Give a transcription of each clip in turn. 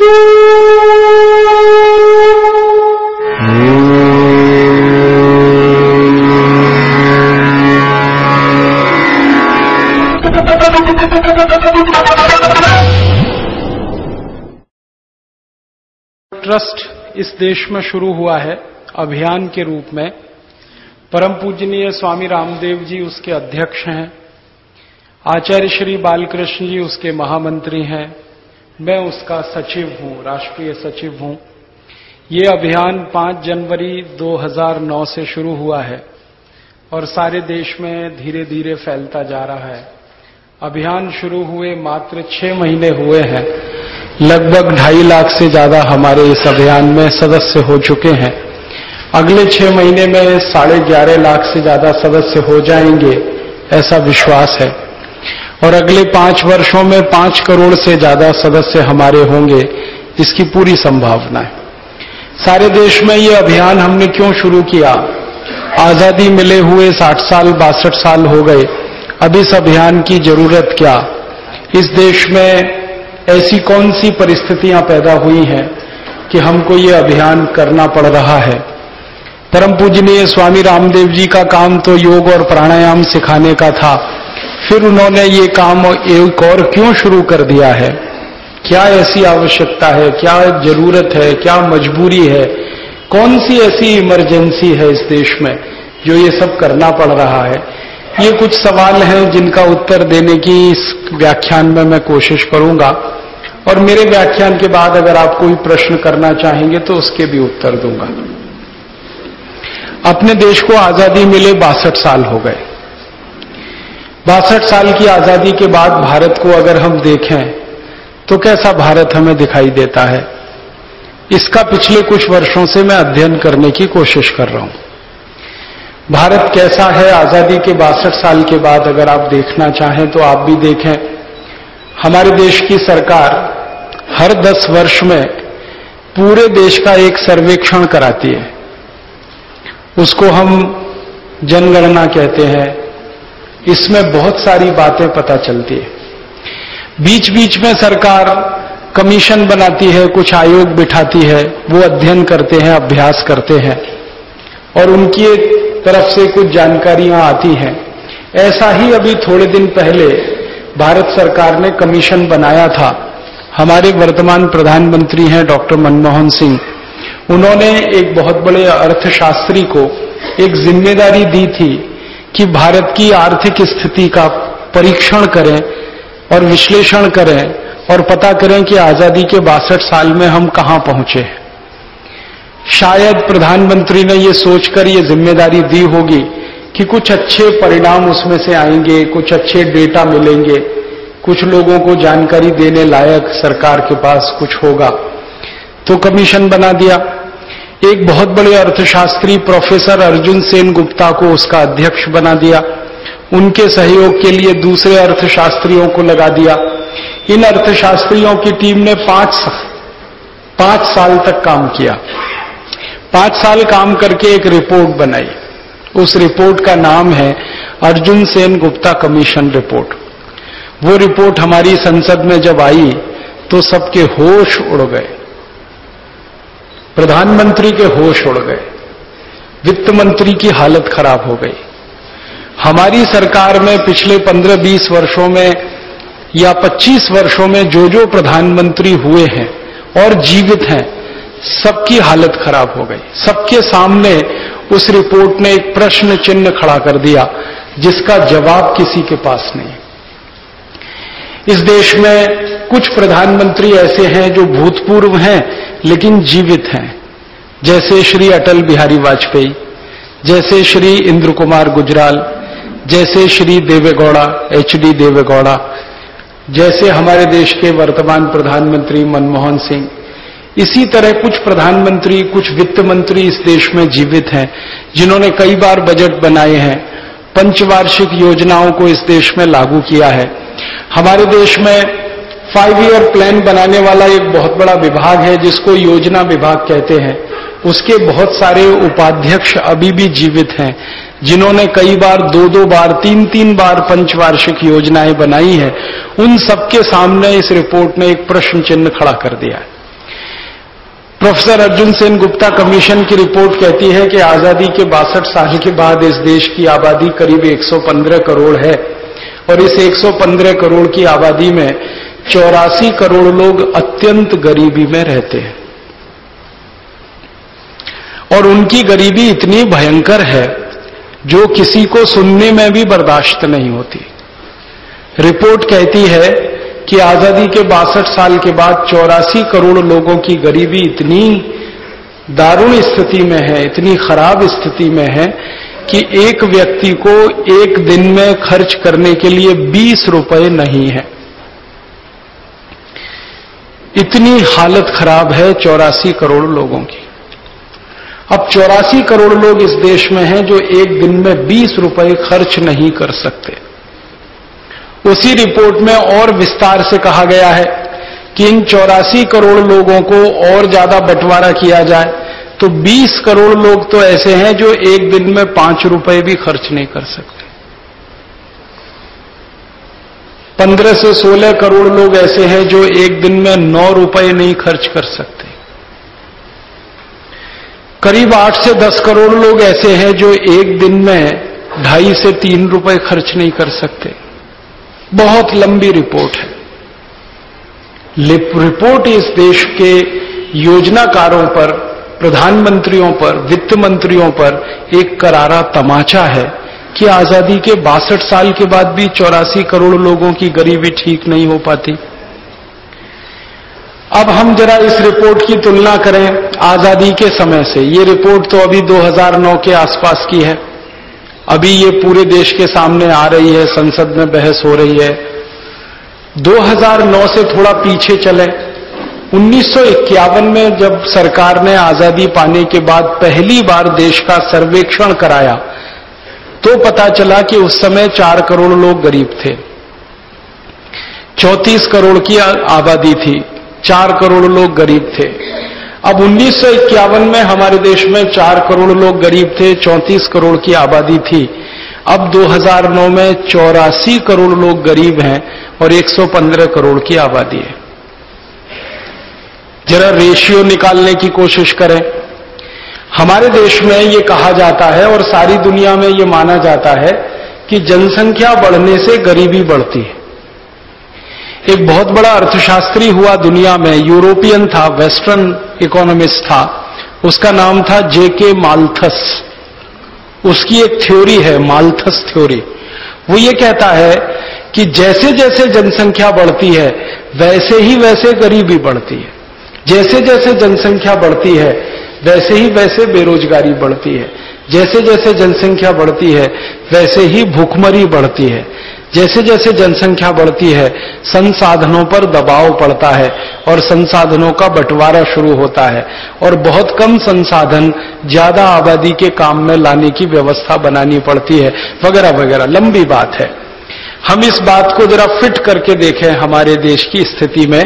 Trust इस देश में शुरू हुआ है अभियान के रूप में। परम पूजनीय स्वामी रामदेव जी उसके अध्यक्ष हैं। आचार्य श्री बालकृष्ण जी उसके महामंत्री हैं। मैं उसका सचिव हूँ, राष्ट्रीय सचिव हूँ। ये अभियान 5 जनवरी 2009 से शुरू हुआ है और सारे देश में धीरे धीरे फैलता जा रहा है। अभियान शुरू हुए मात्र छह महीने हुए हैं। लगभग ढाई लाख से ज़्यादा हमारे इस अभियान में सदस्य हो चुके हैं। अगले छह महीने में साढ़े ग्यारह लाख से ज़्यादा सदस्य हो जाएँगे, ऐसा विश्वास है। और अगले पाँच वर्षों में पाँच करोड़ से ज़्यादा सदस्य हमारे होंगे, इसकी पूरी संभावना है। सारे देश में ये अभियान हमने क्यों शुरू किया? आज़ादी मिले हुए साठ साल, बासठ साल हो गए, अब इस अभियान की ज़रूरत क्या? इस देश में ऐसी कौन सी परिस्थितियाँ पैदा हुई हैं कि हमको ये अभियान करना पड़ रहा है? परम पूजनीय स्वामी रामदेव जी का काम तो योग और प्राणायाम सिखाने का था। फिर उन्होंने ये काम एक और क्यों शुरू कर दिया है? क्या ऐसी आवश्यकता है? क्या ज़रूरत है? क्या मजबूरी है? कौन सी ऐसी इमरजेंसी है इस देश में जो ये सब करना पड़ रहा है? ये कुछ सवाल हैं जिनका उत्तर देने की इस व्याख्यान में मैं कोशिश करूँगा। और मेरे व्याख्यान के बाद अगर आप कोई प्रश्न करना चाहेंगे तो उसके भी उत्तर दूँगा। अपने देश को आज़ादी मिले बासठ साल हो गए। बासठ साल की आज़ादी के बाद भारत को अगर हम देखें तो कैसा भारत हमें दिखाई देता है? इसका पिछले कुछ वर्षों से मैं अध्ययन करने की कोशिश कर रहा हूँ। भारत कैसा है आज़ादी के बासठ साल के बाद, अगर आप देखना चाहें तो आप भी देखें। हमारे देश की सरकार हर दस वर्ष में पूरे देश का एक सर्वेक्षण कराती है। उसको हम जनगणना कहते हैं इसमें बहुत सारी बातें पता चलती है। बीच बीच में सरकार कमीशन बनाती है, कुछ आयोग बिठाती है, वो अध्ययन करते हैं, अभ्यास करते हैं। और उनकी एक तरफ़ से कुछ जानकारियाँ आती हैं। ऐसा ही अभी थोड़े दिन पहले भारत सरकार ने कमीशन बनाया था। हमारे वर्तमान प्रधानमंत्री हैं डॉक्टर मनमोहन सिंह। उन्होंने एक बहुत बड़े अर्थशास्त्री को एक ज़िम्मेदारी दी थी कि भारत की आर्थिक स्थिति का परीक्षण करें और विश्लेषण करें और पता करें कि आज़ादी के बासठ साल में हम कहाँ पहुँचे हैं। शायद प्रधानमंत्री ने ये सोचकर ये ज़िम्मेदारी दी होगी कि कुछ अच्छे परिणाम उसमें से आएँगे, कुछ अच्छे डेटा मिलेंगे, कुछ लोगों को जानकारी देने लायक सरकार के पास कुछ होगा। तो कमीशन बना दिया एक बहुत बड़े अर्थशास्त्री प्रोफेसर अर्जुन सेन गुप्ता को उसका अध्यक्ष बना दिया। उनके सहयोग के लिए दूसरे अर्थशास्त्रियों को लगा दिया। इन अर्थशास्त्रियों की टीम ने पाँच पाँच साल तक काम किया। पाँच साल काम करके एक रिपोर्ट बनाई। उस रिपोर्ट का नाम है अर्जुन सेन गुप्ता कमीशन रिपोर्ट। वो रिपोर्ट हमारी संसद में जब आई तो सबके होश उड़ गए। प्रधानमंत्री के होश उड़ गए। वित्त मंत्री की हालत खराब हो गई। हमारी सरकार में पिछले 15-20 वर्षों में या 25 वर्षों में जो जो प्रधानमंत्री हुए हैं और जीवित हैं, सबकी हालत खराब हो गई। सबके सामने उस रिपोर्ट ने एक प्रश्न चिन्ह खड़ा कर दिया, जिसका जवाब किसी के पास नहीं। इस देश में कुछ प्रधानमंत्री ऐसे हैं जो भूतपूर्व हैं, लेकिन जीवित हैं। जैसे श्री अटल बिहारी वाजपेयी, जैसे श्री इंद्र कुमार गुजराल, जैसे श्री देवेगौड़ा, एच डी देवेगौड़ा, जैसे हमारे देश के वर्तमान प्रधानमंत्री मनमोहन सिंह। इसी तरह कुछ प्रधानमंत्री, कुछ वित्त मंत्री इस देश में जीवित हैं, जिन्होंने कई बार बजट बनाए हैं, पंचवार्षिक योजनाओं को इस देश में लागू किया है। हमारे देश में फाइव ईयर प्लान बनाने वाला एक बहुत बड़ा विभाग है, जिसको योजना विभाग कहते हैं। उसके बहुत सारे उपाध्यक्ष अभी भी जीवित हैं, जिन्होंने कई बार दो दो बार, तीन तीन बार पंचवार्षिक योजनाएँ बनाई हैं। उन सबके सामने इस रिपोर्ट ने एक प्रश्न चिन्ह खड़ा कर दिया प्रोफेसर अर्जुन सेन गुप्ता कमीशन की रिपोर्ट कहती है कि आज़ादी के बासठ साल के बाद इस देश की आबादी करीब 115 करोड़ है। और इस 115 करोड़ की आबादी में चौरासी करोड़ लोग अत्यंत गरीबी में रहते हैं। और उनकी गरीबी इतनी भयंकर है जो किसी को सुनने में भी बर्दाश्त नहीं होती। रिपोर्ट कहती है कि आज़ादी के बासठ साल के बाद चौरासी करोड़ लोगों की गरीबी इतनी दारुण स्थिति में है, इतनी खराब स्थिति में है कि एक व्यक्ति को एक दिन में खर्च करने के लिए बीस रुपए नहीं है। इतनी हालत खराब है चौरासी करोड़ लोगों की। अब चौरासी करोड़ लोग इस देश में हैं जो एक दिन में बीस रुपए खर्च नहीं कर सकते। उसी रिपोर्ट में और विस्तार से कहा गया है कि इन चौरासी करोड़ लोगों को और ज़्यादा बंटवारा किया जाए। तो 20 करोड़ लोग तो ऐसे हैं जो एक दिन में पाँच रुपए भी खर्च नहीं कर सकते। पंद्रह से सोलह करोड़ लोग ऐसे हैं जो एक दिन में नौ रुपए नहीं खर्च कर सकते। करीब आठ से दस करोड़ लोग ऐसे हैं जो एक दिन में ढाई से तीन रुपए खर्च नहीं कर सकते। बहुत लंबी रिपोर्ट है। रिपोर्ट इस देश के योजनाकारों पर प्रधानमंत्रियों पर वित्त मंत्रियों पर एक करारा तमाचा है कि आज़ादी के बासठ साल के बाद भी चौरासी करोड़ लोगों की गरीबी ठीक नहीं हो पाती। अब हम जरा इस रिपोर्ट की तुलना करें आज़ादी के समय से। ये रिपोर्ट तो अभी 2009 के आसपास की है। अभी ये पूरे देश के सामने आ रही है, संसद में बहस हो रही है। 2009 से थोड़ा पीछे चले। 1951 में जब सरकार ने आज़ादी पाने के बाद पहली बार देश का सर्वेक्षण कराया तो पता चला कि उस समय चार करोड़ लोग गरीब थे। 34 करोड़ की आबादी थी, चार करोड़ लोग गरीब थे। अब उन्नीस सौ इक्यावन में हमारे देश में चार करोड़ लोग गरीब थे, चौंतीस करोड़ की आबादी थी। अब 2009 में चौरासी करोड़ लोग गरीब हैं और 115 करोड़ की आबादी है। जरा रेशियो निकालने की कोशिश करें। हमारे देश में ये कहा जाता है और सारी दुनिया में ये माना जाता है कि जनसंख्या बढ़ने से गरीबी बढ़ती है। एक बहुत बड़ा अर्थशास्त्री हुआ दुनिया में, यूरोपियन था, वेस्टर्न इकोनॉमिस्ट था। उसका नाम था जेके माल्थस उसकी एक थ्योरी है माल्थस थ्योरी वो ये कहता है कि जैसे जैसे जनसंख्या बढ़ती है, वैसे ही वैसे गरीबी बढ़ती है। जैसे जैसे जनसंख्या बढ़ती है, वैसे ही वैसे बेरोजगारी बढ़ती है। जैसे जैसे जनसंख्या बढ़ती है, वैसे ही भूखमरी बढ़ती है। जैसे जैसे जनसंख्या बढ़ती है, संसाधनों पर दबाव पड़ता है और संसाधनों का बंटवारा शुरू होता है और बहुत कम संसाधन ज़्यादा आबादी के काम में लाने की व्यवस्था बनानी पड़ती है, वगैरह वगैरह। लंबी बात है। हम इस बात को जरा फिट करके देखें हमारे देश की स्थिति में।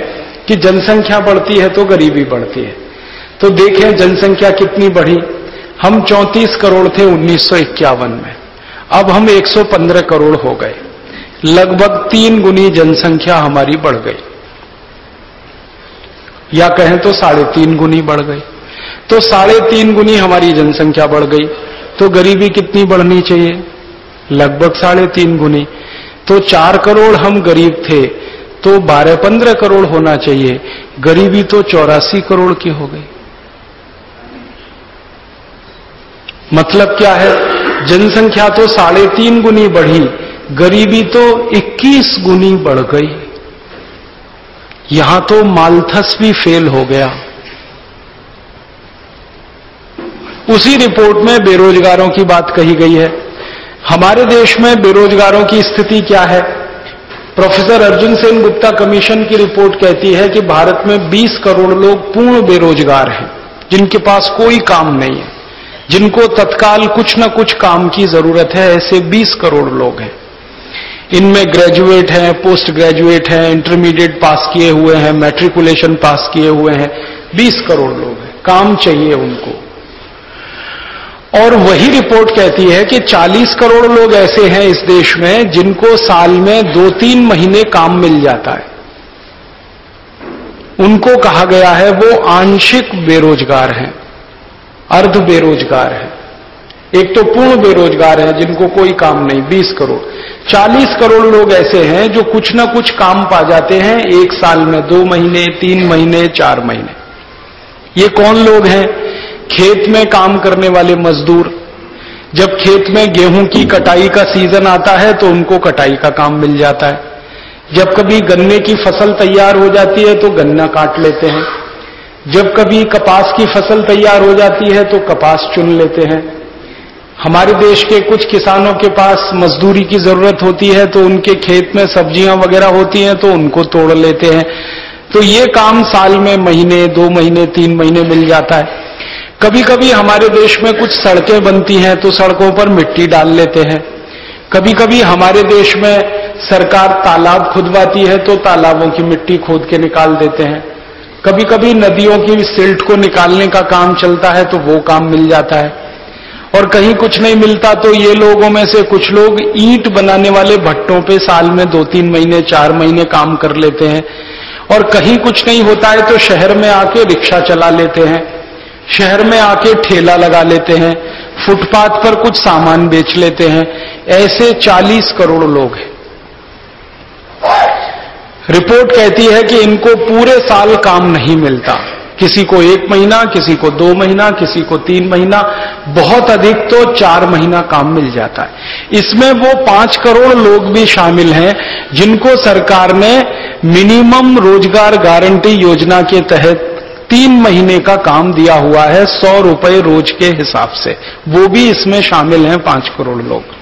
कि जनसंख्या बढ़ती है तो गरीबी बढ़ती है। तो देखें जनसंख्या कितनी बढ़ी। हम 34 करोड़ थे उन्नीस सौ इक्यावन में। अब हम 115 करोड़ हो गए। लगभग तीन गुनी जनसंख्या हमारी बढ़ गई। या कहें तो साढ़े तीन गुनी बढ़ गई। तो साढ़े तीन गुनी हमारी जनसंख्या बढ़ गई। तो गरीबी कितनी बढ़नी चाहिए? लगभग साढ़े तीन गुनी। तो चार करोड़ हम गरीब थे। तो बारह पंद्रह करोड़ होना चाहिए। गरीबी तो चौरासी करोड़ की हो गई। मतलब क्या है? जनसंख्या तो साढ़े तीन गुनी बढ़ी, गरीबी तो 21 गुनी बढ़ गई। यहाँ तो मालथस भी फेल हो गया। उसी रिपोर्ट में बेरोजगारों की बात कही गई है। हमारे देश में बेरोजगारों की स्थिति क्या है? प्रोफेसर अर्जुन सेन गुप्ता कमीशन की रिपोर्ट कहती है कि भारत में 20 करोड़ लोग पूर्ण बेरोजगार हैं, जिनके पास कोई काम नहीं है, जिनको तत्काल कुछ न कुछ काम की ज़रूरत है, ऐसे 20 करोड़ लोग हैं। इनमें ग्रेजुएट हैं पोस्ट ग्रेजुएट हैं इंटरमीडिएट पास किए हुए हैं मैट्रिकुलेशन पास किए हुए हैं 20 करोड़ लोग हैं। काम चाहिए उनको। और वही रिपोर्ट कहती है कि 40 करोड़ लोग ऐसे हैं इस देश में जिनको साल में दो तीन महीने काम मिल जाता है। उनको कहा गया है वो आंशिक बेरोजगार हैं, अर्ध बेरोजगार है। एक तो पूर्ण बेरोजगार है जिनको कोई काम नहीं 20 करोड़। 40 करोड़ लोग ऐसे हैं जो कुछ ना कुछ काम पा जाते हैं एक साल में, दो महीने, तीन महीने, चार महीने। ये कौन लोग हैं? खेत में काम करने वाले मजदूर, जब खेत में गेहूँ की कटाई का सीज़न आता है तो उनको कटाई का काम मिल जाता है। जब कभी गन्ने की फ़सल तैयार हो जाती है तो गन्ना काट लेते हैं। जब कभी कपास की फ़सल तैयार हो जाती है तो कपास चुन लेते हैं। हमारे देश के कुछ किसानों के पास मजदूरी की ज़रूरत होती है तो उनके खेत में सब्ज़ियाँ वगैरह होती हैं तो उनको तोड़ लेते हैं। तो ये काम साल में महीने, दो महीने, तीन महीने मिल जाता है। कभी कभी हमारे देश में कुछ सड़कें बनती हैं तो सड़कों पर मिट्टी डाल लेते हैं। कभी कभी हमारे देश में सरकार तालाब खुदवाती है तो तालाबों की मिट्टी खोद के निकाल देते हैं। कभी कभी नदियों की सिल्ट को निकालने का काम चलता है तो वो काम मिल जाता है। और कहीं कुछ नहीं मिलता तो ये लोगों में से कुछ लोग ईंट बनाने वाले भट्टों पे साल में दो तीन महीने, चार महीने काम कर लेते हैं। और कहीं कुछ नहीं होता है तो शहर में आके रिक्शा चला लेते हैं। शहर में आके ठेला लगा लेते हैं, फुटपाथ पर कुछ सामान बेच लेते हैं, ऐसे 40 करोड़ लोग हैं। रिपोर्ट कहती है कि इनको पूरे साल काम नहीं मिलता। किसी को एक महीना, किसी को दो महीना, किसी को तीन महीना, बहुत अधिक तो चार महीना काम मिल जाता है। इसमें वो पाँच करोड़ लोग भी शामिल हैं, जिनको सरकार ने मिनिमम रोज़गार गारंटी योजना के तहत तीन महीने का काम दिया हुआ है सौ रुपए रोज के हिसाब से। वो भी इसमें शामिल हैं पाँच करोड़ लोग।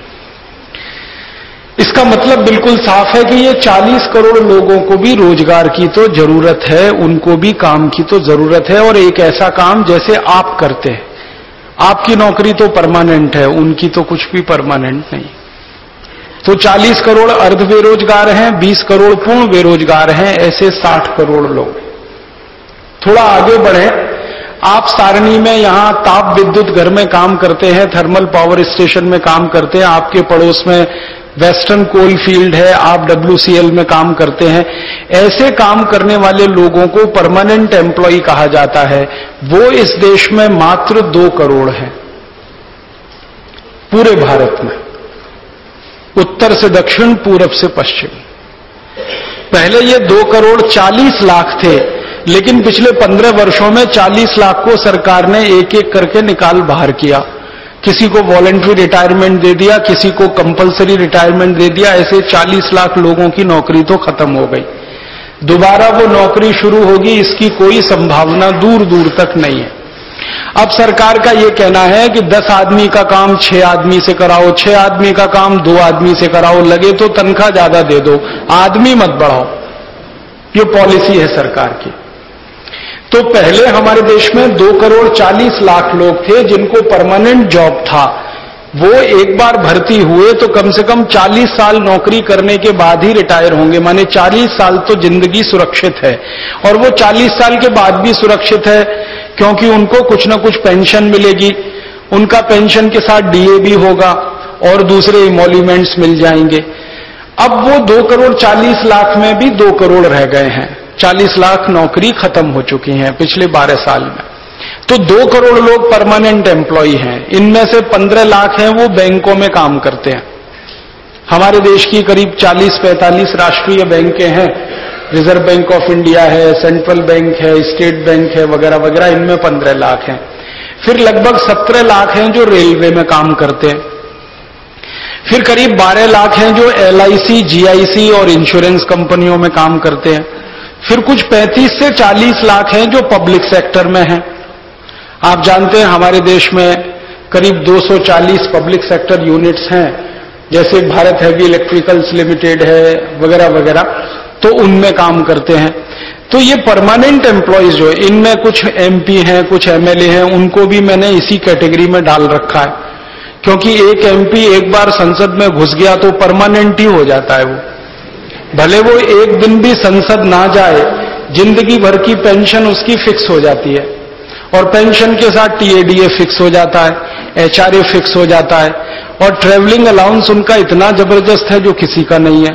इसका मतलब बिल्कुल साफ़ है कि ये 40 करोड़ लोगों को भी रोज़गार की तो ज़रूरत है, उनको भी काम की तो ज़रूरत है और एक ऐसा काम जैसे आप करते हैं। आपकी नौकरी तो परमानेंट है, उनकी तो कुछ भी परमानेंट नहीं। तो 40 करोड़ अर्ध बेरोजगार हैं 20 करोड़ पूर्ण बेरोजगार हैं, ऐसे 60 करोड़ लोग। थोड़ा आगे बढ़े। आप सारणी में यहाँ ताप विद्युत घर में काम करते हैं थर्मल पावर स्टेशन में काम करते हैं, आपके पड़ोस में वेस्टर्न कोल फ़ील्ड है, आप डब्ल्यूसीएल में काम करते हैं। ऐसे काम करने वाले लोगों को परमानेंट एम्प्लॉय कहा जाता है। वो इस देश में मात्र दो करोड़ है। पूरे भारत में। उत्तर से दक्षिण, पूरब से पश्चिम। पहले ये दो करोड़ चालीस लाख थे। लेकिन पिछले पंद्रह वर्षों में चालीस लाख को सरकार ने एक एक करके निकाल बाहर किया। किसी को वॉलेंट्री रिटायरमेंट दे दिया, किसी को कंपलसरी रिटायरमेंट दे दिया, ऐसे 40 लाख लोगों की नौकरी तो खत्म हो गई। दोबारा वो नौकरी शुरू होगी, इसकी कोई संभावना दूर दूर तक नहीं है। अब सरकार का ये कहना है कि 10 आदमी का काम 6 आदमी से कराओ 6 आदमी का काम 2 आदमी से कराओ, लगे तो तनख्वाह ज़्यादा दे दो, आदमी मत बढ़ाओ। ये पॉलिसी है सरकार की। तो पहले हमारे देश में दो करोड़ चालीस लाख लोग थे जिनको परमानेंट जॉब था। वो एक बार भर्ती हुए तो कम से कम 40 साल नौकरी करने के बाद ही रिटायर होंगे। माने 40 साल तो ज़िंदगी सुरक्षित है। और वो 40 साल के बाद भी सुरक्षित है, क्योंकि उनको कुछ ना कुछ पेंशन मिलेगी। उनका पेंशन के साथ डीए भी होगा और दूसरे इमोल्यूमेंट्स मिल जाएँगे। अब वो दो करोड़ चालीस लाख में भी दो करोड़ रह गए हैं। 40 लाख नौकरी खत्म हो चुकी हैं पिछले 12 साल में। तो दो करोड़ लोग परमानेंट एम्प्लॉय हैं। इनमें से 15 लाख हैं वो बैंकों में काम करते हैं। हमारे देश की करीब 40-45 राष्ट्रीय बैंकें हैं। रिज़र्व बैंक ऑफ़ इंडिया है, सेंट्रल बैंक है, स्टेट बैंक है, वगैरह वगैरह, इनमें 15 लाख हैं। फिर लगभग 17 लाख हैं जो रेलवे में काम करते हैं। फिर करीब 12 लाख हैं जो एलआईसी जीआईसी और इंश्योरेंस कंपनियों में काम करते हैं। फिर कुछ 35 से 40 लाख हैं जो पब्लिक सेक्टर में हैं। आप जानते हैं हमारे देश में करीब 240 पब्लिक सेक्टर यूनिट्स हैं। जैसे भारत हैवी इलेक्ट्रिकल्स लिमिटेड है, वगैरह वगैरह। तो उनमें काम करते हैं। तो ये परमानेंट एम्प्लॉयज़ जो है, इनमें कुछ एमपी हैं, कुछ एमएलए हैं, उनको भी मैंने इसी कैटेगरी में डाल रखा है। क्योंकि एक एमपी एक बार संसद में घुस गया तो परमानेंट ही हो जाता है वो। भले वो एक दिन भी संसद ना जाए, ज़िंदगी भर की पेंशन उसकी फिक्स हो जाती है। और पेंशन के साथ टीएडीए फिक्स हो जाता है, एचआरए फिक्स हो जाता है, और ट्रेवलिंग अलाउंस उनका इतना ज़बरदस्त है जो किसी का नहीं है।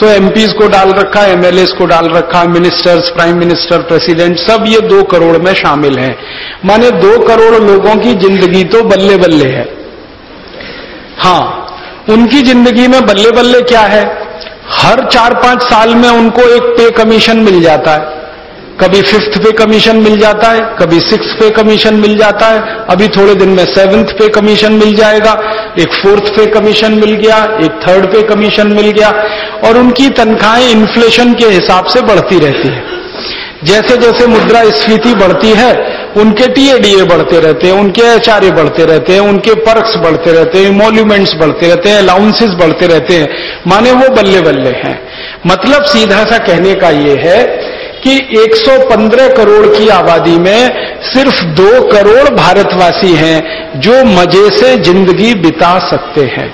तो एमपीज को डाल रखा है एमएलए को डाल रखा है मिनिस्टर्स, प्राइम मिनिस्टर, प्रेसिडेंट, सब ये दो करोड़ में शामिल हैं। माने दो करोड़ लोगों की ज़िंदगी तो बल्ले बल्ले है। हाँ, उनकी ज़िंदगी में बल्ले बल्ले क्या है? हर चार पाँच साल में उनको एक पे कमीशन मिल जाता है। कभी फिफ्थ पे कमीशन मिल जाता है, कभी सिक्स पे कमीशन मिल जाता है, अभी थोड़े दिन में सेवेंथ पे कमीशन मिल जाएगा, एक फोर्थ पे कमीशन मिल गया, एक थर्ड पे कमीशन मिल गया, और उनकी तनख्वाहें इन्फ्लेशन के हिसाब से बढ़ती रहती है। जैसे जैसे मुद्रा स्फीति बढ़ती है, उनके टीएडीए बढ़ते रहते हैं, उनके एचआरए बढ़ते रहते हैं, उनके पर्क्स बढ़ते रहते हैं इमोल्यूमेंट्स बढ़ते रहते हैं अलाउंसेस बढ़ते रहते हैं। माने वो बल्ले बल्ले हैं। मतलब सीधा सा कहने का ये है कि 115 करोड़ की आबादी में सिर्फ़ दो करोड़ भारतवासी हैं जो मज़े से ज़िंदगी बिता सकते हैं।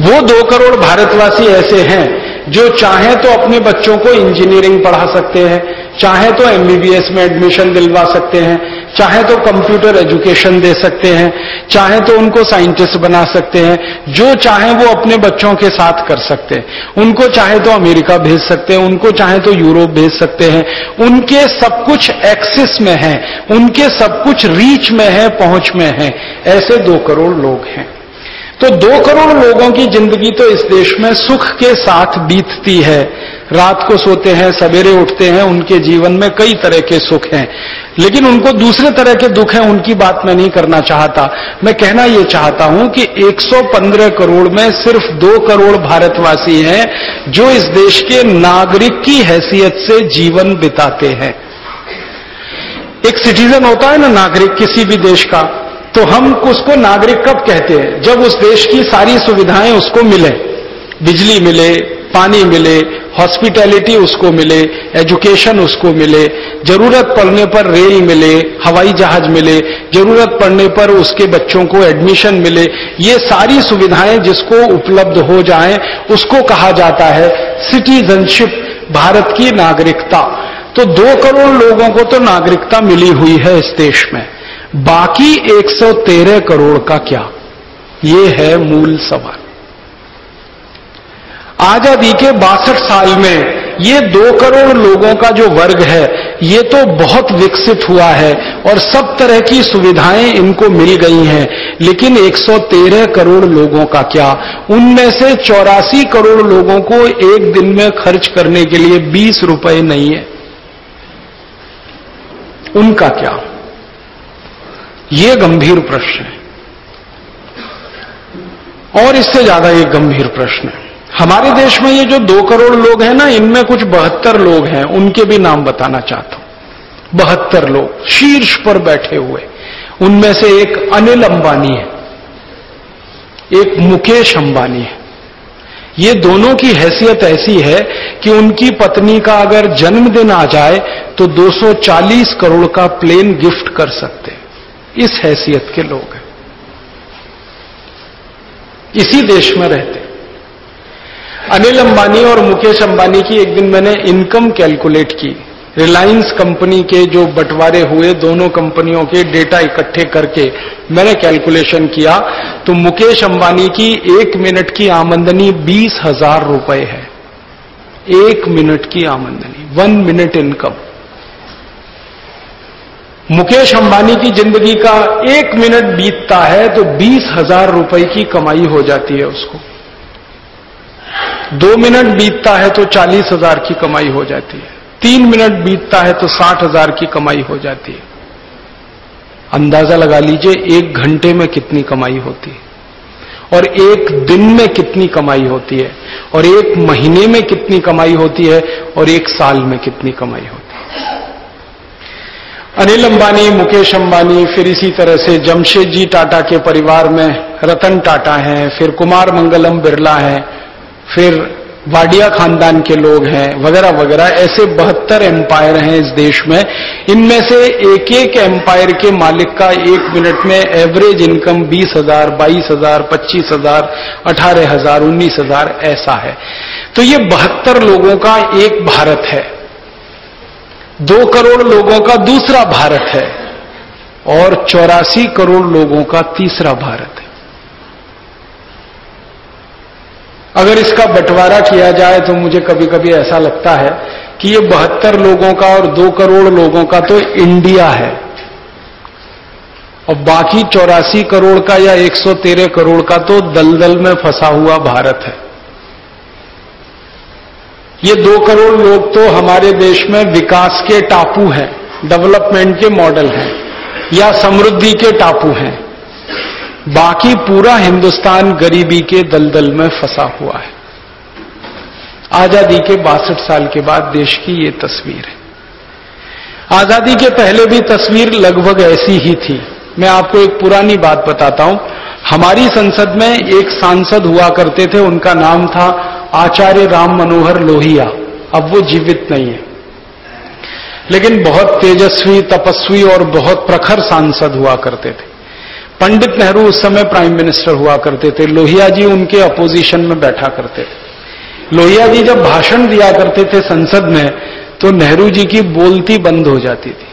वो दो करोड़ भारतवासी ऐसे हैं जो चाहे तो अपने बच्चों को इंजीनियरिंग पढ़ा सकते हैं, चाहे तो एमबीबीएस में एडमिशन दिलवा सकते हैं, चाहे तो कंप्यूटर एजुकेशन दे सकते हैं, चाहे तो उनको साइंटिस्ट बना सकते हैं, जो चाहे वो अपने बच्चों के साथ कर सकते हैं। उनको चाहे तो अमेरिका भेज सकते हैं, उनको चाहे तो यूरोप भेज सकते हैं, उनके सब कुछ एक्सेस में है, उनके सब कुछ रीच में है, पहुँच में है, ऐसे दो करोड़ लोग हैं। तो दो करोड़ लोगों की ज़िंदगी तो इस देश में सुख के साथ बीतती है। रात को सोते हैं, सवेरे उठते हैं, उनके जीवन में कई तरह के सुख हैं। लेकिन उनको दूसरे तरह के दुख हैं, उनकी बात मैं नहीं करना चाहता। मैं कहना यह चाहता हूँ कि 115 करोड़ में सिर्फ़ दो करोड़ भारतवासी हैं, जो इस देश के नागरिक की हैसियत से जीवन बिताते हैं। एक सिटीजन होता है ना नागरिक किसी भी देश का तो हम उसको नागरिक कब कहते हैं? जब उस देश की सारी सुविधाएँ उसको मिले। बिजली मिले, पानी मिले हॉस्पिटैलिटी उसको मिले एजुकेशन उसको मिले, ज़रूरत पड़ने पर रेल मिले, हवाई जहाज़ मिले, ज़रूरत पड़ने पर उसके बच्चों को एडमिशन मिले, ये सारी सुविधाएँ जिसको उपलब्ध हो जाएँ, उसको कहा जाता है सिटीजनशिप भारत की नागरिकता। तो दो करोड़ लोगों को तो नागरिकता मिली हुई है इस देश में। बाकी 113 करोड़ का क्या? ये है मूल सवाल। आज़ादी के बासठ साल में ये दो करोड़ लोगों का जो वर्ग है, ये तो बहुत विकसित हुआ है और सब तरह की सुविधाएँ इनको मिल गई हैं, लेकिन 113 करोड़ लोगों का क्या? उनमें से चौरासी करोड़ लोगों को एक दिन में खर्च करने के लिए 20 रुपए नहीं है। उनका क्या? ये गंभीर प्रश्न है। और इससे ज़्यादा ये गंभीर प्रश्न है। हमारे देश में ये जो दो करोड़ लोग हैं ना, इनमें कुछ बहत्तर लोग हैं, उनके भी नाम बताना चाहता हूँ। बहत्तर लोग शीर्ष पर बैठे हुए। उनमें से एक अनिल अंबानी है। एक मुकेश अंबानी है। ये दोनों की हैसियत ऐसी है कि उनकी पत्नी का अगर जन्मदिन आ जाए तो 240 करोड़ का प्लेन गिफ्ट कर सकते इस हैसियत के लोग हैं। इसी देश में रहते। अनिल अंबानी और मुकेश अंबानी की एक दिन मैंने इनकम कैलकुलेट की। रिलायंस कंपनी के जो बंटवारे हुए दोनों कंपनियों के डेटा इकट्ठे करके मैंने कैलकुलेशन किया तो मुकेश अंबानी की एक मिनट की आमंदनी बीस हज़ार रुपए है। एक मिनट की आमंदनी, one minute income. Mukesh Ambani की ज़िंदगी का एक मिनट बीतता है तो बीस हज़ार रुपए की कमाई हो जाती है उसको। दो मिनट बीतता है तो चालीस हज़ार की कमाई हो जाती है। तीन मिनट बीतता है तो साठ हज़ार की कमाई हो जाती है। अंदाज़ा लगा लीजिए, एक घंटे में कितनी कमाई होती है? और एक दिन में कितनी कमाई होती है? और एक महीने में कितनी कमाई होती है? और एक साल में कितनी कमाई होती है? अनिल अंबानी, मुकेश अंबानी, फिर इसी तरह से जमशेद जी टाटा के परिवार में रतन टाटा हैं, फिर कुमार मंगलम बिरला हैं, फिर वाडिया खानदान के लोग हैं, वगैरह वगैरह। ऐसे बहत्तर एम्पायर हैं इस देश में। इनमें से एक एक एम्पायर के मालिक का एक मिनट में एवरेज इनकम बीस हज़ार, बाईस हज़ार, पच्चीस हज़ार, अठारह हज़ार, उन्नीस हज़ार ऐसा है। तो ये बहत्तर लोगों का एक भारत है। दो करोड़ लोगों का दूसरा भारत है और चौरासी करोड़ लोगों का तीसरा भारत है। अगर इसका बंटवारा किया जाए तो मुझे कभी कभी ऐसा लगता है कि ये बहत्तर लोगों का और दो करोड़ लोगों का तो इंडिया है। और बाकी चौरासी करोड़ का या 113 करोड़ का तो दलदल में फंसा हुआ भारत है। ये दो करोड़ लोग तो हमारे देश में विकास के टापू हैं, डेवलपमेंट के मॉडल हैं, या समृद्धि के टापू हैं। बाकी पूरा हिंदुस्तान गरीबी के दलदल में फंसा हुआ है। आज़ादी के बासठ साल के बाद देश की ये तस्वीर है। आज़ादी के पहले भी तस्वीर लगभग ऐसी ही थी। मैं आपको एक पुरानी बात बताता हूँ। हमारी संसद में एक सांसद हुआ करते थे, उनका नाम था आचार्य राम मनोहर लोहिया। अब वो जीवित नहीं है। लेकिन बहुत तेजस्वी, तपस्वी और बहुत प्रखर सांसद हुआ करते थे। पंडित नेहरू उस समय प्राइम मिनिस्टर हुआ करते थे। लोहिया जी उनके अपोजिशन में बैठा करते थे। लोहिया जी जब भाषण दिया करते थे संसद में तो नेहरू जी की बोलती बंद हो जाती थी।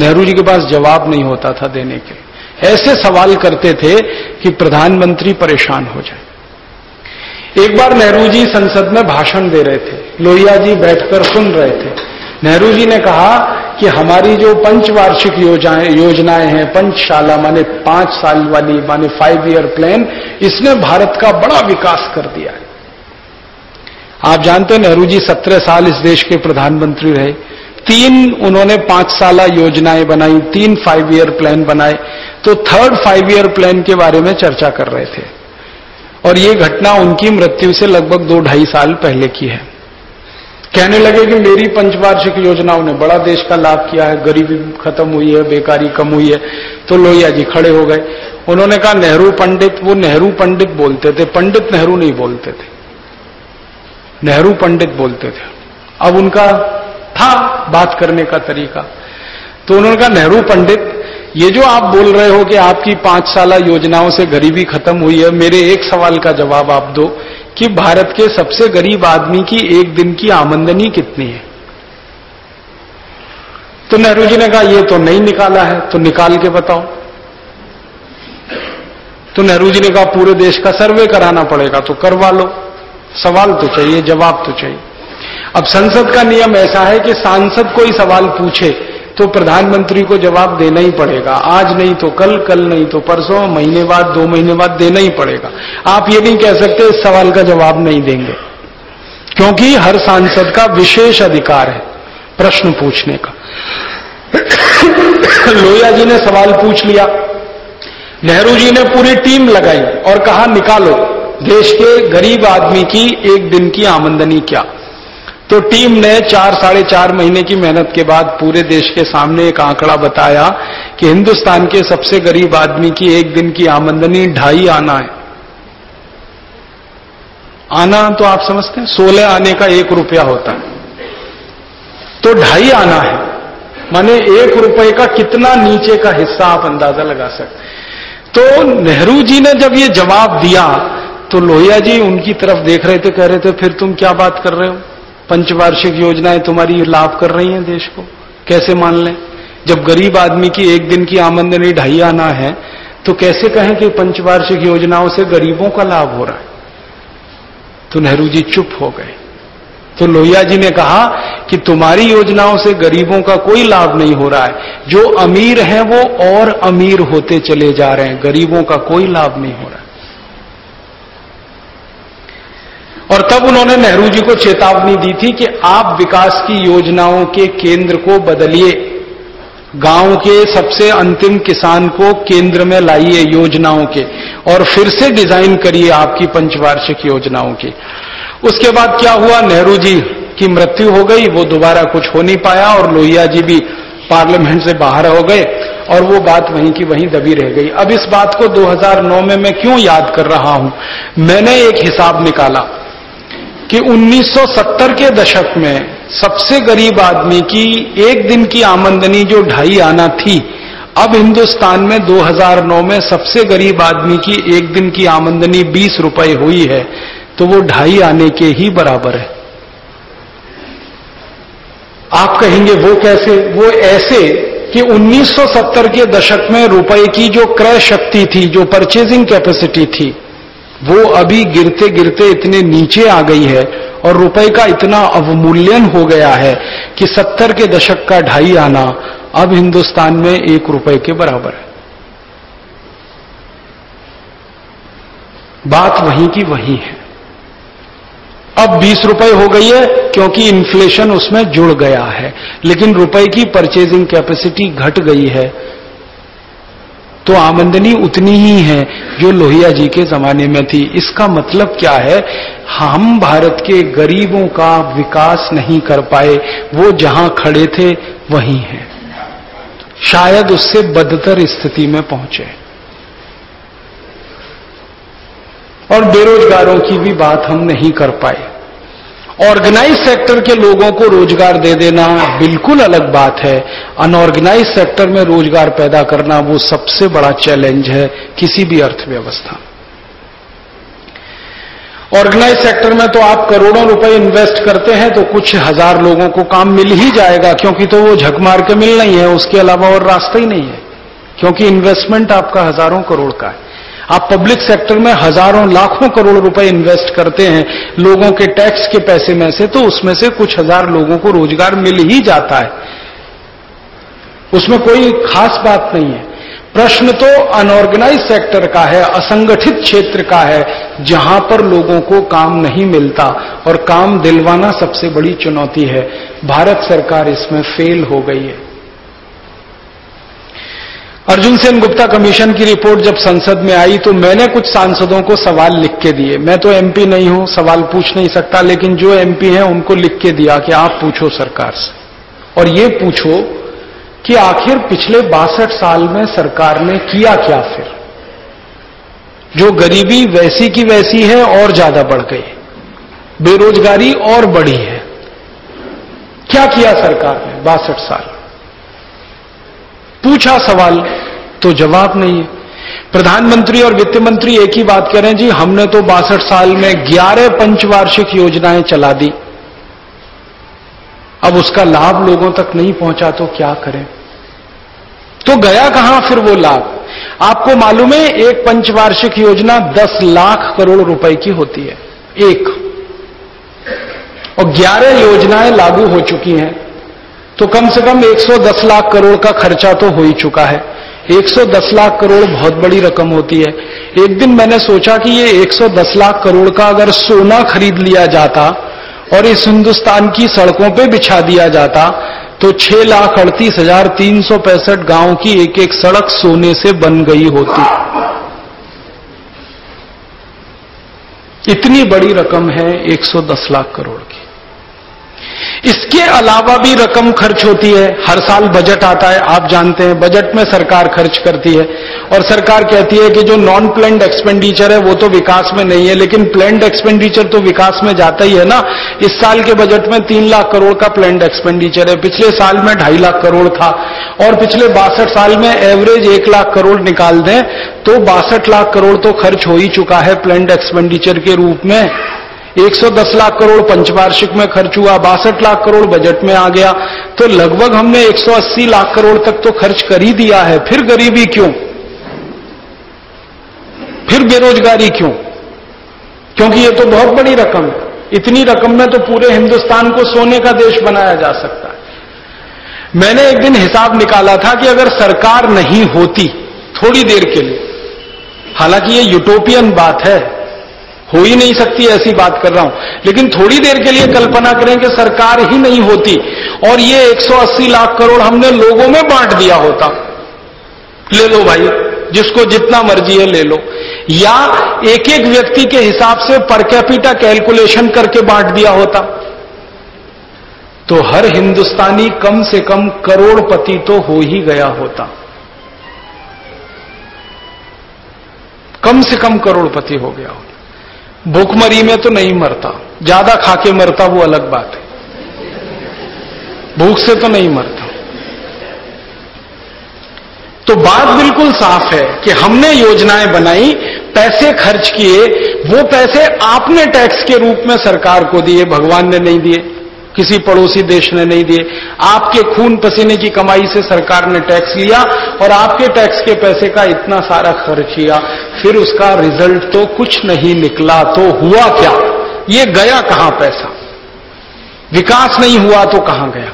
नेहरू जी के पास जवाब नहीं होता था देने के ऐसे सवाल करते थे कि प्रधानमंत्री परेशान हो जाए। एक बार नेहरू जी संसद में भाषण दे रहे थे, लोहिया जी बैठकर सुन रहे थे। नेहरू जी ने कहा कि हमारी जो पंचवार्षिक योजनाएँ हैं, पंचशाला माने पाँच साल वाली, माने फाइव ईयर प्लान इसने भारत का बड़ा विकास कर दिया है। आप जानते हैं नेहरू जी सत्रह साल इस देश के प्रधानमंत्री रहे। तीन उन्होंने पाँच साल योजनाएँ बनाई, तीन फाइव ईयर प्लान बनाए। तो थर्ड फाइव ईयर प्लान के बारे में चर्चा कर रहे थे। और ये घटना उनकी मृत्यु से लगभग दो ढाई साल पहले की है। कहने लगे कि मेरी पंचवार्षिक योजनाओं ने बड़ा देश का लाभ किया है, गरीबी खत्म हुई है, बेकारी कम हुई है तो लोहिया जी खड़े हो गए। उन्होंने कहा, नेहरू पंडित, वो नेहरू पंडित बोलते थे। पंडित नेहरू नहीं बोलते थे। नेहरू पंडित बोलते थे। अब उनका था बात करने का तरीका। तो उन्होंने कहा, नेहरू पंडित ये जो आप बोल रहे हो कि आपकी पाँच साल योजनाओं से गरीबी खत्म हुई है, मेरे एक सवाल का जवाब आप दो कि भारत के सबसे गरीब आदमी की एक दिन की आमंदनी कितनी है? तो नेहरू जी ने कहा, ये तो नहीं निकाला है तो निकाल के बताओ। तो नेहरू जी ने कहा, पूरे देश का सर्वे कराना पड़ेगा तो करवा लो। सवाल तो चाहिए, जवाब तो चाहिए। अब संसद का नियम ऐसा है कि सांसद कोई सवाल पूछे तो प्रधानमंत्री को जवाब देना ही पड़ेगा। आज नहीं तो कल कल नहीं तो परसों, महीने बाद, दो महीने बाद देना ही पड़ेगा। आप ये नहीं कह सकते इस सवाल का जवाब नहीं देंगे। क्योंकि हर सांसद का विशेष अधिकार है प्रश्न पूछने का। लोहिया जी ने सवाल पूछ लिया। नेहरू जी ने पूरी टीम लगाई और कहा, निकालो। देश के गरीब आदमी की एक दिन की आमंदनी क्या? तो टीम ने चार, साढ़े चार महीने की मेहनत के बाद पूरे देश के सामने एक आंकड़ा बताया कि हिंदुस्तान के सबसे गरीब आदमी की एक दिन की आमंदनी ढाई आना है। आना तो आप समझते हैं, सोलह आने का एक रुपया होता है। तो ढाई आना है। माने एक रुपए का कितना नीचे का हिस्सा आप अंदाज़ा लगा सकते तो नेहरू जी ने जब ये जवाब दिया तो लोहिया जी उनकी तरफ़ देख रहे थे, कह रहे थे, फिर तुम क्या बात कर रहे हो? पंचवार्षिक योजनाएँ तुम्हारी लाभ कर रही हैं देश को। कैसे मान लें? जब गरीब आदमी की एक दिन की आमंदनी ढाई आना है तो कैसे कहें कि पंचवार्षिक योजनाओं से गरीबों का लाभ हो रहा है? तो नेहरू जी चुप हो गए। तो लोहिया जी ने कहा कि तुम्हारी योजनाओं से गरीबों का कोई लाभ नहीं हो रहा है। जो अमीर हैं वो और अमीर होते चले जा रहे हैं। गरीबों का कोई लाभ नहीं हो रहा। और तब उन्होंने नेहरू जी को चेतावनी दी थी कि आप विकास की योजनाओं के केंद्र को बदलिए। गाँव के सबसे अंतिम किसान को केंद्र में लाइए योजनाओं के और फिर से डिज़ाइन करिए आपकी पंचवार्षिक योजनाओं की। उसके बाद क्या हुआ? नेहरू जी की मृत्यु हो गई, वो दोबारा कुछ हो नहीं पाया और लोहिया जी भी पार्लियामेंट से बाहर हो गए और वो बात वहीं की वहीं दबी रह गई। अब इस बात को 2009 में मैं क्यों याद कर रहा हूँ? मैंने एक हिसाब निकाला। कि 1970 के दशक में सबसे गरीब आदमी की एक दिन की आमंदनी जो ढाई आना थी, अब हिंदुस्तान में 2009 में सबसे गरीब आदमी की एक दिन की आमंदनी 20 रुपए हुई है तो वो ढाई आने के ही बराबर है। आप कहेंगे, वो कैसे? वो ऐसे कि 1970 के दशक में रुपए की जो क्रय शक्ति थी, जो परचेजिंग कैपेसिटी थी वो अभी गिरते गिरते इतने नीचे आ गई है और रुपए का इतना अवमूल्यन हो गया है कि सत्तर के दशक का ढाई आना अब हिंदुस्तान में एक रुपए के बराबर है। बात वहीं की वहीं है। अब बीस रुपए हो गई है क्योंकि इन्फ्लेशन उसमें जुड़ गया है, लेकिन रुपए की परचेजिंग कैपेसिटी घट गई है। तो आमंदनी उतनी ही है जो लोहिया जी के जमाने में थी। इसका मतलब क्या है? हम भारत के गरीबों का विकास नहीं कर पाए। वो जहाँ खड़े थे, वहीं हैं। शायद उससे बदतर स्थिति में पहुँचे। और बेरोजगारों की भी बात हम नहीं कर पाए। ऑर्गेनाइज सेक्टर के लोगों को रोज़गार दे देना बिल्कुल अलग बात है। अनऑर्गेनाइज सेक्टर में रोज़गार पैदा करना वो सबसे बड़ा चैलेंज है किसी भी अर्थव्यवस्था। ऑर्गेनाइज सेक्टर में तो आप करोड़ों रुपए इन्वेस्ट करते हैं तो कुछ हज़ार लोगों को काम मिल ही जाएगा, क्योंकि तो वो झक मार के मिल नहीं है, उसके अलावा और रास्ता ही नहीं है। क्योंकि इन्वेस्टमेंट आपका हज़ारों करोड़ का है। आप पब्लिक सेक्टर में हज़ारों, लाखों करोड़ रुपए इन्वेस्ट करते हैं, लोगों के टैक्स के पैसे में से तो उसमें से कुछ हज़ार लोगों को रोज़गार मिल ही जाता है। उसमें कोई खास बात नहीं है। प्रश्न तो अनऑर्गेनाइज सेक्टर का है, असंगठित क्षेत्र का है, जहाँ पर लोगों को काम नहीं मिलता और काम दिलवाना सबसे बड़ी चुनौती है। भारत सरकार इसमें फेल हो गई है। अर्जुन सेन गुप्ता कमीशन की रिपोर्ट जब संसद में आई तो मैंने कुछ सांसदों को सवाल लिख के दिए। मैं तो एमपी नहीं हूँ, सवाल पूछ नहीं सकता, लेकिन जो एमपी हैं उनको लिख के दिया कि आप पूछो सरकार से। और ये पूछो कि आखिर पिछले बासठ साल में सरकार ने किया क्या फिर? जो गरीबी वैसी की वैसी है और ज़्यादा बढ़ गई। बेरोजगारी और बढ़ी है। क्या किया सरकार ने बासठ साल? पूछा सवाल तो जवाब नहीं है। प्रधानमंत्री और वित्त मंत्री एक ही बात करें जी, हमने तो बासठ साल में ग्यारह पंचवार्षिक योजनाएँ चला दी। अब उसका लाभ लोगों तक नहीं पहुँचा तो क्या करें? तो गया कहाँ फिर वो लाभ? आपको मालूम है, एक पंचवार्षिक योजना दस लाख करोड़ रुपए की होती है, एक। और ग्यारह योजनाएँ लागू हो चुकी हैं। तो कम से कम 110 लाख करोड़ का खर्चा तो हो ही चुका है। 110 लाख करोड़ बहुत बड़ी रकम होती है। एक दिन मैंने सोचा कि ये 110 लाख करोड़ का अगर सोना खरीद लिया जाता और इस हिंदुस्तान की सड़कों पे बिछा दिया जाता तो छह लाख अड़तीस हज़ार तीन सौ पैंसठ गाँव की एक एक सड़क सोने से बन गई होती। इतनी बड़ी रकम है 110 लाख करोड़ की। इसके अलावा भी रकम खर्च होती है। हर साल बजट आता है, आप जानते हैं, बजट में सरकार खर्च करती है। और सरकार कहती है कि जो नॉन प्लैंड एक्सपेंडिचर है, वो तो विकास में नहीं है, लेकिन प्लैंड एक्सपेंडिचर तो विकास में जाता ही है ना। इस साल के बजट में तीन लाख करोड़ का प्लैंड एक्सपेंडिचर है। पिछले साल में ढाई लाख करोड़ था। और पिछले बासठ साल में एवरेज एक लाख करोड़ निकाल दें तो बासठ लाख करोड़ तो खर्च हो ही चुका है प्लैंड एक्सपेंडिचर के रूप में। 110 लाख करोड़ पंचवार्षिक में खर्च हुआ, बासठ लाख करोड़ बजट में आ गया। तो लगभग हमने 180 लाख करोड़ तक तो खर्च कर ही दिया है। फिर गरीबी क्यों? फिर बेरोजगारी क्यों? क्योंकि ये तो बहुत बड़ी रकम है। इतनी रकम में तो पूरे हिंदुस्तान को सोने का देश बनाया जा सकता है। मैंने एक दिन हिसाब निकाला था कि अगर सरकार नहीं होती थोड़ी देर के लिए, हालाँकि ये यूटोपियन बात है हो ही नहीं सकती, ऐसी बात कर रहा हूँ। लेकिन थोड़ी देर के लिए कल्पना करें कि सरकार ही नहीं होती और ये 180 लाख करोड़ हमने लोगों में बांट दिया होता। ले लो भाई, जिसको जितना मर्ज़ी है ले लो। या एक एक व्यक्ति के हिसाब से पर कैपिटा कैलकुलेशन करके बांट दिया होता। तो हर हिंदुस्तानी कम से कम करोड़पति तो हो ही गया होता। कम से कम करोड़पति हो गया होता। भूखमरी में तो नहीं मरता। ज़्यादा खा के मरता, वो अलग बात है। भूख से तो नहीं मरता। तो बात बिल्कुल साफ़ है कि हमने योजनाएँ बनाई, पैसे खर्च किए, वो पैसे आपने टैक्स के रूप में सरकार को दिए, भगवान ने नहीं दिए। किसी पड़ोसी देश ने नहीं दिए। आपके खून पसीने की कमाई से सरकार ने टैक्स लिया और आपके टैक्स के पैसे का इतना सारा खर्च किया। फिर उसका रिज़ल्ट तो कुछ नहीं निकला तो हुआ क्या? ये गया कहाँ पैसा? विकास नहीं हुआ तो कहाँ गया?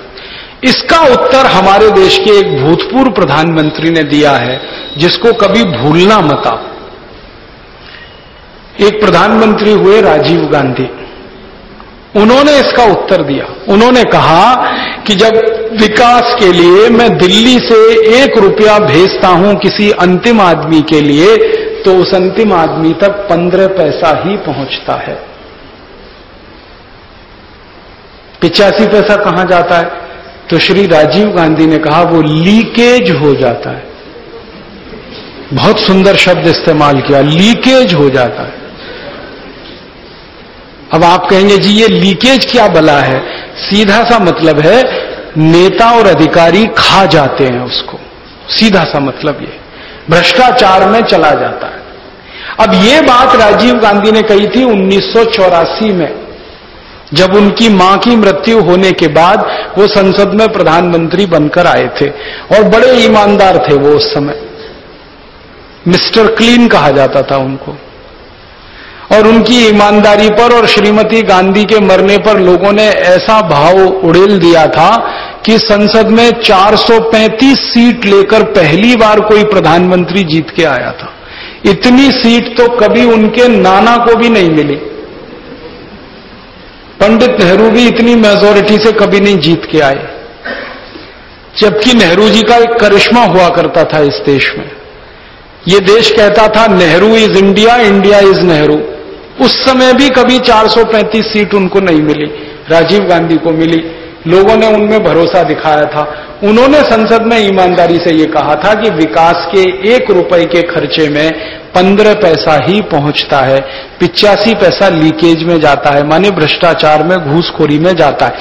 इसका उत्तर हमारे देश के एक भूतपूर्व प्रधानमंत्री ने दिया है, जिसको कभी भूलना मत आप। एक प्रधानमंत्री हुए राजीव गांधी। उन्होंने इसका उत्तर दिया। उन्होंने कहा कि जब विकास के लिए मैं दिल्ली से एक रुपया भेजता हूँ किसी अंतिम आदमी के लिए तो उस अंतिम आदमी तक पंद्रह पैसा ही पहुँचता है। पिचासी पैसा कहाँ जाता है? तो श्री राजीव गांधी ने कहा, वो लीकेज हो जाता है। बहुत सुंदर शब्द इस्तेमाल किया, लीकेज हो जाता है। अब आप कहेंगे, जी, ये लीकेज क्या बला है? सीधा सा मतलब है, नेता और अधिकारी खा जाते हैं उसको। सीधा सा मतलब ये। भ्रष्टाचार में चला जाता है। अब ये बात राजीव गांधी ने कही थी उन्नीस सौ चौरासी में, जब उनकी माँ की मृत्यु होने के बाद वो संसद में प्रधानमंत्री बनकर आए थे और बड़े ईमानदार थे वो उस समय। मिस्टर क्लीन कहा जाता था उनको। और उनकी ईमानदारी पर और श्रीमती गांधी के मरने पर लोगों ने ऐसा भाव उड़ेल दिया था कि संसद में 435 सीट लेकर पहली बार कोई प्रधानमंत्री जीत के आया था। इतनी सीट तो कभी उनके नाना को भी नहीं मिली। पंडित नेहरू भी इतनी मेजोरिटी से कभी नहीं जीत के आए। जबकि नेहरू जी का एक करिश्मा हुआ करता था इस देश में। ये देश कहता था, Nehru is India India is Nehru. उस समय भी कभी 435 सीट उनको नहीं मिली। राजीव गांधी को मिली। लोगों ने उनमें भरोसा दिखाया था। उन्होंने संसद में ईमानदारी से ये कहा था कि विकास के एक रुपए के खर्चे में पंद्रह पैसा ही पहुँचता है। पिचासी पैसा लीकेज में जाता है, माने भ्रष्टाचार में, घूसखोरी में जाता है।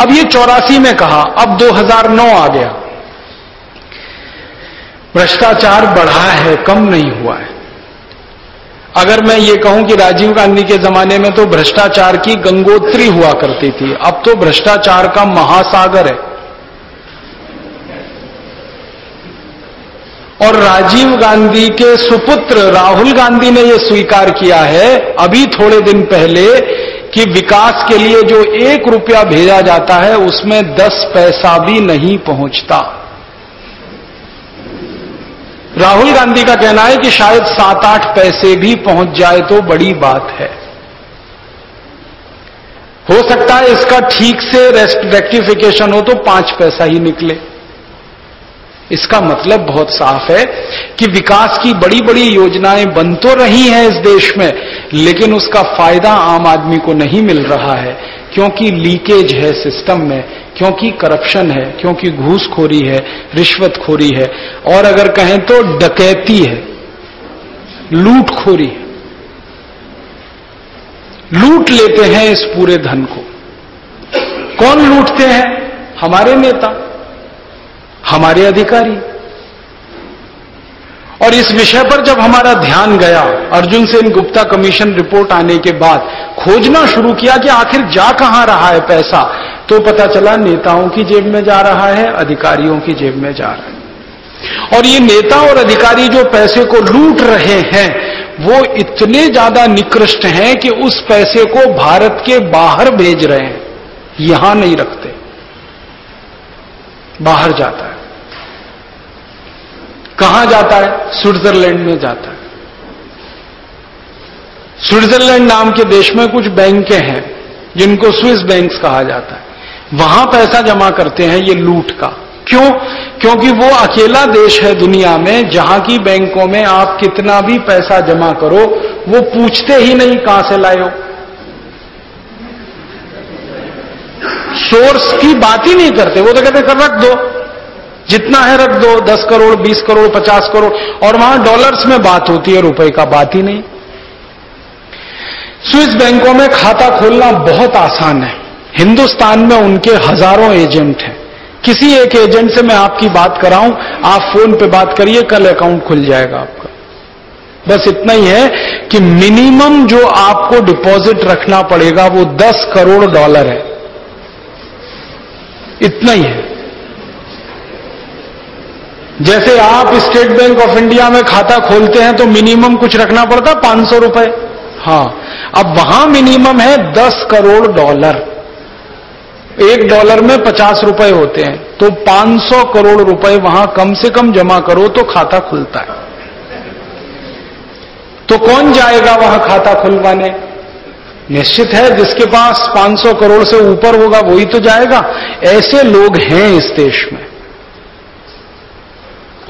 अब ये चौरासी में कहा, अब 2009 आ गया। भ्रष्टाचार बढ़ा है, कम नहीं हुआ है। अगर मैं ये कहूँ कि राजीव गांधी के जमाने में तो भ्रष्टाचार की गंगोत्री हुआ करती थी। अब तो भ्रष्टाचार का महासागर है। और राजीव गांधी के सुपुत्र राहुल गांधी ने यह स्वीकार किया है अभी थोड़े दिन पहले कि विकास के लिए जो एक रुपया भेजा जाता है, उसमें दस पैसा भी नहीं पहुँचता। राहुल गांधी का कहना है कि शायद सात आठ पैसे भी पहुँच जाए तो बड़ी बात है। हो सकता है इसका ठीक से रेक्टिफिकेशन हो तो पाँच पैसा ही निकले। इसका मतलब बहुत साफ़ है कि विकास की बड़ी बड़ी योजनाएँ बन तो रही हैं इस देश में, लेकिन उसका फ़ायदा आम आदमी को नहीं मिल रहा है। क्योंकि लीकेज है सिस्टम में, क्योंकि करप्शन है, क्योंकि घूसखोरी है, रिश्वतखोरी है, और अगर कहें तो डकैती है, लूटखोरी है। लूट लेते हैं इस पूरे धन को। कौन लूटते हैं? हमारे नेता, हमारे अधिकारी। और इस विषय पर जब हमारा ध्यान गया, अर्जुन सेन गुप्ता कमीशन रिपोर्ट आने के बाद खोजना शुरू किया कि आखिर जा कहाँ रहा है पैसा तो पता चला नेताओं की जेब में जा रहा है, अधिकारियों की जेब में जा रहा है। और ये नेता और अधिकारी जो पैसे को लूट रहे हैं, वो इतने ज़्यादा निकृष्ट हैं कि उस पैसे को भारत के बाहर भेज रहे हैं। यहाँ नहीं रखते। बाहर जाता है। कहाँ जाता है? स्विट्जरलैंड में जाता है। स्विट्जरलैंड नाम के देश में कुछ बैंकें हैं, जिनको स्विस बैंक्स कहा जाता है। वहाँ पैसा जमा करते हैं ये लूट का। क्यों? क्योंकि वो अकेला देश है दुनिया में, जहाँ की बैंकों में आप कितना भी पैसा जमा करो, वो पूछते ही नहीं कहाँ से लाए सोर्स की बात ही नहीं करते, वो तो कहते कर रख दो। जितना है रख दो, दस करोड़, बीस करोड़, पचास करोड़, और वहाँ डॉलर्स में बात होती है, रुपए का बात ही नहीं। स्विस बैंकों में खाता खोलना बहुत आसान है। हिंदुस्तान में उनके हज़ारों एजेंट हैं। किसी एक एजेंट से मैं आपकी बात कराऊं, आप फ़ोन पे बात करिए, कल अकाउंट खुल जाएगा आपका। बस इतना ही है कि मिनिमम जो आपको डिपॉजिट रखना पड़ेगा, वो 10 करोड़ डॉलर है। इतना ही है। जैसे आप स्टेट बैंक ऑफ़ इंडिया में खाता खोलते हैं तो मिनिमम कुछ रखना पड़ता पाँच सौ रुपए। हाँ अब वहाँ मिनिमम है दस करोड़ डॉलर। एक डॉलर में पचास रुपए होते हैं तो पाँच सौ करोड़ रुपए वहाँ कम से कम जमा करो तो खाता खुलता है। तो कौन जाएगा वहाँ खाता खुलवाने? निश्चित है जिसके पास 500 करोड़ से ऊपर होगा, वही तो जाएगा। ऐसे लोग हैं इस देश में।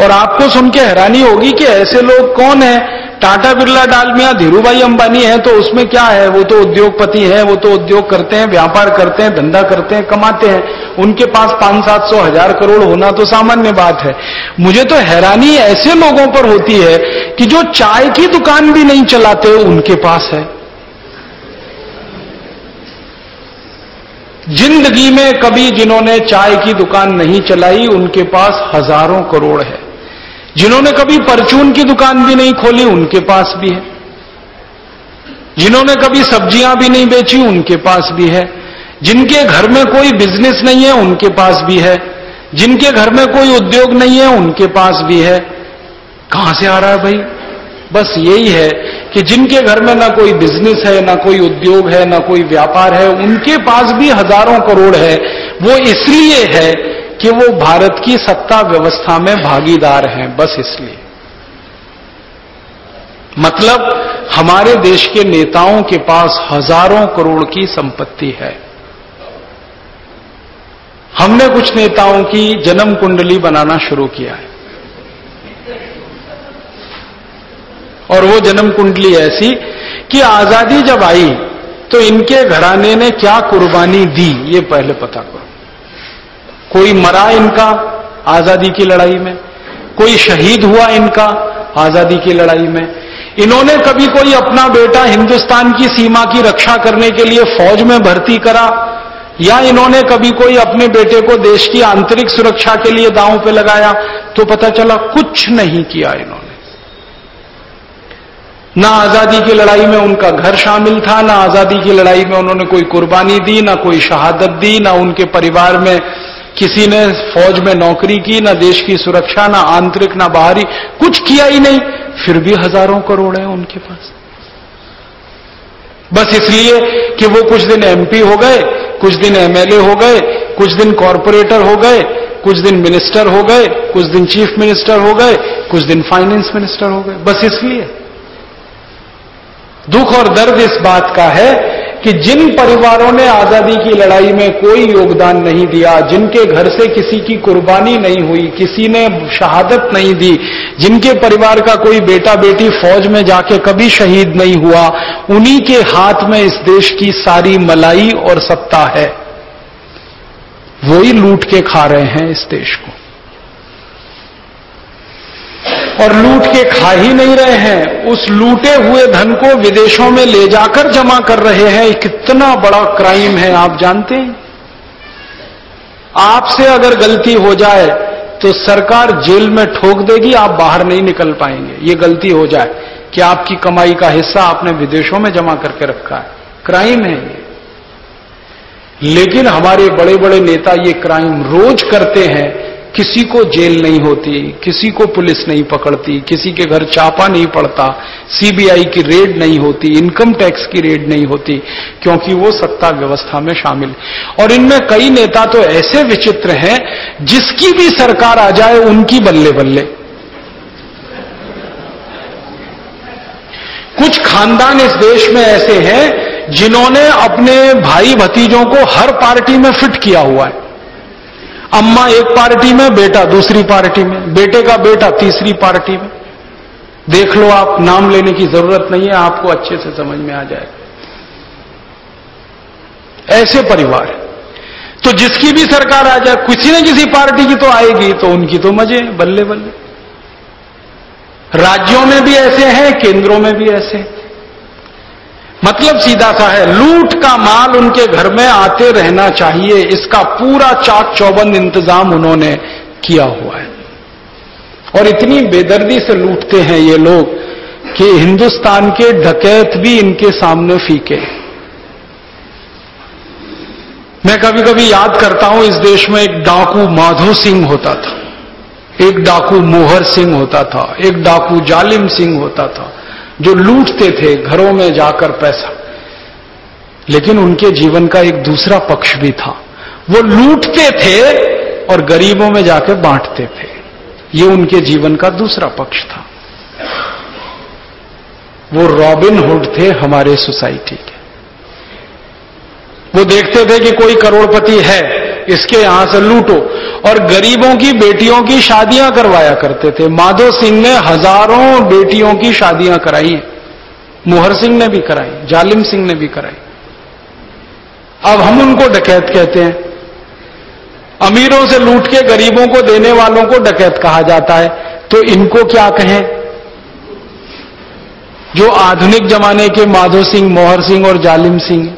और आपको सुन के हैरानी होगी कि ऐसे लोग कौन है? टाटा बिरला डालमिया धीरूभाई अंबानी है तो उसमें क्या है? वो तो उद्योगपति है, वो तो उद्योग करते हैं, व्यापार करते हैं, धंधा करते हैं, कमाते हैं। उनके पास पाँच सात सौ, हज़ार करोड़ होना तो सामान्य बात है। मुझे तो हैरानी ऐसे लोगों पर होती है कि जो चाय की दुकान भी नहीं चलाते उनके पास है। ज़िंदगी में कभी जिन्होंने चाय की दुकान नहीं चलाई, उनके पास हज़ारों करोड़ है। जिन्होंने कभी परचून की दुकान भी नहीं खोली, उनके पास भी है। जिन्होंने कभी सब्ज़ियाँ भी नहीं बेची, उनके पास भी है। जिनके घर में कोई बिज़नेस नहीं है, उनके पास भी है। जिनके घर में कोई उद्योग नहीं है, उनके पास भी है। कहाँ से आ रहा है भाई? बस यही है कि जिनके घर में ना कोई बिज़नेस है, ना कोई उद्योग है, ना कोई व्यापार है, उनके पास भी हज़ारों करोड़ है। वो इसलिए है कि वो भारत की सत्ता व्यवस्था में भागीदार हैं, बस इसलिए। मतलब हमारे देश के नेताओं के पास हज़ारों करोड़ की संपत्ति है। हमने कुछ नेताओं की जन्म कुंडली बनाना शुरू किया है। और वो जन्म कुंडली ऐसी कि आज़ादी जब आई तो इनके घराने ने क्या कुर्बानी दी, ये पहले पता करो। कोई मरा इनका आज़ादी की लड़ाई में, कोई शहीद हुआ इनका आज़ादी की लड़ाई में। इन्होंने कभी कोई अपना बेटा हिंदुस्तान की सीमा की रक्षा करने के लिए फौज में भर्ती करा, या इन्होंने कभी कोई अपने बेटे को देश की आंतरिक सुरक्षा के लिए दांव पे लगाया तो पता चला कुछ नहीं किया इन्होंने। ना आज़ादी की लड़ाई में उनका घर शामिल था, ना आज़ादी की लड़ाई में उन्होंने कोई कुर्बानी दी, ना कोई शहादत दी, ना उनके परिवार में किसी ने फौज में नौकरी की, ना देश की सुरक्षा, ना आंतरिक, ना बाहरी, कुछ किया ही नहीं, फिर भी हज़ारों करोड़ है उनके पास। बस इसलिए कि वो कुछ दिन एमपी हो गए, कुछ दिन एमएलए हो गए, कुछ दिन कॉरपोरेटर हो गए, कुछ दिन मिनिस्टर हो गए, कुछ दिन चीफ मिनिस्टर हो गए, कुछ दिन फाइनेंस मिनिस्टर हो गए। बस इसलिए। दुख और दर्द इस बात का है कि जिन परिवारों ने आज़ादी की लड़ाई में कोई योगदान नहीं दिया, जिनके घर से किसी की कुर्बानी नहीं हुई, किसी ने शहादत नहीं दी, जिनके परिवार का कोई बेटा बेटी फौज में जाके कभी शहीद नहीं हुआ, उन्हीं के हाथ में इस देश की सारी मलाई और सत्ता है। वो ही लूट के खा रहे हैं इस देश को। और लूट के खा ही नहीं रहे हैं। उस लूटे हुए धन को विदेशों में ले जाकर जमा कर रहे हैं। कितना बड़ा क्राइम है, आप जानते हैं? आपसे अगर गलती हो जाए तो सरकार जेल में ठोक देगी, आप बाहर नहीं निकल पाएँगे। ये गलती हो जाए कि आपकी कमाई का हिस्सा आपने विदेशों में जमा करके रखा है। क्राइम है ये। लेकिन हमारे बड़े बड़े नेता ये क्राइम रोज करते हैं किसी को जेल नहीं होती, किसी को पुलिस नहीं पकड़ती, किसी के घर चापा नहीं पड़ता सीबीआई की रेड नहीं होती इनकम टैक्स की रेड नहीं होती, क्योंकि वो सत्ता व्यवस्था में शामिल। और इनमें कई नेता तो ऐसे विचित्र हैं, जिसकी भी सरकार आ जाए, उनकी बल्ले बल्ले। कुछ खानदान इस देश में ऐसे हैं, जिन्होंने अपने भाई भतीजों को हर पार्टी में फिट किया हुआ है। अम्मा एक पार्टी में, बेटा दूसरी पार्टी में, बेटे का बेटा तीसरी पार्टी में। देख लो आप, नाम लेने की ज़रूरत नहीं है, आपको अच्छे से समझ में आ जाएगा। ऐसे परिवार तो जिसकी भी सरकार आ जाए, किसी न किसी पार्टी की तो आएगी तो उनकी तो मज़े बल्ले बल्ले राज्यों में भी ऐसे हैं, केंद्रों में भी ऐसे हैं। मतलब सीधा सा है, लूट का माल उनके घर में आते रहना चाहिए, इसका पूरा चाक चौबंद इंतज़ाम उन्होंने किया हुआ है। और इतनी बेदर्दी से लूटते हैं ये लोग कि हिंदुस्तान के डकैत भी इनके सामने फीके मैं कभी कभी याद करता हूँ, इस देश में एक डाकू माधो सिंह होता था, एक डाकू मोहर सिंह होता था, एक डाकू जालिम सिंह होता था। जो लूटते थे घरों में जाकर पैसा। लेकिन उनके जीवन का एक दूसरा पक्ष भी था। वो लूटते थे और गरीबों में जाकर बांटते थे। ये उनके जीवन का दूसरा पक्ष था। वो रॉबिन हुड थे हमारे सोसाइटी के। वो देखते थे कि कोई करोड़पति है। इसके यहाँ से लूटो। और गरीबों की बेटियों की शादियाँ करवाया करते थे। माधो सिंह ने हज़ारों बेटियों की शादियाँ कराई हैं। मोहर सिंह ने भी कराई, जालिम सिंह ने भी कराई। अब हम उनको डकैत कहते हैं। अमीरों से लूट के गरीबों को देने वालों को डकैत कहा जाता है। तो इनको क्या कहें? जो आधुनिक जमाने के माधो सिंह, मोहर सिंह और जालिम सिंह।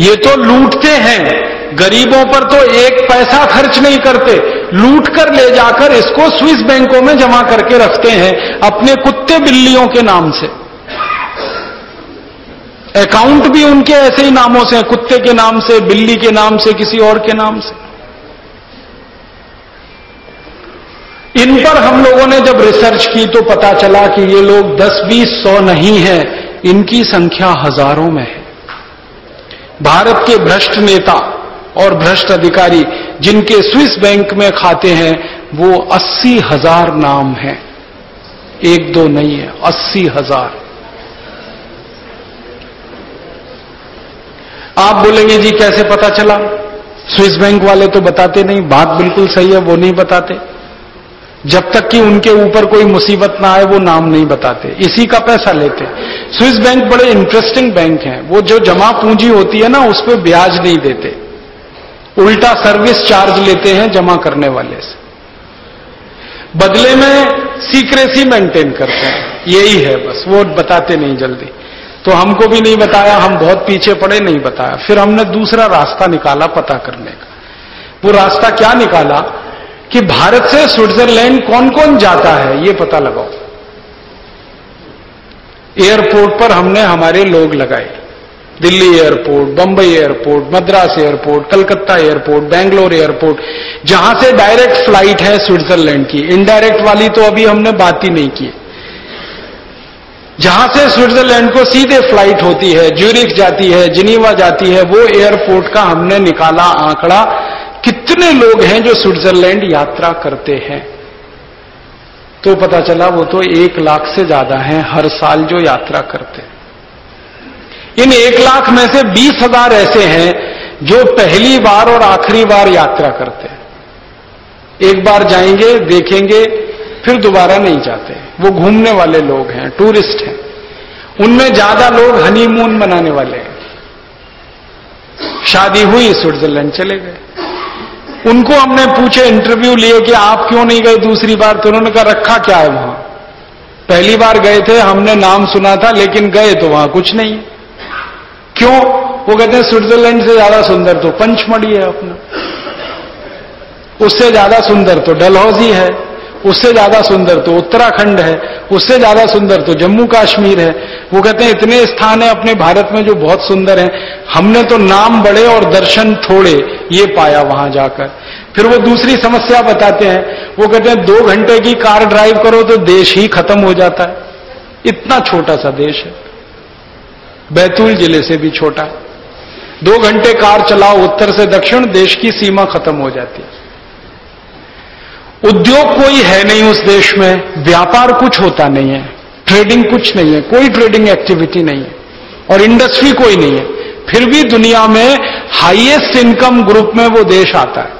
ये तो लूटते हैं। गरीबों पर तो एक पैसा खर्च नहीं करते। लूट कर ले जाकर इसको स्विस बैंकों में जमा करके रखते हैं अपने कुत्ते बिल्लियों के नाम से। अकाउंट भी उनके ऐसे ही नामों से कुत्ते के नाम से, बिल्ली के नाम से, किसी और के नाम से। इन पर हम लोगों ने जब रिसर्च की तो पता चला कि ये लोग 10-20 सौ नहीं है, इनकी संख्या हज़ारों में है। भारत के भ्रष्ट नेता और भ्रष्ट अधिकारी जिनके स्विस बैंक में खाते हैं, वो अस्सी हज़ार नाम हैं। एक दो नहीं है, अस्सी हज़ार। आप बोलेंगे, जी, कैसे पता चला? स्विस बैंक वाले तो बताते नहीं, बात बिल्कुल सही है, वो नहीं बताते। जब तक कि उनके ऊपर कोई मुसीबत ना आए, वो नाम नहीं बताते। इसी का पैसा लेते। स्विस बैंक बड़े इंटरेस्टिंग बैंक हैं। वो जो जमा पूंजी होती है ना, उस पर ब्याज नहीं देते। उल्टा सर्विस चार्ज लेते हैं जमा करने वाले से। बदले में सीक्रेसी मेंटेन करते हैं। यही है बस, वो बताते नहीं जल्दी। तो हमको भी नहीं बताया, हम बहुत पीछे पड़े, नहीं बताया। फिर हमने दूसरा रास्ता निकाला पता करने का। वो रास्ता क्या निकाला? कि भारत से स्विट्जरलैंड कौन कौन जाता है, ये पता लगाओ। एयरपोर्ट पर हमने हमारे लोग लगाए। Delhi airport, Bombay airport, Madras airport, Calcutta airport, Bangalore airport, जहाँ से डायरेक्ट फ़्लाइट है स्विट्जरलैंड की। इनडायरेक्ट वाली तो अभी हमने बात ही नहीं की। जहाँ से स्विट्जरलैंड को सीधे फ़्लाइट होती है ज्यूरिक जाती है, जिनीवा जाती है, वो एयरपोर्ट का हमने निकाला आंकड़ा। कितने लोग हैं जो स्विट्जरलैंड यात्रा करते हैं? तो पता चला वो तो एक लाख से ज़्यादा हैं हर साल जो यात्रा करते हैं। इन एक लाख में से बीस हज़ार ऐसे हैं जो पहली बार और आखिरी बार यात्रा करते हैं। एक बार जाएँगे, देखेंगे, फिर दोबारा नहीं जाते। वो घूमने वाले लोग हैं, टूरिस्ट हैं। उनमें ज़्यादा लोग हनीमून मनाने वाले हैं। शादी हुई, स्विट्जरलैंड चले गए। उनको हमने पूछे इंटरव्यू लिए कि आप क्यों नहीं गए दूसरी बार? तो उन्होंने कहा, रखा क्या है वहाँ? पहली बार गए थे, हमने नाम सुना था, लेकिन गए तो वहाँ कुछ नहीं। क्यों? वो कहते हैं, स्विट्जरलैंड से ज़्यादा सुंदर तो पंचमढ़ी है अपना। उससे ज़्यादा सुंदर तो डलहौजी है, उससे ज़्यादा सुंदर तो उत्तराखंड है, उससे ज़्यादा सुंदर तो जम्मू कश्मीर है। वो कहते हैं, इतने स्थान है अपने भारत में जो बहुत सुंदर हैं। हमने तो नाम बड़े और दर्शन थोड़े, ये पाया वहाँ जाकर। फिर वो दूसरी समस्या बताते हैं। वो कहते हैं, दो घंटे की कार ड्राइव करो तो देश ही खत्म हो जाता है। इतना छोटा सा देश है। बैतूल ज़िले से भी छोटा। दो घंटे कार चलाओ, उत्तर से दक्षिण, देश की सीमा खत्म हो जाती। उद्योग कोई है नहीं उस देश में, व्यापार कुछ होता नहीं है ट्रेडिंग कुछ नहीं है, कोई ट्रेडिंग एक्टिविटी नहीं है, और इंडस्ट्री कोई नहीं है। फिर भी दुनिया में हाईएस्ट इनकम ग्रुप में वो देश आता है।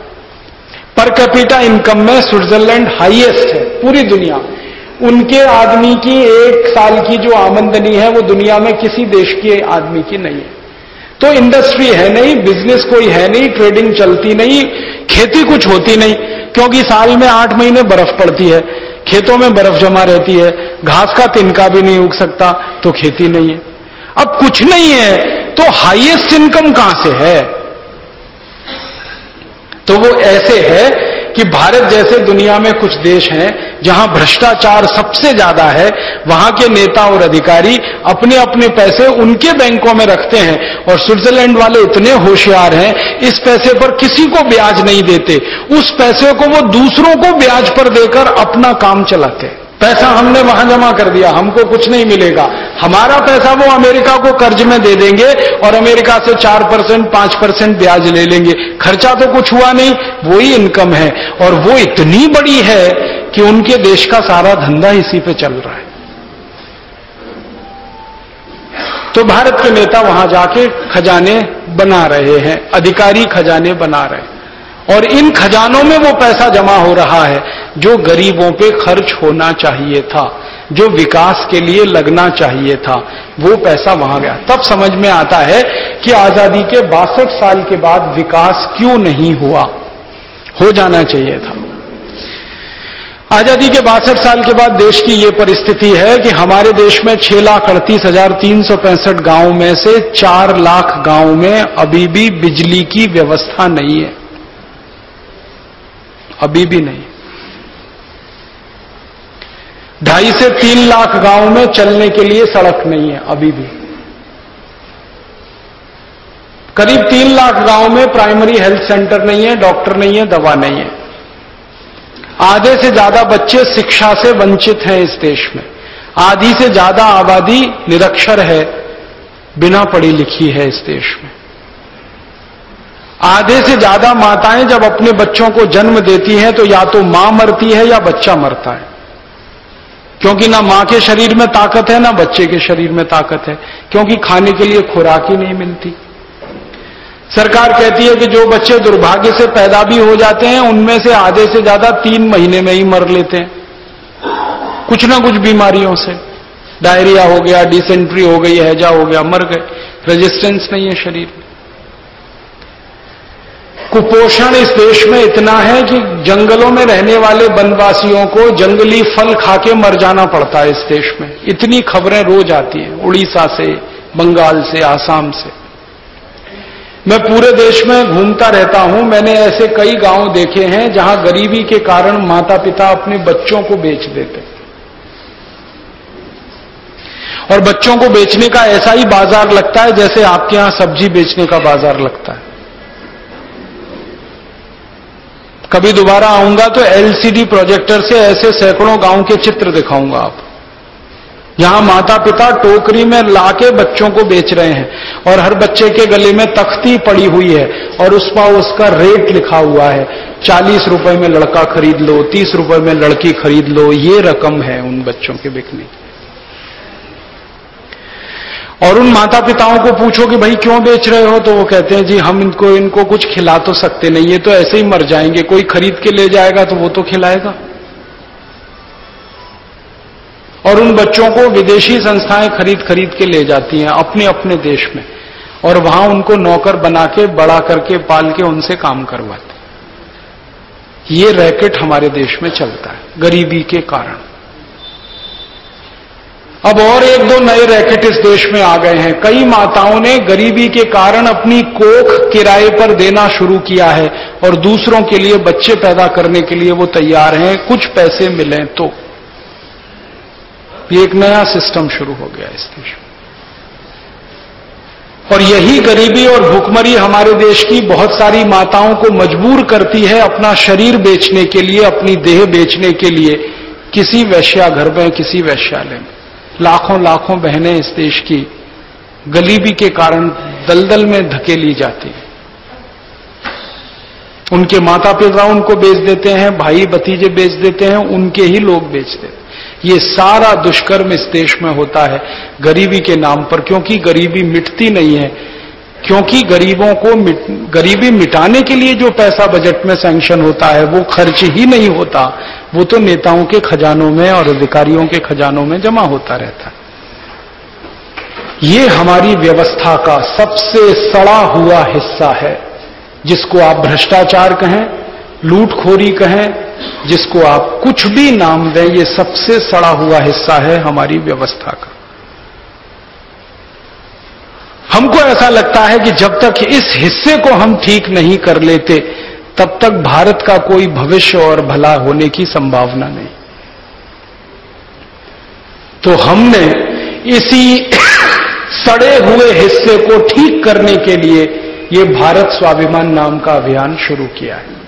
पर कैपिटा इनकम में स्विट्जरलैंड हाईएस्ट है, पूरी दुनिया में। उनके आदमी की एक साल की जो आमंदनी है, वो दुनिया में किसी देश के आदमी की नहीं है। तो इंडस्ट्री है नहीं बिज़नेस कोई है नहीं ट्रेडिंग चलती नहीं, खेती कुछ होती नहीं, क्योंकि साल में आठ महीने बर्फ़ पड़ती है, खेतों में बर्फ़ जमा रहती है, घास का तिनका भी नहीं उग सकता तो खेती नहीं है। अब कुछ नहीं है तो हाईएस्ट इनकम कहाँ से है? तो वो ऐसे है कि भारत जैसे दुनिया में कुछ देश हैं जहाँ भ्रष्टाचार सबसे ज़्यादा है, वहाँ के नेता और अधिकारी अपने अपने पैसे उनके बैंकों में रखते हैं और स्विट्जरलैंड वाले इतने होशियार हैं, इस पैसे पर किसी को ब्याज नहीं देते। उस पैसे को वो दूसरों को ब्याज पर देकर अपना काम चलाते हैं। पैसा हमने वहाँ जमा कर दिया, हमको कुछ नहीं मिलेगा। हमारा पैसा वो अमेरिका को कर्ज में दे देंगे और अमेरिका से चार परसेंट, पाँच परसेंट ब्याज ले लेंगे। खर्चा तो कुछ हुआ नहीं वो ही इनकम है। और वो इतनी बड़ी है कि उनके देश का सारा धंधा इसी पे चल रहा है। तो भारत के नेता वहाँ जाके खजाने बना रहे हैं, अधिकारी खजाने बना रहे हैं। और इन खजानों में वो पैसा जमा हो रहा है, जो गरीबों पे खर्च होना चाहिए था, जो विकास के लिए लगना चाहिए था, वो पैसा वहाँ गया। तब समझ में आता है कि आज़ादी के बासठ साल के बाद विकास क्यों नहीं हुआ। हो जाना चाहिए था। आज़ादी के बासठ साल के बाद देश की ये परिस्थिति है कि हमारे देश में छह लाख अड़तीस हज़ार तीन सौ पैंसठ गाँव में से चार लाख गाँव में अभी भी बिजली की व्यवस्था नहीं है। अभी भी नहीं। ढाई से तीन लाख गाँव में चलने के लिए सड़क नहीं है, अभी भी। करीब तीन लाख गाँव में प्राइमरी हेल्थ सेंटर नहीं है डॉक्टर नहीं है, दवा नहीं है। आधे से ज़्यादा बच्चे शिक्षा से वंचित हैं इस देश में। आधी से ज़्यादा आबादी निरक्षर है, बिना पढ़ी लिखी है इस देश में। आधे से ज़्यादा माताएँ जब अपने बच्चों को जन्म देती हैं तो या तो माँ मरती है या बच्चा मरता है। क्योंकि ना माँ के शरीर में ताकत है, ना बच्चे के शरीर में ताकत है, क्योंकि खाने के लिए खुराक ही नहीं मिलती। सरकार कहती है कि जो बच्चे दुर्भाग्य से पैदा भी हो जाते हैं, उनमें से आधे से ज़्यादा तीन महीने में ही मर लेते हैं। कुछ ना कुछ बीमारियों से। डायरिया हो गया, डिसेंट्री हो गई, हैजा हो गया, मर गए। रेजिस्टेंस नहीं है शरीर में। कुपोषण इस देश में इतना है कि जंगलों में रहने वाले वनवासियों को जंगली फल खा के मर जाना पड़ता है इस देश में। इतनी खबरें रोज आती हैं, उड़ीसा से, बंगाल से, आसाम से। मैं पूरे देश में घूमता रहता हूँ। मैंने ऐसे कई गाँव देखे हैं जहाँ गरीबी के कारण माता पिता अपने बच्चों को बेच देते और बच्चों को बेचने का ऐसा ही बाज़ार लगता है जैसे आपके यहाँ सब्ज़ी बेचने का बाज़ार लगता है। कभी दोबारा आऊँगा तो एलसीडी प्रोजेक्टर से ऐसे सैकड़ों गाँव के चित्र दिखाऊँगा आप। यहाँ माता पिता टोकरी में लाके बच्चों को बेच रहे हैं और हर बच्चे के गले में तख्ती पड़ी हुई है और उस पर उसका रेट लिखा हुआ है। चालीस रुपए में लड़का खरीद लो, तीस रुपए में लड़की खरीद लो, ये रकम है उन बच्चों के बिकने की। और उन माता पिताओं को पूछो कि भाई क्यों बेच रहे हो तो वो कहते हैं, जी, हम इनको इनको कुछ खिला तो सकते नहीं है तो ऐसे ही मर जाएँगे, कोई खरीद के ले जाएगा तो वो तो खिलाएगा। और उन बच्चों को विदेशी संस्थाएँ खरीद खरीद के ले जाती हैं, अपने अपने देश में, और वहाँ उनको नौकर बना के, बड़ा करके, पाल के उनसे काम करवाते ये रैकेट हमारे देश में चलता है, गरीबी के कारण। अब और एक दो नए रैकेट इस देश में आ गए हैं। कई माताओं ने गरीबी के कारण अपनी कोख किराए पर देना शुरू किया है और दूसरों के लिए, बच्चे पैदा करने के लिए वो तैयार हैं। कुछ पैसे मिलें तो। ये एक नया सिस्टम शुरू हो गया इस देश में। और यही गरीबी और भूखमरी हमारे देश की बहुत सारी माताओं को मजबूर करती है अपना शरीर बेचने के लिए, अपनी देह बेचने के लिए। किसी वैश्या घर में, किसी वैश्यालय में। लाखों लाखों बहनें इस देश की गरीबी के कारण दलदल में धकेली जाती उनके माता पिता उनको बेच देते हैं भाई भतीजे बेच देते हैं उनके ही लोग बेच देते हैं। ये सारा दुष्कर्म इस देश में होता है गरीबी के नाम पर क्योंकि गरीबी मिटती नहीं है क्योंकि गरीबों को मिट, गरीबी मिटाने के लिए जो पैसा बजट में सैंक्शन होता है वो खर्च ही नहीं होता। वो तो नेताओं के खजानों में और अधिकारियों के खजानों में जमा होता रहता है। ये हमारी व्यवस्था का सबसे सड़ा हुआ हिस्सा है, जिसको आप भ्रष्टाचार कहें, लूटखोरी कहें, जिसको आप कुछ भी नाम दें, ये सबसे सड़ा हुआ हिस्सा है हमारी व्यवस्था का। हमको ऐसा लगता है कि जब तक इस हिस्से को हम ठीक नहीं कर लेते तब तक भारत का कोई भविष्य और भला होने की संभावना नहीं। तो हमने इसी सड़े हुए हिस्से को ठीक करने के लिए यह भारत स्वाभिमान नाम का अभियान शुरू किया है।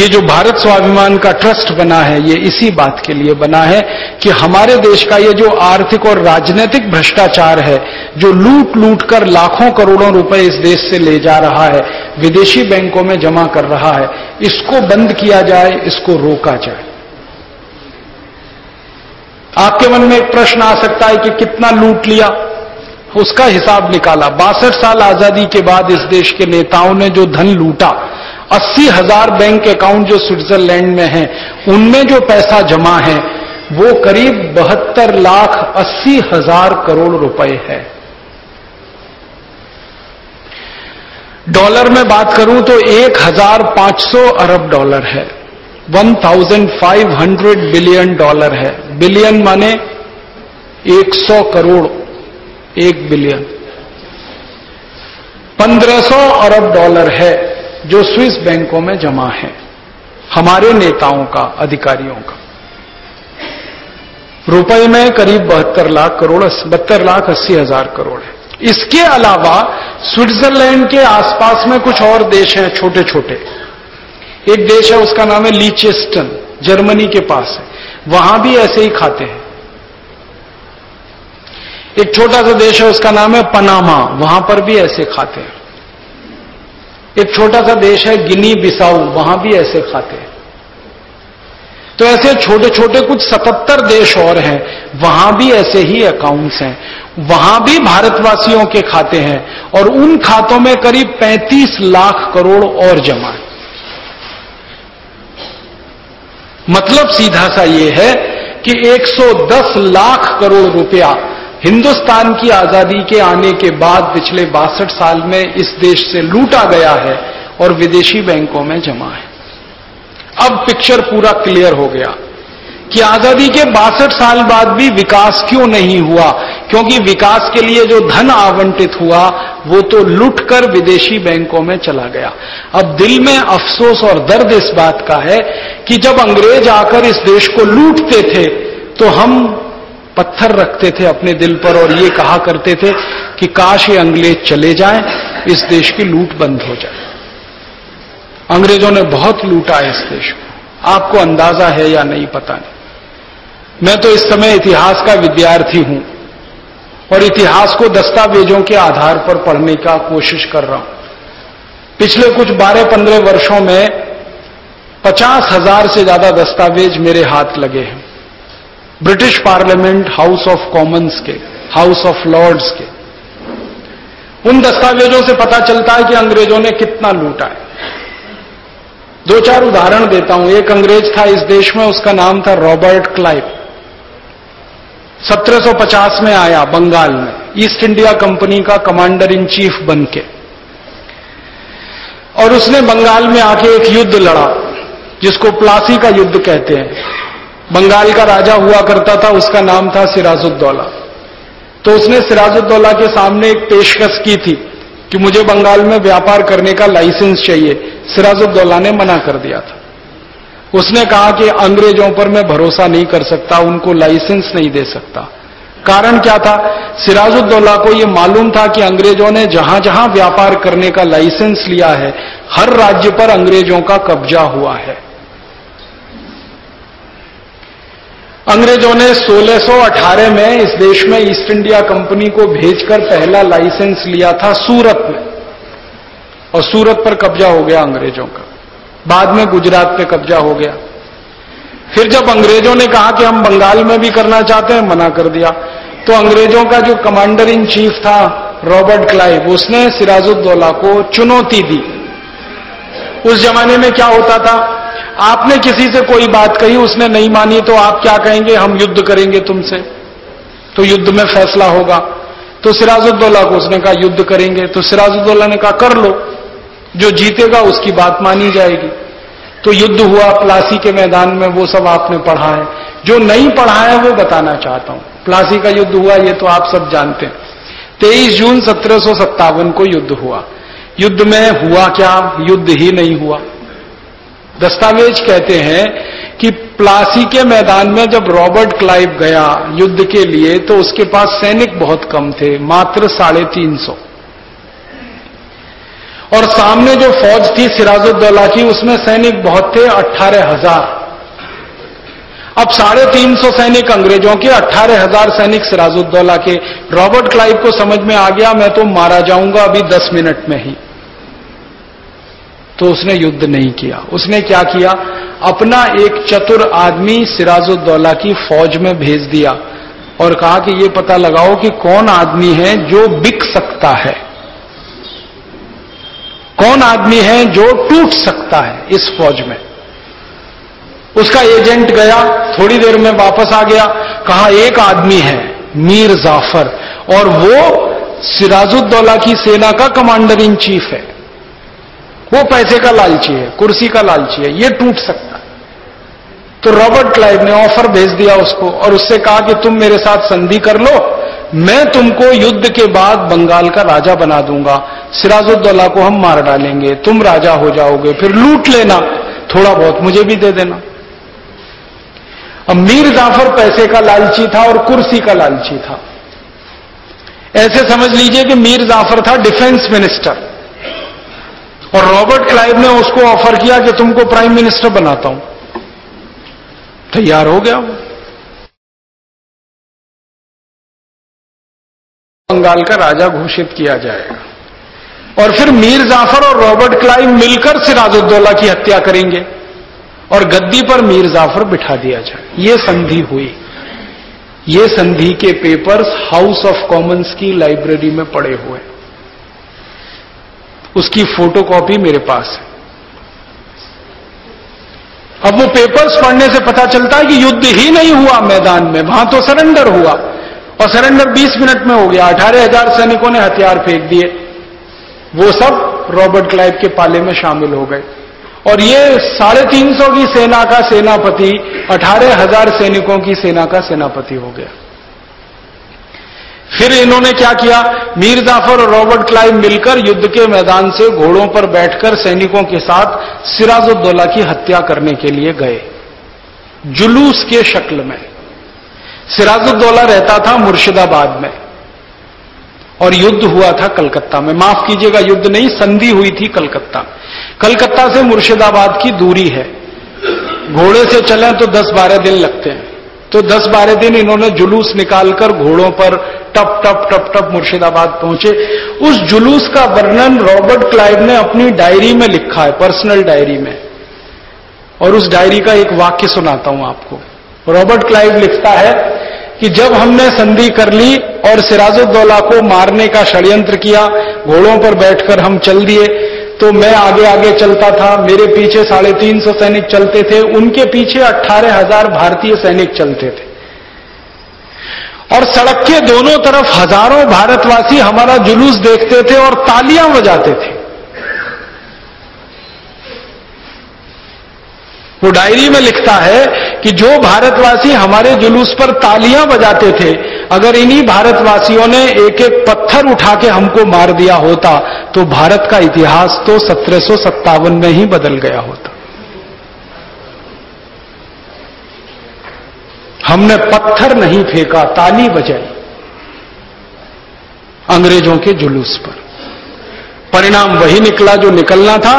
ये जो भारत स्वाभिमान का ट्रस्ट बना है, ये इसी बात के लिए बना है कि हमारे देश का ये जो आर्थिक और राजनीतिक भ्रष्टाचार है, जो लूट लूट कर लाखों करोड़ों रुपए इस देश से ले जा रहा है, विदेशी बैंकों में जमा कर रहा है, इसको बंद किया जाए, इसको रोका जाए। आपके मन में एक प्रश्न आ सकता है कि कितना लूट लिया? उसका हिसाब निकाला। बासठ साल आज़ादी के बाद इस देश के नेताओं ने जो धन लूटा अस्सी हज़ार बैंक अकाउंट जो स्विट्जरलैंड में हैं, उनमें जो पैसा जमा है, वो करीब बहत्तर लाख अस्सी हज़ार करोड़ रुपए है। डॉलर में बात करूँ तो एक हज़ार पाँच सौ अरब डॉलर है 1500 बिलियन डॉलर है। बिलियन माने 100 करोड़, एक बिलियन। 1500 अरब डॉलर है जो स्विस बैंकों में जमा है, हमारे नेताओं का, अधिकारियों का। रुपए में करीब बहत्तर लाख करोड़, बहत्तर लाख अस्सी हज़ार करोड़ है। इसके अलावा स्विट्जरलैंड के आसपास में कुछ और देश हैं छोटे छोटे एक देश है, उसका नाम है लीचेस्टन, जर्मनी के पास है। वहाँ भी ऐसे ही खाते हैं। एक छोटा सा देश है, उसका नाम है पनामा, वहाँ पर भी ऐसे खाते हैं। एक छोटा सा देश है, गिनी बिसाऊ, वहाँ भी ऐसे खाते हैं। तो ऐसे छोटे छोटे कुछ 77 देश और हैं, वहाँ भी ऐसे ही अकाउंट्स हैं। वहाँ भी भारतवासियों के खाते हैं, और उन खातों में करीब 35 लाख करोड़ और जमा है। मतलब सीधा सा यह है कि 110 लाख करोड़ रुपया हिंदुस्तान की आज़ादी के आने के बाद पिछले बासठ साल में इस देश से लूटा गया है और विदेशी बैंकों में जमा है। अब पिक्चर पूरा क्लियर हो गया कि आज़ादी के बासठ साल बाद भी विकास क्यों नहीं हुआ, क्योंकि विकास के लिए जो धन आवंटित हुआ, वो तो लुट कर विदेशी बैंकों में चला गया। अब दिल में अफसोस और दर्द इस बात का है कि जब अंग्रेज़ आकर इस देश को लूटते थे तो हम पत्थर रखते थे अपने दिल पर और ये कहा करते थे कि काश ये अंग्रेज़ चले जाएँ, इस देश की लूट बंद हो जाए। अंग्रेज़ों ने बहुत लूटा इस देश को। आपको अंदाज़ा है या नहीं, पता नहीं। मैं तो इस समय इतिहास का विद्यार्थी हूँ और इतिहास को दस्तावेजों के आधार पर पढ़ने का कोशिश कर रहा हूँ। पिछले कुछ बारह पंद्रह वर्षों में पचास हज़ार से ज़्यादा दस्तावेज़ मेरे हाथ लगे हैं। British parliament House of Commons के, हाउस ऑफ़ लॉर्ड्स के। उन दस्तावेजों से पता चलता है कि अंग्रेज़ों ने कितना लूटा है। दो चार उदाहरण देता हूँ। एक अंग्रेज़ था इस देश में, उसका नाम था रॉबर्ट क्लाइव। 1750 में आया बंगाल में, ईस्ट इंडिया कंपनी का कमांडर इन चीफ बन के और उसने बंगाल में आके एक युद्ध लड़ा, जिसको प्लासी का युद्ध कहते हैं। बंगाल का राजा हुआ करता था, उसका नाम था सिराजुद्दौला। तो उसने सिराजुद्दौला के सामने एक पेशकश की थी कि मुझे बंगाल में व्यापार करने का लाइसेंस चाहिए। सिराजुद्दौला ने मना कर दिया था। उसने कहा कि अंग्रेज़ों पर मैं भरोसा नहीं कर सकता, उनको लाइसेंस नहीं दे सकता। कारण क्या था? सिराजुद्दौला को यह मालूम था कि अंग्रेज़ों ने जहाँ जहाँ व्यापार करने का लाइसेंस लिया है, हर राज्य पर अंग्रेज़ों का कब्जा हुआ है। अंग्रेज़ों ने 1618 में इस देश में ईस्ट इंडिया कंपनी को भेजकर पहला लाइसेंस लिया था सूरत में। और सूरत पर कब्जा हो गया अंग्रेज़ों का। बाद में गुजरात पे कब्जा हो गया। फिर जब अंग्रेज़ों ने कहा कि हम बंगाल में भी करना चाहते हैं, मना कर दिया। तो अंग्रेज़ों का जो कमांडर इन चीफ था, रॉबर्ट क्लाइव, उसने सिराजुद्दौला को चुनौती दी। उस जमाने में क्या होता था? आपने किसी से कोई बात कही, उसने नहीं मानी तो आप क्या कहेंगे? हम युद्ध करेंगे तुमसे। तो युद्ध में फैसला होगा। तो सिराजुद्दौला को उसने कहा, युद्ध करेंगे। तो सिराजुद्दौला ने कहा, कर लो। जो जीतेगा, उसकी बात मानी जाएगी। तो युद्ध हुआ प्लासी के मैदान में, वो सब आपने पढ़ा है। जो नहीं पढ़ा है, वो बताना चाहता हूँ। प्लासी का युद्ध हुआ, ये तो आप सब जानते हैं। तेईस जून सत्रह को युद्ध हुआ। युद्ध में हुआ क्या? युद्ध ही नहीं हुआ। दस्तावेज़ कहते हैं कि प्लासी के मैदान में जब रॉबर्ट क्लाइव गया युद्ध के लिए तो उसके पास सैनिक बहुत कम थे, मात्र साढ़े तीन सौ। और सामने जो फौज थी सिराजुद्दौला की, उसमें सैनिक बहुत थे, अट्ठारह हज़ार। अब साढ़े तीन सौ सैनिक अंग्रेज़ों के, अट्ठारह हज़ार सैनिक सिराजुद्दौला के। रॉबर्ट क्लाइव को समझ में आ गया, मैं तो मारा जाऊँगा अभी दस मिनट में ही। तो उसने युद्ध नहीं किया। उसने क्या किया? अपना एक चतुर आदमी सिराजुद्दौला की फौज में भेज दिया और कहा कि ये पता लगाओ कि कौन आदमी है जो बिक सकता है। कौन आदमी है जो टूट सकता है इस फौज में? उसका एजेंट गया, थोड़ी देर में वापस आ गया, कहा, एक आदमी है, मीर जाफ़र, और वो सिराजुद्दौला की सेना का कमांडर इन चीफ है। वो पैसे का लालची है कुर्सी का लालची है ये टूट सकता है। तो रॉबर्ट क्लाइव ने ऑफ़र भेज दिया उसको और उससे कहा कि तुम मेरे साथ संधि कर लो, मैं तुमको युद्ध के बाद बंगाल का राजा बना दूँगा। सिराजुद्दौला को हम मार डालेंगे, तुम राजा हो जाओगे, फिर लूट लेना, थोड़ा बहुत मुझे भी दे देना। अब मीर जाफ़र पैसे का लालची था और कुर्सी का लालची था। ऐसे समझ लीजिए कि मीर जाफ़र था डिफेंस मिनिस्टर। और रॉबर्ट क्लाइव ने उसको ऑफ़र किया कि तुमको प्राइम मिनिस्टर बनाता हूँ। तैयार हो गया वो। बंगाल का राजा घोषित किया जाएगा। और फिर मीर जाफ़र और रॉबर्ट क्लाइव मिलकर सिराजुद्दौला की हत्या करेंगे और गद्दी पर मीर जाफ़र बिठा दिया जाए। ये संधि हुई। ये संधि के पेपर्स हाउस ऑफ़ कॉमन्स की लाइब्रेरी में पड़े हुए। उसकी फोटोकॉपी मेरे पास है। अब वो पेपर्स पढ़ने से पता चलता है कि युद्ध ही नहीं हुआ मैदान में, वहाँ तो सरेंडर हुआ। और सरेंडर 20 मिनट में हो गया, अठारह हज़ार सैनिकों ने हथियार फेंक दिए। वो सब रॉबर्ट क्लाइव के पाले में शामिल हो गए। और ये साढ़े तीन सौ की सेना का सेनापति, अठारह हज़ार सैनिकों की सेना का सेनापति हो गया। फिर इन्होंने क्या किया? मीर जाफ़र और रॉबर्ट क्लाइव मिलकर युद्ध के मैदान से घोड़ों पर बैठकर सैनिकों के साथ सिराजुद्दौला की हत्या करने के लिए गए। जुलूस के शक्ल में। सिराजुद्दौला रहता था मुर्शिदाबाद में और युद्ध हुआ था कलकत्ता में। माफ़ कीजिएगा, युद्ध नहीं, संधि हुई थी कलकत्ता। कलकत्ता से मुर्शिदाबाद की दूरी है। घोड़े से चले तो 10-12 दिन लगते हैं। तो 10-12 दिन इन्होंने जुलूस निकालकर घोड़ों पर टप टप टप टप मुर्शिदाबाद पहुँचे। उस जुलूस का वर्णन रॉबर्ट क्लाइव ने अपनी डायरी में लिखा है, पर्सनल डायरी में। और उस डायरी का एक वाक्य सुनाता हूँ आपको। रॉबर्ट क्लाइव लिखता है कि जब हमने संधि कर ली और सिराजुद्दौला को मारने का षड्यंत्र किया, घोड़ों पर बैठकर हम चल दिए। तो मैं आगे आगे चलता था। मेरे पीछे साढ़े तीन सौ सैनिक चलते थे। उनके पीछे अट्ठारह हज़ार भारतीय सैनिक चलते थे। और सड़क के दोनों तरफ़ हज़ारों भारतवासी हमारा जुलूस देखते थे और तालियाँ बजाते थे। वो डायरी में लिखता है कि जो भारतवासी हमारे जुलूस पर तालियाँ बजाते थे, अगर इन्हीं भारतवासियों ने एक एक पत्थर उठा के हमको मार दिया होता तो भारत का इतिहास तो सत्रह सौ सत्तावन में ही बदल गया होता। हमने पत्थर नहीं फेंका, ताली बजाई अंग्रेज़ों के जुलूस पर। परिणाम वही निकला जो निकलना था,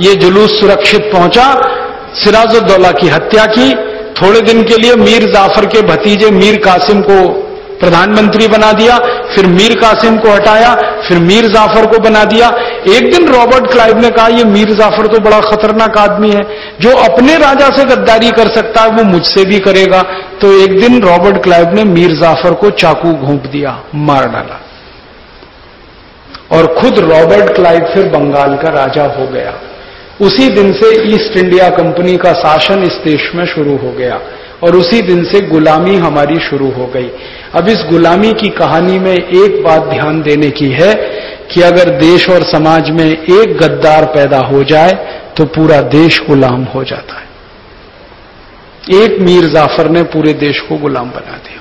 ये जुलूस सुरक्षित पहुँचा सिराजुद्दौला की हत्या की। थोड़े दिन के लिए मीर जाफ़र के भतीजे मीर कासिम को प्रधानमंत्री बना दिया, फिर मीर कासिम को हटाया, फिर मीर जाफ़र को बना दिया। एक दिन रॉबर्ट क्लाइव ने कहा यह मीर जाफ़र तो बड़ा खतरनाक आदमी है, जो अपने राजा से गद्दारी कर सकता है, वो मुझसे भी करेगा। तो एक दिन रॉबर्ट क्लाइव ने मीर जाफ़र को चाकू घोंप दिया, मार डाला। और खुद रॉबर्ट क्लाइव फिर बंगाल का राजा हो गया। उसी दिन से ईस्ट इंडिया कंपनी का शासन इस देश में शुरू हो गया और उसी दिन से गुलामी हमारी शुरू हो गई। अब इस गुलामी की कहानी में एक बात ध्यान देने की है कि अगर देश और समाज में एक गद्दार पैदा हो जाए तो पूरा देश गुलाम हो जाता है। एक मीर जाफ़र ने पूरे देश को गुलाम बना दिया।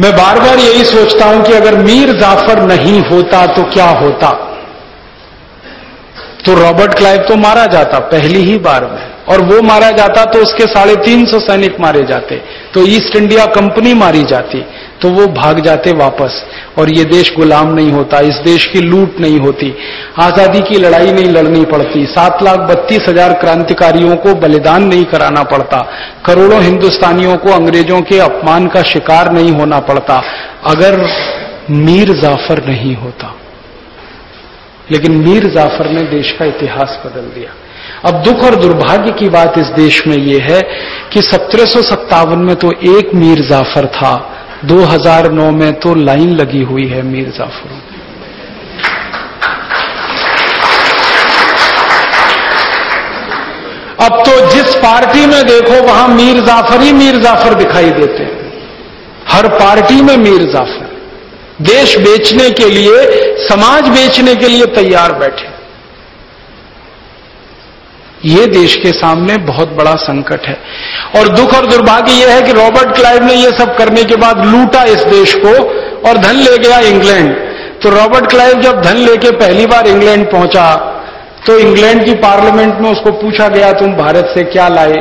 मैं बार बार यही सोचता हूँ कि अगर मीर जाफ़र नहीं होता तो क्या होता? तो रॉबर्ट क्लाइव तो मारा जाता पहली ही बार में। और वो मारा जाता तो उसके साढ़े तीन सौ सैनिक मारे जाते। तो ईस्ट इंडिया कंपनी मारी जाती। तो वो भाग जाते वापस। और ये देश गुलाम नहीं होता, इस देश की लूट नहीं होती। आज़ादी की लड़ाई नहीं लड़नी पड़ती। सात लाख बत्तीस हज़ार क्रांतिकारियों को बलिदान नहीं कराना पड़ता। करोड़ों हिंदुस्तानियों को अंग्रेज़ों के अपमान का शिकार नहीं होना पड़ता। अगर मीर जाफ़र नहीं होता। लेकिन मीर जाफ़र ने देश का इतिहास बदल दिया। अब दुख और दुर्भाग्य की बात इस देश में यह है कि सत्रह सौ सत्तावन में तो एक मीर जाफ़र था 2009 में तो लाइन लगी हुई है मीर जाफरों। अब तो जिस पार्टी में देखो, वहाँ मीर जाफ़र ही मीर जाफ़र दिखाई देते हैं। हर पार्टी में मीर जाफ़र। देश बेचने के लिए, समाज बेचने के लिए तैयार बैठे। ये देश के सामने बहुत बड़ा संकट है। और दुख और दुर्भाग्य यह है कि रॉबर्ट क्लाइव ने यह सब करने के बाद लूटा इस देश को और धन ले गया इंग्लैंड। तो रॉबर्ट क्लाइव जब धन लेके पहली बार इंग्लैंड पहुँचा तो इंग्लैंड की पार्लियामेंट में उसको पूछा गया, तुम भारत से क्या लाए?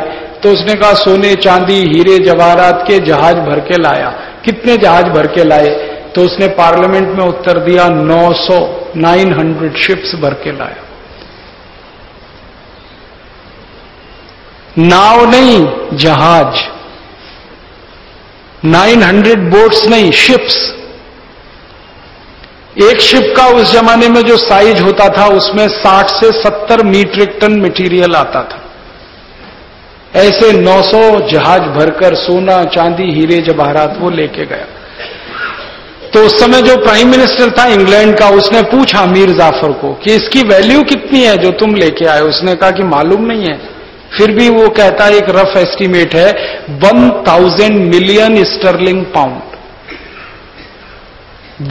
तो उसने कहा, सोने, चांदी, हीरे, जवाहरात के जहाज़ भर के लाया। कितने जहाज़ भर के लाए? तो उसने पार्लियामेंट में उत्तर दिया 900 900 शिप्स भर के लाया। नाव नहीं, जहाज़। 900 बोट्स नहीं शिप्स एक शिप का उस जमाने में जो साइज़ होता था, उसमें 60 से 70 मीट्रिक टन मटेरियल आता था। ऐसे 900 जहाज़ भरकर सोना, चांदी, हीरे, जवाहरात वो लेके गया। तो उस समय जो प्राइम मिनिस्टर था इंग्लैंड का, उसने पूछा मीर जाफ़र को कि इसकी वैल्यू कितनी है जो तुम लेके आए उसने कहा कि मालूम नहीं है। फिर भी वो कहता है एक रफ एस्टीमेट है one thousand million sterling pound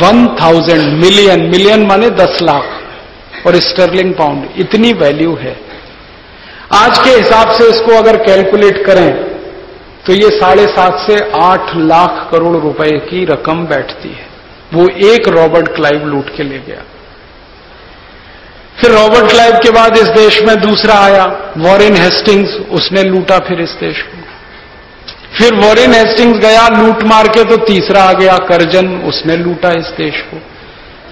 one thousand million million माने दस लाख और स्टर्लिंग पाउंड इतनी वैल्यू है। आज के हिसाब से इसको अगर कैलकुलेट करें तो ये साढ़े सात से आठ लाख करोड़ रुपए की रकम बैठती है। वो एक रॉबर्ट क्लाइव लूट के ले गया। फिर रॉबर्ट क्लाइव के बाद इस देश में दूसरा आया, वॉरेन हेस्टिंग्स, उसने लूटा फिर इस देश को। फिर वॉरेन हेस्टिंग्स गया, लूट मार के तो तीसरा आ गया, करजन, उसने लूटा इस देश को।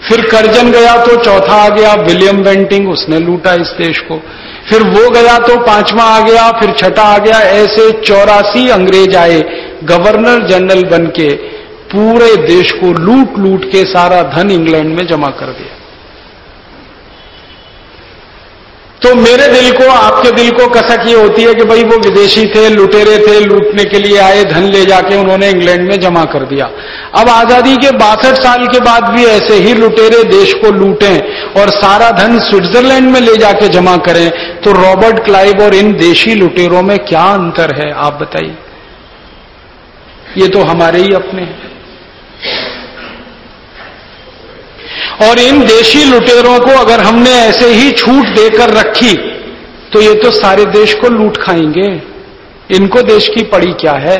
फिर करजन गया तो चौथा आ गया, विलियम बेंटिंग उसने लूटा इस देश को। फिर वो गया तो पांचवा आ गया, फिर छठा आ गया, ऐसे चौरासी अंग्रेज़ आए, गवर्नर जनरल बन के पूरे देश को लूट लूट के सारा धन इंग्लैंड में जमा कर दिया। तो मेरे दिल को, आपके दिल को कसक ये होती है कि भाई वो विदेशी थे, लुटेरे थे, लूटने के लिए आए, धन ले जाके उन्होंने इंग्लैंड में जमा कर दिया। अब आज़ादी के बासठ साल के बाद भी ऐसे ही लुटेरे देश को लूटें और सारा धन स्विट्जरलैंड में ले जाके जमा करें तो रॉबर्ट क्लाइव और इन देशी लुटेरों में क्या अंतर है, आप बताइए। ये तो हमारे ही अपने हैं। और इन देशी लुटेरों को अगर हमने ऐसे ही छूट देकर रखी तो ये तो सारे देश को लूट खाएँगे। इनको देश की पड़ी क्या है?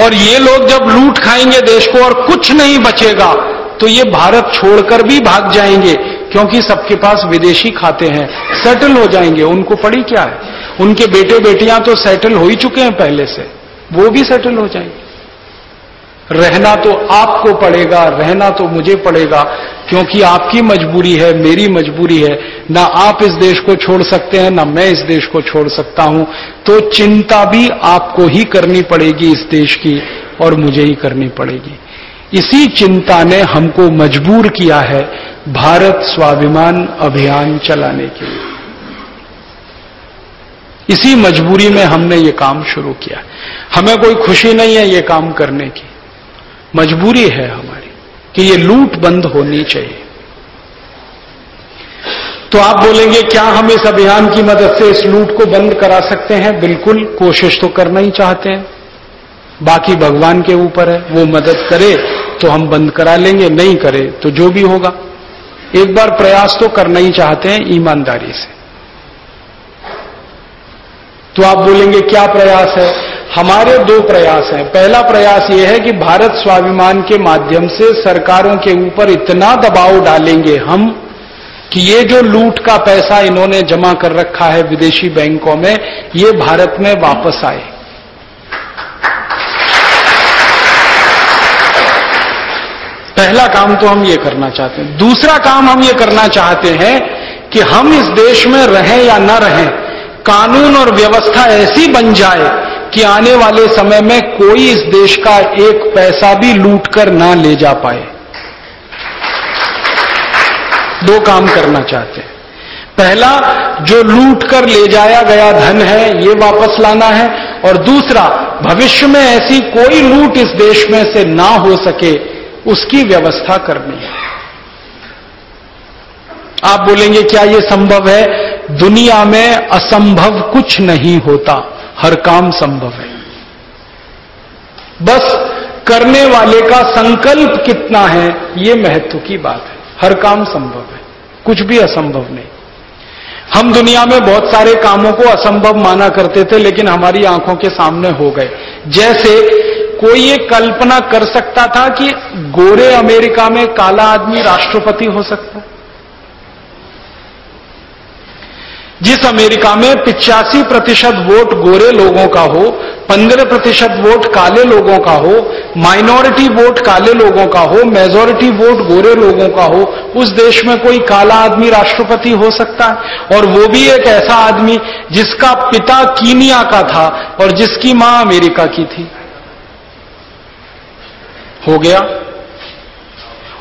और ये लोग जब लूट खाएँगे देश को और कुछ नहीं बचेगा तो ये भारत छोड़कर भी भाग जाएँगे, क्योंकि सबके पास विदेशी खाते हैं। सेटल हो जाएँगे। उनको पड़ी क्या है? उनके बेटे बेटियाँ तो सेटल हो ही चुके हैं पहले से। वो भी सेटल हो जाएँगे। रहना तो आपको पड़ेगा, रहना तो मुझे पड़ेगा, क्योंकि आपकी मजबूरी है, मेरी मजबूरी है। ना आप इस देश को छोड़ सकते हैं, ना मैं इस देश को छोड़ सकता हूँ। तो चिंता भी आपको ही करनी पड़ेगी इस देश की, और मुझे ही करनी पड़ेगी। इसी चिंता ने हमको मजबूर किया है, भारत स्वाभिमान अभियान चलाने के लिए। इसी मजबूरी में हमने ये काम शुरू किया। हमें कोई खुशी नहीं है ये काम करने की। मजबूरी है हमारी कि ये लूट बंद होनी चाहिए। तो आप बोलेंगे, क्या हम इस अभियान की मदद से इस लूट को बंद करा सकते हैं? बिल्कुल, कोशिश तो करना ही चाहते हैं। बाकी भगवान के ऊपर है, वो मदद करे तो हम बंद करा लेंगे, नहीं करे तो जो भी होगा। एक बार प्रयास तो करना ही चाहते हैं ईमानदारी से। तो आप बोलेंगे, क्या प्रयास है? हमारे दो प्रयास हैं। पहला प्रयास यह है कि भारत स्वाभिमान के माध्यम से सरकारों के ऊपर इतना दबाव डालेंगे हम कि ये जो लूट का पैसा इन्होंने जमा कर रखा है विदेशी बैंकों में, ये भारत में वापस आए। पहला काम तो हम ये करना चाहते हैं। दूसरा काम हम ये करना चाहते हैं कि हम इस देश में रहें या न रहें, कानून और व्यवस्था ऐसी बन जाए कि आने वाले समय में कोई इस देश का एक पैसा भी लूट कर ना ले जा पाए। दो काम करना चाहते हैं। पहला, जो लूट कर ले जाया गया धन है, ये वापस लाना है। और दूसरा, भविष्य में ऐसी कोई लूट इस देश में से ना हो सके, उसकी व्यवस्था करनी है। आप बोलेंगे, क्या यह संभव है? दुनिया में असंभव कुछ नहीं होता। हर काम संभव है। बस करने वाले का संकल्प कितना है यह महत्व की बात है। हर काम संभव है, कुछ भी असंभव नहीं। हम दुनिया में बहुत सारे कामों को असंभव माना करते थे, लेकिन हमारी आँखों के सामने हो गए। जैसे कोई ये कल्पना कर सकता था कि गोरे अमेरिका में काला आदमी राष्ट्रपति हो सकता। है जिस अमेरिका में पिचासी प्रतिशत वोट गोरे लोगों का हो, पंद्रह प्रतिशत वोट काले लोगों का हो, माइनॉरिटी वोट काले लोगों का हो, मेजोरिटी वोट गोरे लोगों का हो, उस देश में कोई काला आदमी राष्ट्रपति हो सकता है? और वो भी एक ऐसा आदमी जिसका पिता कीनिया का था और जिसकी माँ अमेरिका की थी। हो गया?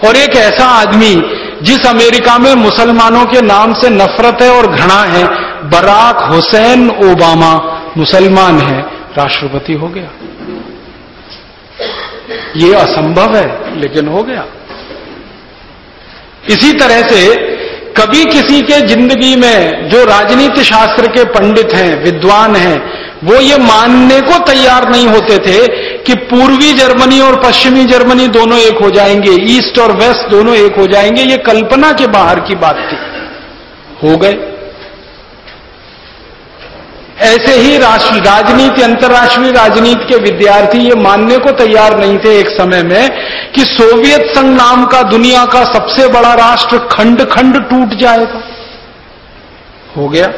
और एक ऐसा आदमी जिस अमेरिका में मुसलमानों के नाम से नफरत है और घृणा है, बराक हुसैन ओबामा मुसलमान है, राष्ट्रपति हो गया। ये असंभव है, लेकिन हो गया। इसी तरह से कभी किसी के ज़िंदगी में जो राजनीति शास्त्र के पंडित हैं, विद्वान हैं वो ये मानने को तैयार नहीं होते थे कि पूर्वी जर्मनी और पश्चिमी जर्मनी दोनों एक हो जाएँगे, ईस्ट और वेस्ट दोनों एक हो जाएँगे, ये कल्पना के बाहर की बात थी। हो गए। ऐसे ही राजनीति, अंतर्राष्ट्रीय राजनीति के विद्यार्थी ये मानने को तैयार नहीं थे एक समय में कि सोवियत संघ नाम का दुनिया का सबसे बड़ा राष्ट्र खंड खंड टूट जाएगा। हो गया।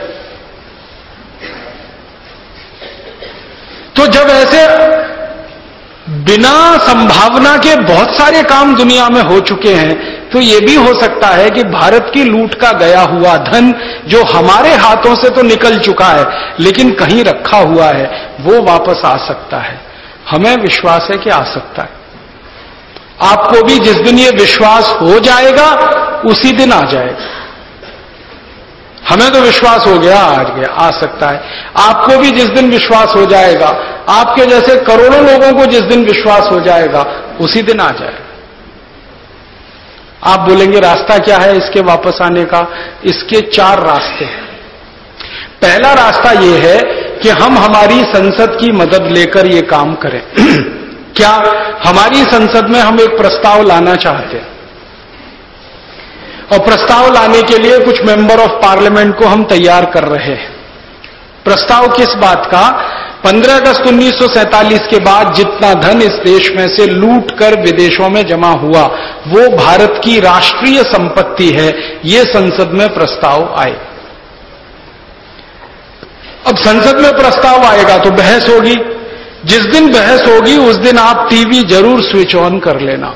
तो जब ऐसे बिना संभावना के बहुत सारे काम दुनिया में हो चुके हैं तो यह भी हो सकता है कि भारत की लूट का गया हुआ धन जो हमारे हाथों से तो निकल चुका है, लेकिन कहीं रखा हुआ है, वो वापस आ सकता है। हमें विश्वास है कि आ सकता है। आपको भी जिस दिन ये विश्वास हो जाएगा, उसी दिन आ जाएगा। हमें तो विश्वास हो गया आज गया आ सकता है। आपको भी जिस दिन विश्वास हो जाएगा, आपके जैसे करोड़ों लोगों को जिस दिन विश्वास हो जाएगा, उसी दिन आ जाएगा आप बोलेंगे, रास्ता क्या है इसके वापस आने का? इसके चार रास्ते हैं। पहला रास्ता यह है कि हम हमारी संसद की मदद लेकर ये काम करें। क्या हमारी संसद में हम एक प्रस्ताव लाना चाहते हैं? और प्रस्ताव लाने के लिए कुछ मेंबर ऑफ़ पार्लियामेंट को हम तैयार कर रहे हैं। प्रस्ताव किस बात का? 15 अगस्त उन्नीस सौ सैंतालीस के बाद जितना धन इस देश में से लूट कर विदेशों में जमा हुआ, वो भारत की राष्ट्रीय संपत्ति है। ये संसद में प्रस्ताव आए। अब संसद में प्रस्ताव आएगा तो बहस होगी। जिस दिन बहस होगी, उस दिन आप टीवी ज़रूर स्विच ऑन कर लेना।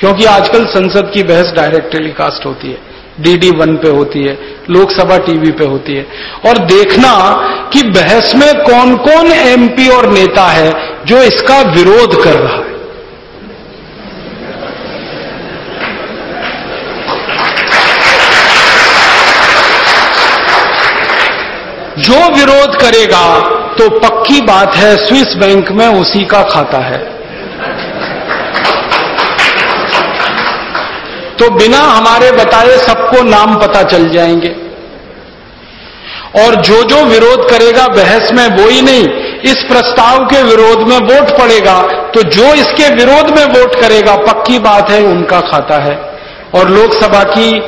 क्योंकि आजकल संसद की बहस डायरेक्ट टेलीकास्ट होती है। डीडी वन पे होती है, लोकसभा टीवी पे होती है। और देखना कि बहस में कौन कौन एमपी और नेता है जो इसका विरोध कर रहा है। जो विरोध करेगा तो पक्की बात है, स्विस बैंक में उसी का खाता है। तो बिना हमारे बताए सबको नाम पता चल जाएँगे। और जो जो विरोध करेगा, बहस में वो ही नहीं, इस प्रस्ताव के विरोध में वोट पड़ेगा। तो जो इसके विरोध में वोट करेगा, पक्की बात है, उनका खाता है। और लोकसभा की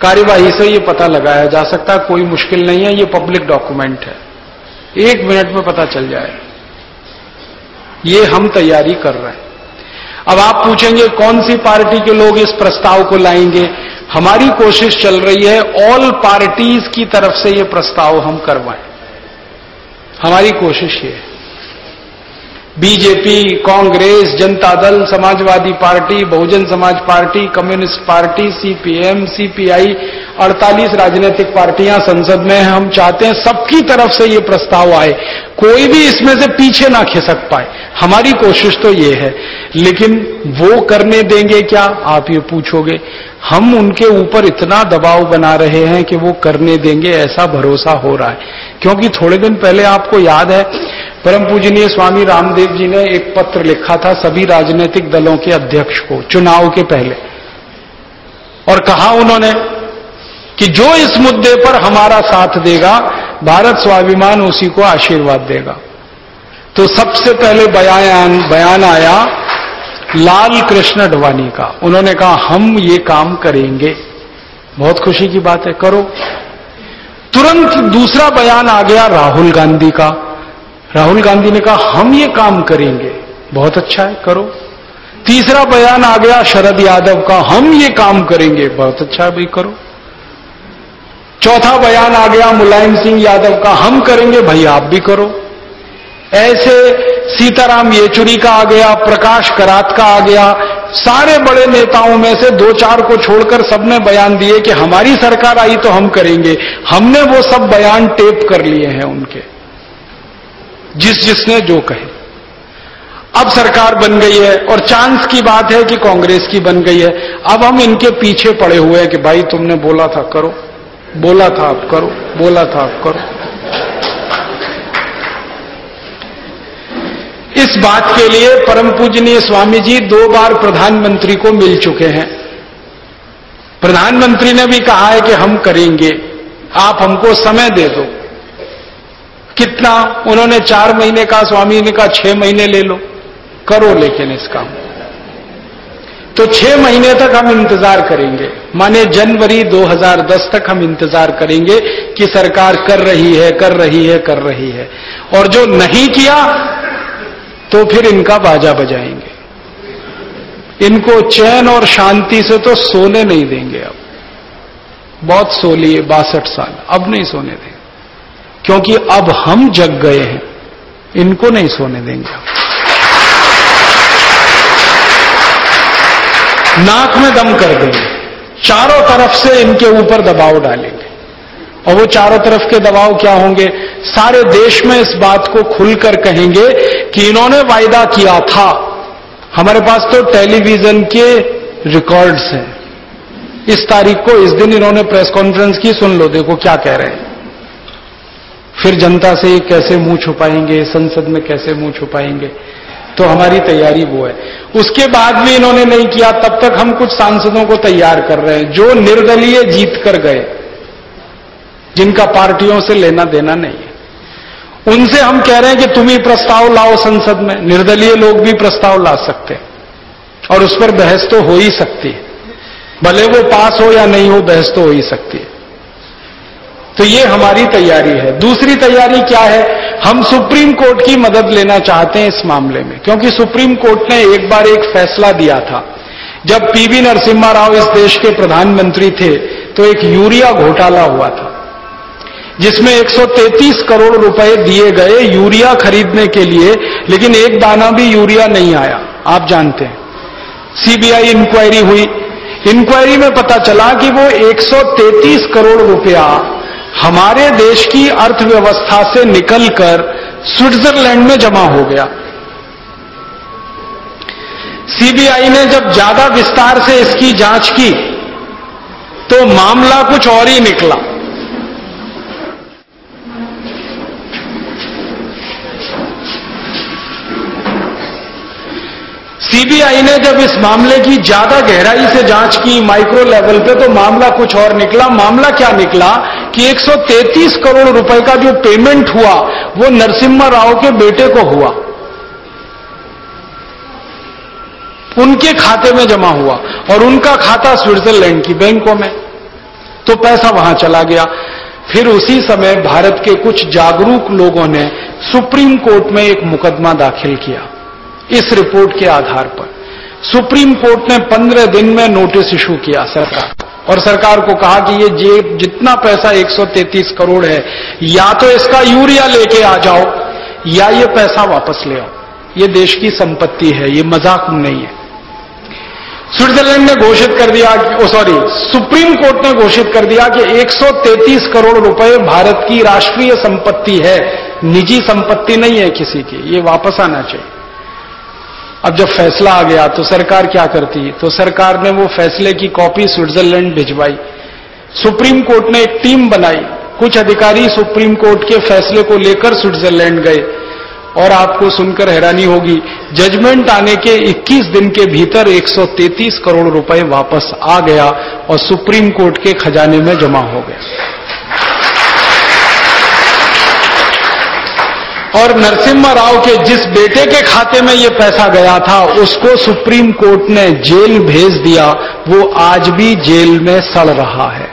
कार्यवाही से ये पता लगाया जा सकता कोई मुश्किल नहीं है, ये पब्लिक डॉक्यूमेंट है। एक मिनट में पता चल जाएगा ये हम तैयारी कर रहे हैं। अब आप पूछेंगे कौन सी पार्टी के लोग इस प्रस्ताव को लाएँगे? हमारी कोशिश चल रही है ऑल पार्टीज़ की तरफ़ से ये प्रस्ताव हम करवाएँ। हमारी कोशिश ये है। BJP, Congress, Janata Dal, Samajwadi party, Bahujan Samaj party, communist party, CPM, CPI 48 राजनीतिक पार्टियाँ संसद में हम चाहते हैं सबकी तरफ़ से ये प्रस्ताव आए। कोई भी इसमें से पीछे ना खिसक पाए। हमारी कोशिश तो ये है। लेकिन वो करने देंगे क्या? आप ये पूछोगे। हम उनके ऊपर इतना दबाव बना रहे हैं कि वो करने देंगे, ऐसा भरोसा हो रहा है। क्योंकि थोड़े दिन पहले आपको याद है, परम पूजनीय स्वामी रामदेव जी ने एक पत्र लिखा था सभी राजनीतिक दलों के अध्यक्ष को, चुनाव के पहले। और कहा उन्होंने कि जो इस मुद्दे पर हमारा साथ देगा, भारत स्वाभिमान उसी को आशीर्वाद देगा। तो सबसे पहले बयान बयान आया लाल कृष्ण अडवाणी का। उन्होंने कहा, हम ये काम करेंगे। बहुत खुशी की बात है, करो। तुरंत दूसरा बयान आ गया राहुल गांधी का। राहुल गांधी ने कहा, हम ये काम करेंगे। बहुत अच्छा है, करो। तीसरा बयान आ गया शरद यादव का, हम ये काम करेंगे। बहुत अच्छा है, भाई, करो। चौथा बयान आ गया मुलायम सिंह यादव का, हम करेंगे। भाई, आप भी करो। ऐसे सीताराम येचुरी का आ गया, प्रकाश करात का आ गया। सारे बड़े नेताओं में से दो चार को छोड़कर सबने बयान दिए कि हमारी सरकार आई तो हम करेंगे। हमने वो सब बयान टेप कर लिए हैं उनके। जिस जिसने जो कहे। अब सरकार बन गई है और चांस की बात है कि कांग्रेस की बन गई है। अब हम इनके पीछे पड़े हुए हैं कि भाई तुमने बोला था करो। बोला था आप करो, बोला था आप करो। इस बात के लिए परम पूजनीय स्वामी जी दो बार प्रधानमंत्री को मिल चुके हैं। प्रधानमंत्री ने भी कहा है कि हम करेंगे। आप हमको समय दे दो। कितना? उन्होंने चार महीने का, स्वामी ने कहा, छह महीने ले लो। करो लेकिन इस काम। तो छह महीने तक हम इंतज़ार करेंगे। माने जनवरी 2010 तक हम इंतज़ार करेंगे कि सरकार कर रही है, कर रही है, कर रही है। और जो नहीं किया तो फिर इनका बाजा बजाएँगे। इनको चैन और शांति से तो सोने नहीं देंगे अब। बहुत सो लिए बासठ साल, अब नहीं सोने देंगे। क्योंकि अब हम जग गए हैं, इनको नहीं सोने देंगे नाक में दम कर देंगे। चारों तरफ़ से इनके ऊपर दबाव डालेंगे। और वो चारों तरफ़ के दबाव क्या होंगे? सारे देश में इस बात को खुलकर कहेंगे कि इन्होंने वायदा किया था। हमारे पास तो टेलीविज़न के रिकॉर्ड्स हैं। इस तारीख को, इस दिन इन्होंने प्रेस कॉन्फ्रेंस की, सुन लो, देखो क्या कह रहे हैं। फिर जनता से कैसे मुँह छुपाएँगे, संसद में कैसे मुँह छुपाएँगे? तो हमारी तैयारी वो है। उसके बाद भी इन्होंने नहीं किया, तब तक हम कुछ सांसदों को तैयार कर रहे हैं, जो निर्दलीय जीत कर गए, जिनका पार्टियों से लेना देना नहीं है। उनसे हम कह रहे हैं कि तुम ही प्रस्ताव लाओ संसद में। निर्दलीय लोग भी प्रस्ताव ला सकते हैं। और उस पर बहस तो हो ही सकती है। भले वो पास हो या नहीं हो, बहस तो हो ही सकती है। तो ये हमारी तैयारी है। दूसरी तैयारी क्या है? हम सुप्रीम कोर्ट की मदद लेना चाहते हैं इस मामले में। क्योंकि सुप्रीम कोर्ट ने एक बार एक फैसला दिया था। जब पीवी नरसिम्हा राव इस देश के प्रधानमंत्री थे तो एक यूरिया घोटाला हुआ था। जिसमें 133 करोड़ रुपए दिए गए यूरिया खरीदने के लिए, लेकिन एक दाना भी यूरिया नहीं आया। आप जानते हैं। सीबीआई इंक्वायरी हुई। इंक्वायरी में पता चला कि वो 133 करोड़ रुपया हमारे देश की अर्थव्यवस्था से निकलकर स्विट्जरलैंड में जमा हो गया। सीबीआई ने जब ज़्यादा विस्तार से इसकी जाँच की तो मामला कुछ और ही निकला। सीबीआई ने जब इस मामले की ज़्यादा गहराई से जाँच की माइक्रो लेवल पे तो मामला कुछ और निकला। मामला क्या निकला? कि 133 करोड़ रुपए का जो पेमेंट हुआ, वो नरसिम्हा राव के बेटे को हुआ। उनके खाते में जमा हुआ और उनका खाता स्विट्जरलैंड की बैंकों में। तो पैसा वहाँ चला गया। फिर उसी समय भारत के कुछ जागरूक लोगों ने सुप्रीम कोर्ट में एक मुकदमा दाखिल किया। इस रिपोर्ट के आधार पर। सुप्रीम कोर्ट ने पंद्रह दिन में नोटिस इशू किया सरकार और सरकार को कहा कि ये जेब, जितना पैसा 133 करोड़ है, या तो इसका यूरिया लेके आ जाओ, या ये पैसा वापस ले आओ। ये देश की संपत्ति है, ये मज़ाक नहीं है। स्विट्जरलैंड ने घोषित कर दिया कि सॉरी, सुप्रीम कोर्ट ने घोषित कर दिया कि 133 करोड़ रुपए भारत की राष्ट्रीय संपत्ति है। निजी संपत्ति नहीं है किसी की, ये वापस आना चाहिए। अब जब फैसला आ गया तो सरकार क्या करती? तो सरकार ने वो फैसले की कॉपी स्विट्जरलैंड भिजवाई। सुप्रीम कोर्ट ने एक टीम बनाई। कुछ अधिकारी सुप्रीम कोर्ट के फैसले को लेकर स्विट्जरलैंड गए। और आपको सुनकर हैरानी होगी, जजमेंट आने के 21 दिन के भीतर 133 करोड़ रुपए वापस आ गया और सुप्रीम कोर्ट के खजाने में जमा हो गया। और नरसिम्हा राव के जिस बेटे के खाते में ये पैसा गया था, उसको सुप्रीम कोर्ट ने जेल भेज दिया। वो आज भी जेल में सड़ रहा है।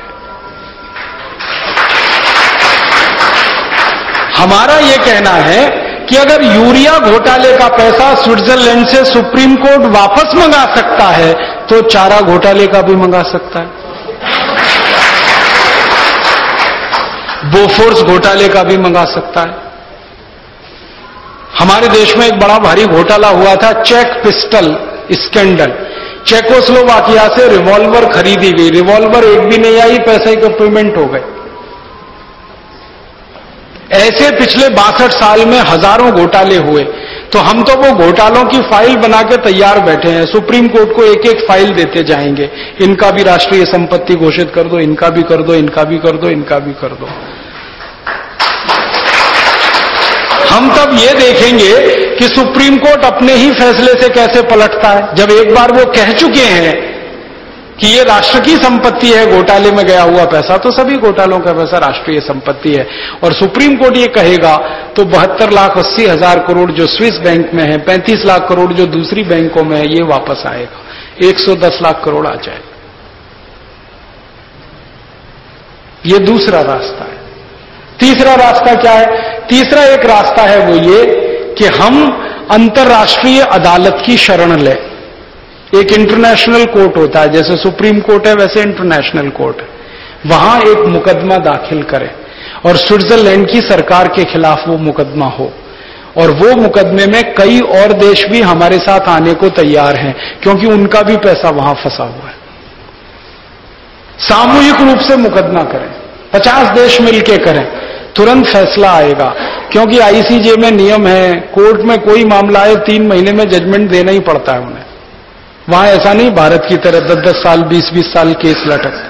हमारा ये कहना है कि अगर यूरिया घोटाले का पैसा स्विट्जरलैंड से सुप्रीम कोर्ट वापस मंगा सकता है तो चारा घोटाले का भी मंगा सकता है। बोफोर्स घोटाले का भी मंगा सकता है। हमारे देश में एक बड़ा भारी घोटाला हुआ था, चेक पिस्टल स्कैंडल। चेकोस्लोवाकिया से रिवॉल्वर खरीदी गई। रिवॉल्वर एक भी नहीं आई, पैसे के पेमेंट हो गए ऐसे पिछले बासठ साल में हज़ारों घोटाले हुए। तो हम तो वो घोटालों की फ़ाइल बना के तैयार बैठे हैं। सुप्रीम कोर्ट को एक एक फ़ाइल देते जाएँगे। इनका भी राष्ट्रीय संपत्ति घोषित कर दो, इनका भी कर दो, इनका भी कर दो, इनका भी कर दो। हम तब ये देखेंगे कि सुप्रीम कोर्ट अपने ही फैसले से कैसे पलटता है। जब एक बार वो कह चुके हैं कि ये राष्ट्र की संपत्ति है, घोटाले में गया हुआ पैसा तो सभी घोटालों का पैसा राष्ट्रीय संपत्ति है। और सुप्रीम कोर्ट ये कहेगा तो बहत्तर लाख अस्सी हज़ार करोड़ जो स्विस बैंक में है, पैंतीस लाख करोड़ जो दूसरी बैंकों में है, ये वापस आएगा। 110 लाख करोड़ आ जाएगा ये दूसरा रास्ता है। तीसरा रास्ता क्या है? तीसरा एक रास्ता है वो ये कि हम अंतर्राष्ट्रीय अदालत की शरण लें। एक इंटरनेशनल कोर्ट होता है, जैसे सुप्रीम कोर्ट है, वैसे इंटरनेशनल कोर्ट है। वहाँ एक मुकदमा दाखिल करें और स्विट्जरलैंड की सरकार के खिलाफ वो मुकदमा हो। और वो मुकदमे में कई और देश भी हमारे साथ आने को तैयार हैं, क्योंकि उनका भी पैसा वहाँ फंसा हुआ है। सामूहिक रूप से मुकदमा करें, पचास देश मिलके करें। तुरंत फैसला आएगा। क्योंकि आईसीजे में नियम है, कोर्ट में कोई मामला आए, तीन महीने में जजमेंट देना ही पड़ता है उन्हें। वहाँ ऐसा नहीं, भारत की तरह दस दस साल बीस बीस साल केस लटक।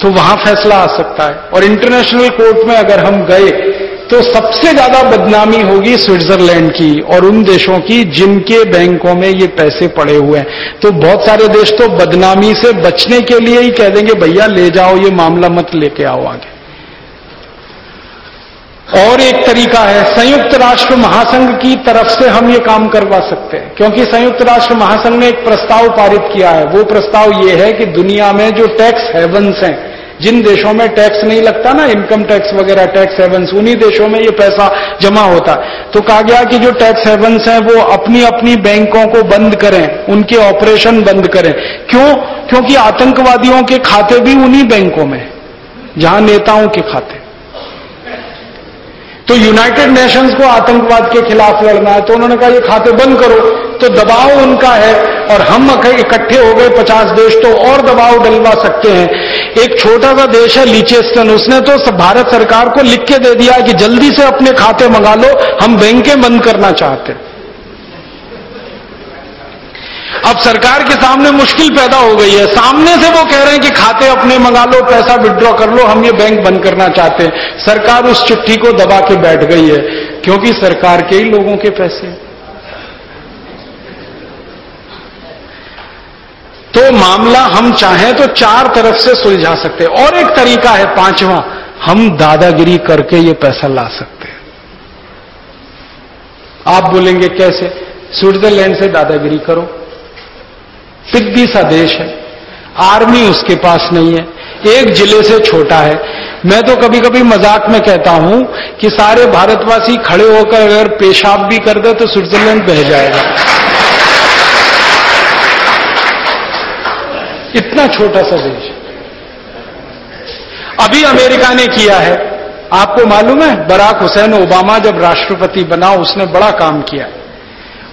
तो वहाँ फैसला आ सकता है। और इंटरनेशनल कोर्ट में अगर हम गए तो सबसे ज़्यादा बदनामी होगी स्विट्जरलैंड की और उन देशों की जिनके बैंकों में ये पैसे पड़े हुए हैं। तो बहुत सारे देश तो बदनामी से बचने के लिए ही कह देंगे, भैया, ले जाओ, ये मामला मत लेके आओ आगे। और एक तरीका है, संयुक्त राष्ट्र महासंघ की तरफ़ से हम ये काम करवा सकते हैं। क्योंकि संयुक्त राष्ट्र महासंघ ने एक प्रस्ताव पारित किया है। वो प्रस्ताव ये है कि दुनिया में जो टैक्स हेवंस हैं, जिन देशों में टैक्स नहीं लगता ना इनकम टैक्स वगैरह टैक्स हेवंस उन्हीं देशों में ये पैसा जमा होता। तो कहा गया कि जो टैक्स हेवंस हैं, वो अपनी अपनी बैंकों को बंद करें, उनके ऑपरेशन बंद करें। क्यों? क्योंकि आतंकवादियों के खाते भी उन्हीं बैंकों में जहाँ नेताओं के खाते। तो यूनाइटेड नेशंस को आतंकवाद के खिलाफ लड़ना है तो उन्होंने कहा, ये खाते बंद करो। तो दबाव उनका है, और हम इकट्ठे हो गए पचास देश तो और दबाव डलवा सकते हैं। एक छोटा सा देश है लीचेस्टन, उसने तो भारत सरकार को लिख के दे दिया कि जल्दी से अपने खाते मंगा लो, हम बैंकें बंद करना चाहते हैं। अब सरकार के सामने मुश्किल पैदा हो गई है। सामने से वो कह रहे हैं कि खाते अपने मंगा लो, पैसा विड्रॉ कर लो, हम ये बैंक बंद करना चाहते हैं। सरकार उस चिट्ठी को दबा के बैठ गई है, क्योंकि सरकार के ही लोगों के पैसे तो मामला हम चाहें तो चार तरफ़ से सुलझा सकते हैं। और एक तरीका है, पांचवा, हम दादागिरी करके ये पैसा ला सकते हैं। आप बोलेंगे कैसे? स्विट्जरलैंड से दादागिरी करो। तिब्बी सा देश है। आर्मी उसके पास नहीं है। एक ज़िले से छोटा है। मैं तो कभी कभी मज़ाक में कहता हूँ कि सारे भारतवासी खड़े होकर अगर पेशाब भी कर दे तो स्विट्जरलैंड बह जाएगा। इतना छोटा सा देश अभी अमेरिका ने किया है। आपको मालूम है, बराक हुसैन ओबामा जब राष्ट्रपति बना, उसने बड़ा काम किया।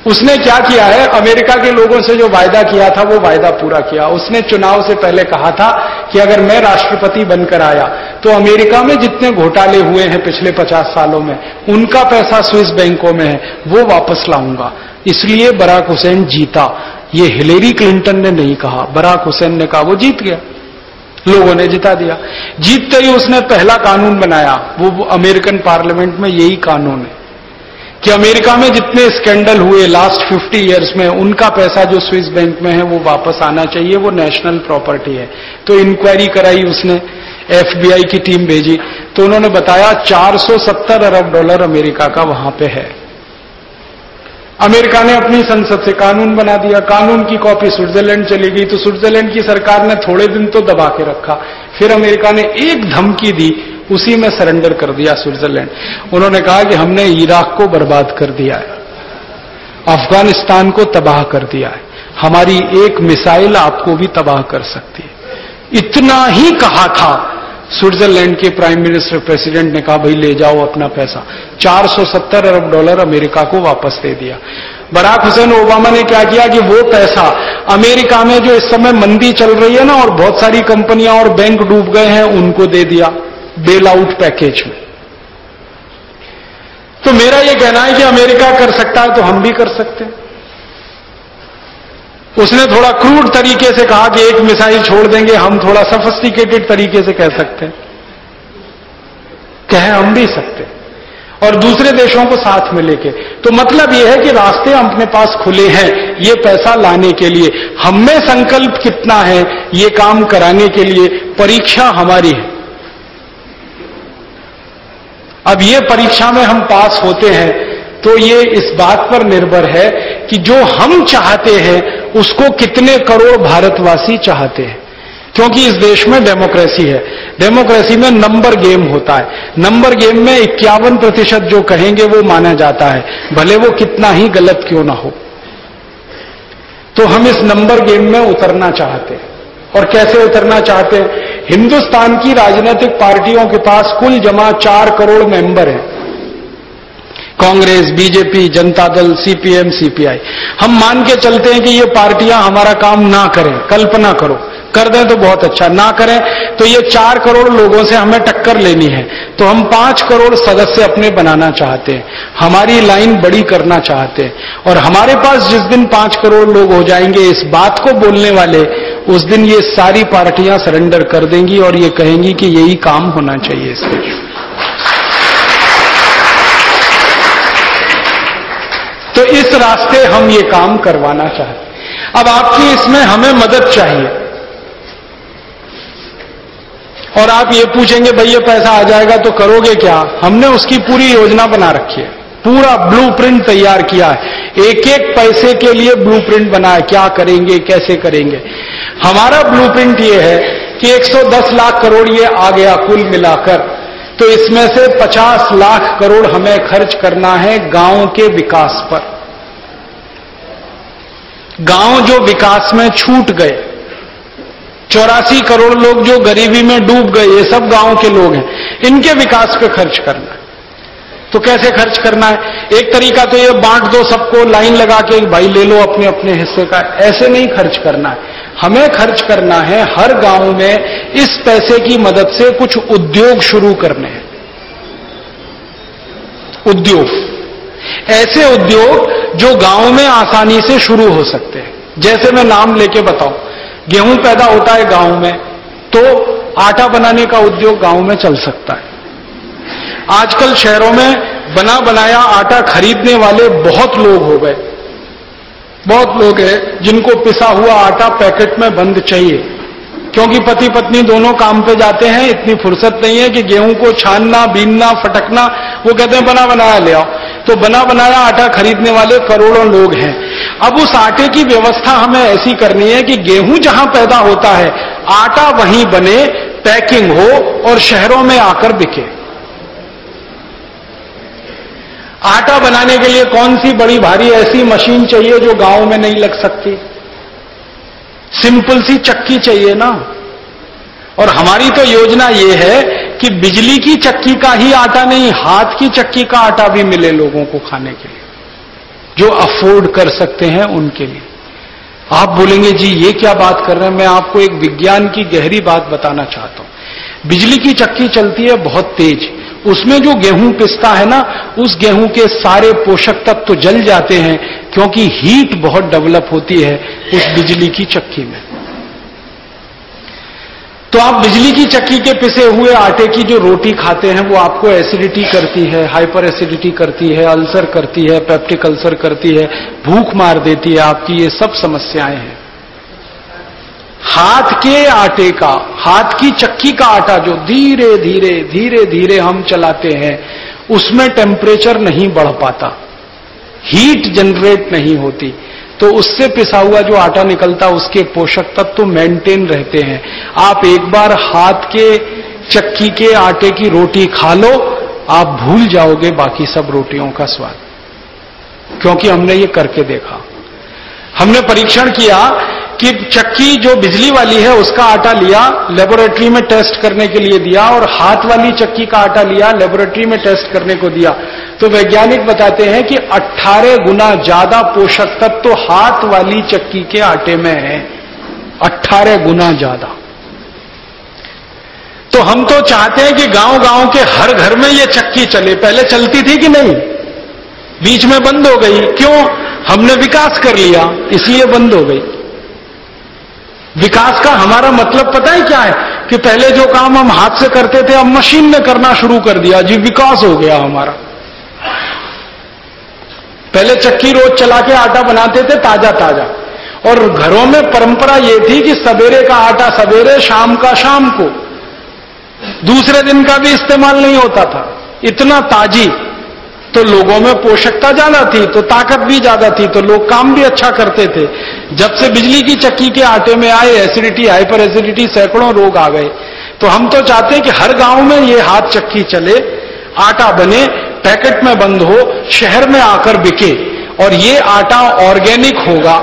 उसने क्या किया है? अमेरिका के लोगों से जो वायदा किया था, वो वायदा पूरा किया। उसने चुनाव से पहले कहा था कि अगर मैं राष्ट्रपति बनकर आया तो अमेरिका में जितने घोटाले हुए हैं पिछले पचास सालों में, उनका पैसा स्विस बैंकों में है, वो वापस लाऊँगा। इसलिए बराक हुसैन जीता। ये हिलेरी क्लिंटन ने नहीं कहा। बराक हुसैन ने कहा, वो जीत गया। लोगों ने जिता दिया। जीतते ही उसने पहला कानून बनाया। वो अमेरिकन पार्लियामेंट में यही कानून है। कि अमेरिका में जितने स्कैंडल हुए लास्ट 50 इयर्स में, उनका पैसा जो स्विस बैंक में है, वो वापस आना चाहिए, वो नेशनल प्रॉपर्टी है। तो इंक्वायरी कराई उसने एफबीआई की टीम भेजी। तो उन्होंने बताया 470 अरब डॉलर अमेरिका का वहाँ पे है। अमेरिका ने अपनी संसद से कानून बना दिया। कानून की कॉपी स्विट्जरलैंड चली गई। तो स्विट्जरलैंड की सरकार ने थोड़े दिन तो दबा के रखा। फिर अमेरिका ने एक धमकी दी उसी में सरेंडर कर दिया स्विट्जरलैंड। उन्होंने कहा कि हमने इराक को बर्बाद कर दिया है। अफ़गानिस्तान को तबाह कर दिया है। हमारी एक मिसाइल आपको भी तबाह कर सकती है। इतना ही कहा था स्विट्जरलैंड के प्राइम मिनिस्टर प्रेसिडेंट ने कहा, भाई ले जाओ अपना पैसा। 470 अरब डॉलर अमेरिका को वापस दे दिया। बराक हुसैन ओबामा ने क्या किया कि वो पैसा अमेरिका में जो इस समय मंदी चल रही है ना, और बहुत सारी कंपनियाँ और बैंक डूब गए हैं, उनको दे दिया। बेल आउट पैकेज में। तो मेरा यह कहना है कि अमेरिका कर सकता है तो हम भी कर सकते हैं। उसने थोड़ा क्रूड तरीके से कहा कि एक मिसाइल छोड़ देंगे, हम थोड़ा सफिस्टिकेटेड तरीके से कह सकते हैं। कह हम भी सकते और दूसरे देशों को साथ में लेके। तो मतलब यह है कि रास्ते अपने पास खुले हैं, ये पैसा लाने के लिए। हम संकल्प कितना है, ये काम कराने के लिए, परीक्षा हमारी है। अब ये परीक्षा में हम पास होते हैं तो ये इस बात पर निर्भर है कि जो हम चाहते हैं, उसको कितने करोड़ भारतवासी चाहते हैं। क्योंकि इस देश में डेमोक्रेसी है। डेमोक्रेसी में नंबर गेम होता है। नंबर गेम में इक्यावन प्रतिशत जो कहेंगे, वो माना जाता है। भले वो कितना ही गलत क्यों ना हो। तो हम इस नंबर गेम में उतरना चाहते हैं। और कैसे उतरना चाहते हैं? हिंदुस्तान की राजनीतिक पार्टियों के पास कुल जमा चार करोड़ मेंबर हैं। Congress, BJP, Janata Dal, CPM, CPI. हम मान के चलते हैं कि ये पार्टियाँ हमारा काम ना करें, कल्पना करो। कर दें तो बहुत अच्छा ना करें तो ये चार करोड़ लोगों से हमें टक्कर लेनी है। तो हम पाँच करोड़ सदस्य अपने बनाना चाहते हैं, हमारी लाइन बड़ी करना चाहते हैं। और हमारे पास जिस दिन पाँच करोड़ लोग हो जाएँगे, इस बात को बोलने वाले, उस दिन ये सारी पार्टियाँ सरेंडर कर देंगी और ये कहेंगी कि यही काम होना चाहिए इस देश तो इस रास्ते हम ये काम करवाना चाहते अब आपकी इसमें हमें मदद चाहिए। और आप ये पूछेंगे, भाई, ये पैसा आ जाएगा तो करोगे क्या? हमने उसकी पूरी योजना बना रखी है। पूरा ब्लूप्रिंट तैयार किया है। एक एक पैसे के लिए ब्लूप्रिंट बना है क्या करेंगे, कैसे करेंगे। हमारा ब्लूप्रिंट ये है कि 110 लाख करोड़ ये आ गया, कुल मिलाकर। तो इसमें से 50 लाख करोड़ हमें खर्च करना है गाँव के विकास पर। गाँव जो विकास में छूट गए, चौरासी करोड़ लोग जो गरीबी में डूब गए, ये सब गाँव के लोग हैं। इनके विकास पे खर्च करना है। तो कैसे खर्च करना है? एक तरीका तो ये बांट दो सबको, लाइन लगा के, भाई ले लो अपने अपने हिस्से का। ऐसे नहीं खर्च करना है। हमें खर्च करना है हर गाँव में इस पैसे की मदद से कुछ उद्योग शुरू करने हैं। उद्योग। ऐसे उद्योग जो गाँव में आसानी से शुरू हो सकते हैं। जैसे मैं नाम लेके बताऊँ, गेहूँ पैदा होता है गाँव में तो आटा बनाने का उद्योग गाँव में चल सकता है। आजकल शहरों में बना बनाया आटा खरीदने वाले बहुत लोग हो गए। बहुत लोग हैं जिनको पिसा हुआ आटा पैकेट में बंद चाहिए। क्योंकि पति पत्नी दोनों काम पे जाते हैं, इतनी फुर्सत नहीं है कि गेहूँ को छानना, बीनना, फटकना, वो कहते हैं, बना, बनाया, ले आओ। तो बना, बनाया आटा खरीदने वाले करोड़ों लोग हैं। अब उस आटे की व्यवस्था हमें ऐसी करनी है कि गेहूँ जहाँ पैदा होता है, आटा वहीं बने, पैकिंग हो और शहरों में आकर बिके। आटा बनाने के लिए कौन सी बड़ी भारी ऐसी मशीन चाहिए जो गाँव में नहीं लग सकती? सिंपल सी चक्की चाहिए ना? और हमारी तो योजना यह है कि बिजली की चक्की का ही आटा नहीं, हाथ की चक्की का आटा भी मिले लोगों को खाने के लिए, जो अफोर्ड कर सकते हैं उनके लिए। आप बोलेंगे, जी, ये क्या बात कर रहे हैं? मैं आपको एक विज्ञान की गहरी बात बताना चाहता हूँ। बिजली की चक्की चलती है बहुत तेज। उसमें जो गेहूँ पिसता है ना, उस गेहूँ के सारे पोषक तत्व तो जल जाते हैं, क्योंकि हीट बहुत डेवलप होती है उस बिजली की चक्की में। तो आप बिजली की चक्की के पिसे हुए आटे की जो रोटी खाते हैं, वो आपको एसिडिटी करती है हाइपर एसिडिटी करती है अल्सर करती है पेप्टिक अल्सर करती है, भूख मार देती है, आपकी ये सब समस्याएँ हैं। हाथ के आटे का, हाथ की चक्की का आटा जो धीरे धीरे धीरे धीरे हम चलाते हैं, उसमें टेम्परेचर नहीं बढ़ पाता। हीट जनरेट नहीं होती। तो उससे पिसा हुआ जो आटा निकलता, उसके पोषक तत्व तो मेंटेन रहते हैं। आप एक बार हाथ के चक्की के आटे की रोटी खा लो, आप भूल जाओगे बाकी सब रोटियों का स्वाद। क्योंकि हमने ये करके देखा। हमने परीक्षण किया कि चक्की जो बिजली वाली है, उसका आटा लिया लेबोरेटरी में टेस्ट करने के लिए दिया और हाथ वाली चक्की का आटा लिया लेबोरेटरी में टेस्ट करने को दिया। तो वैज्ञानिक बताते हैं कि 18 गुना ज़्यादा पोषक तत्व तो हाथ वाली चक्की के आटे में है। 18 गुना ज़्यादा। तो हम तो चाहते हैं कि गाँव गाँव के हर घर में ये चक्की चले। पहले चलती थी कि नहीं? बीच में बंद हो गई। क्यों? हमने विकास कर लिया, इसलिए बंद हो गई। विकास का हमारा मतलब पता है क्या है? कि पहले जो काम हम हाथ से करते थे, अब मशीन ने करना शुरू कर दिया। जी, विकास हो गया हमारा। पहले चक्की रोज चला के आटा बनाते थे, ताज़ा ताज़ा। और घरों में परंपरा यह थी कि सवेरे का आटा सवेरे, शाम का शाम को। दूसरे दिन का भी इस्तेमाल नहीं होता था। इतना ताजी तो लोगों में पोषकता ज़्यादा थी तो ताकत भी ज़्यादा थी तो लोग काम भी अच्छा करते थे। जब से बिजली की चक्की के आटे में आए एसिडिटी हाइपर एसिडिटी सैकड़ों रोग आ गए। तो हम तो चाहते हैं कि हर गाँव में ये हाथ चक्की चले, आटा बने, पैकेट में बंद हो, शहर में आकर बिके। और ये आटा ऑर्गेनिक होगा,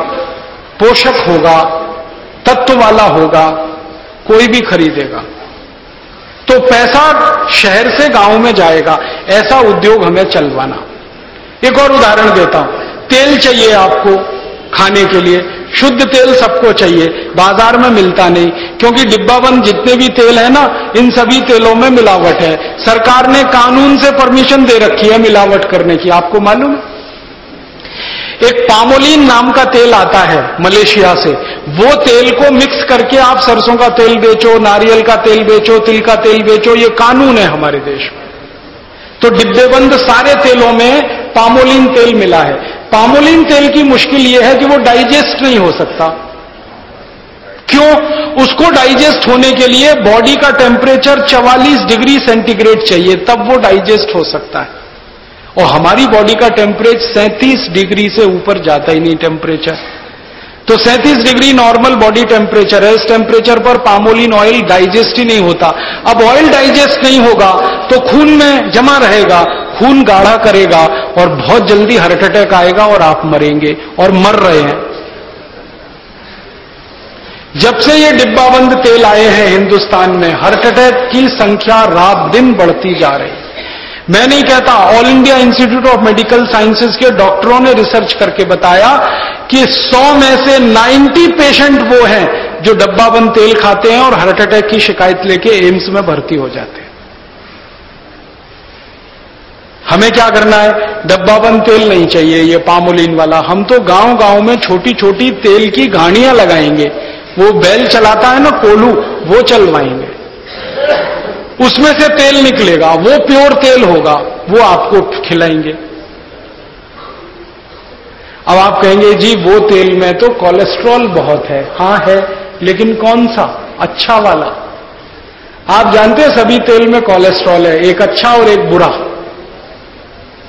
पोषक होगा, तत्व वाला होगा, कोई भी खरीदेगा। तो पैसा शहर से गाँव में जाएगा, ऐसा उद्योग हमें चलवाना। एक और उदाहरण देता हूँ। तेल चाहिए आपको खाने के लिए, शुद्ध तेल सबको चाहिए, बाज़ार में मिलता नहीं, क्योंकि डिब्बाबंद जितने भी तेल है ना, इन सभी तेलों में मिलावट है। सरकार ने कानून से परमिशन दे रखी है मिलावट करने की, आपको मालूम? है एक पामोलिन नाम का तेल आता है मलेशिया से। वो तेल को मिक्स करके आप सरसों का तेल बेचो, नारियल का तेल बेचो, तिल का तेल बेचो, ये कानून है हमारे देश में। तो डिब्बेबंद सारे तेलों में पामोलिन तेल मिला है। पामोलिन तेल की मुश्किल यह है कि वो डाइजेस्ट नहीं हो सकता। क्यों? उसको डाइजेस्ट होने के लिए बॉडी का टेम्परेचर 44 डिग्री सेंटीग्रेड चाहिए, तब वो डाइजेस्ट हो सकता है। और हमारी बॉडी का टेम्परेचर सैंतीस डिग्री से ऊपर जाता ही नहीं टेम्परेचर तो 37 डिग्री नॉर्मल बॉडी टेम्परेचर है। इस टेम्परेचर पर पामोलिन ऑयल डाइजेस्ट ही नहीं होता। अब ऑयल डाइजेस्ट नहीं होगा तो खून में जमा रहेगा, खून गाढ़ा करेगा और बहुत जल्दी हार्ट अटैक आएगा और आप मरेंगे और मर रहे हैं। जब से ये डिब्बाबंद तेल आए हैं हिंदुस्तान में हार्ट अटैक की संख्या रात दिन बढ़ती जा रही मैं नहीं कहता All India Institute of Medical Sciences के डॉक्टरों ने रिसर्च करके बताया कि 100 में से 90 पेशेंट वो हैं जो डब्बा डब्बाबंद तेल खाते हैं और हार्ट अटैक की शिकायत लेके एम्स में भर्ती हो जाते हैं। हमें क्या करना है? डब्बा डब्बाबंद तेल नहीं चाहिए, ये पामोलिन वाला। हम तो गाँव गाँव में छोटी छोटी तेल की घाणियाँ लगाएँगे। वो बैल चलाता है ना, कोलू, वो चलवाएँगे। उसमें से तेल निकलेगा, वो प्योर तेल होगा, वो आपको खिलाएँगे। अब आप कहेंगे, जी, वो तेल में तो कोलेस्ट्रॉल बहुत है। हाँ, है, लेकिन कौन सा? अच्छा वाला। आप जानते हैं सभी तेल में कोलेस्ट्रॉल है, एक अच्छा और एक बुरा।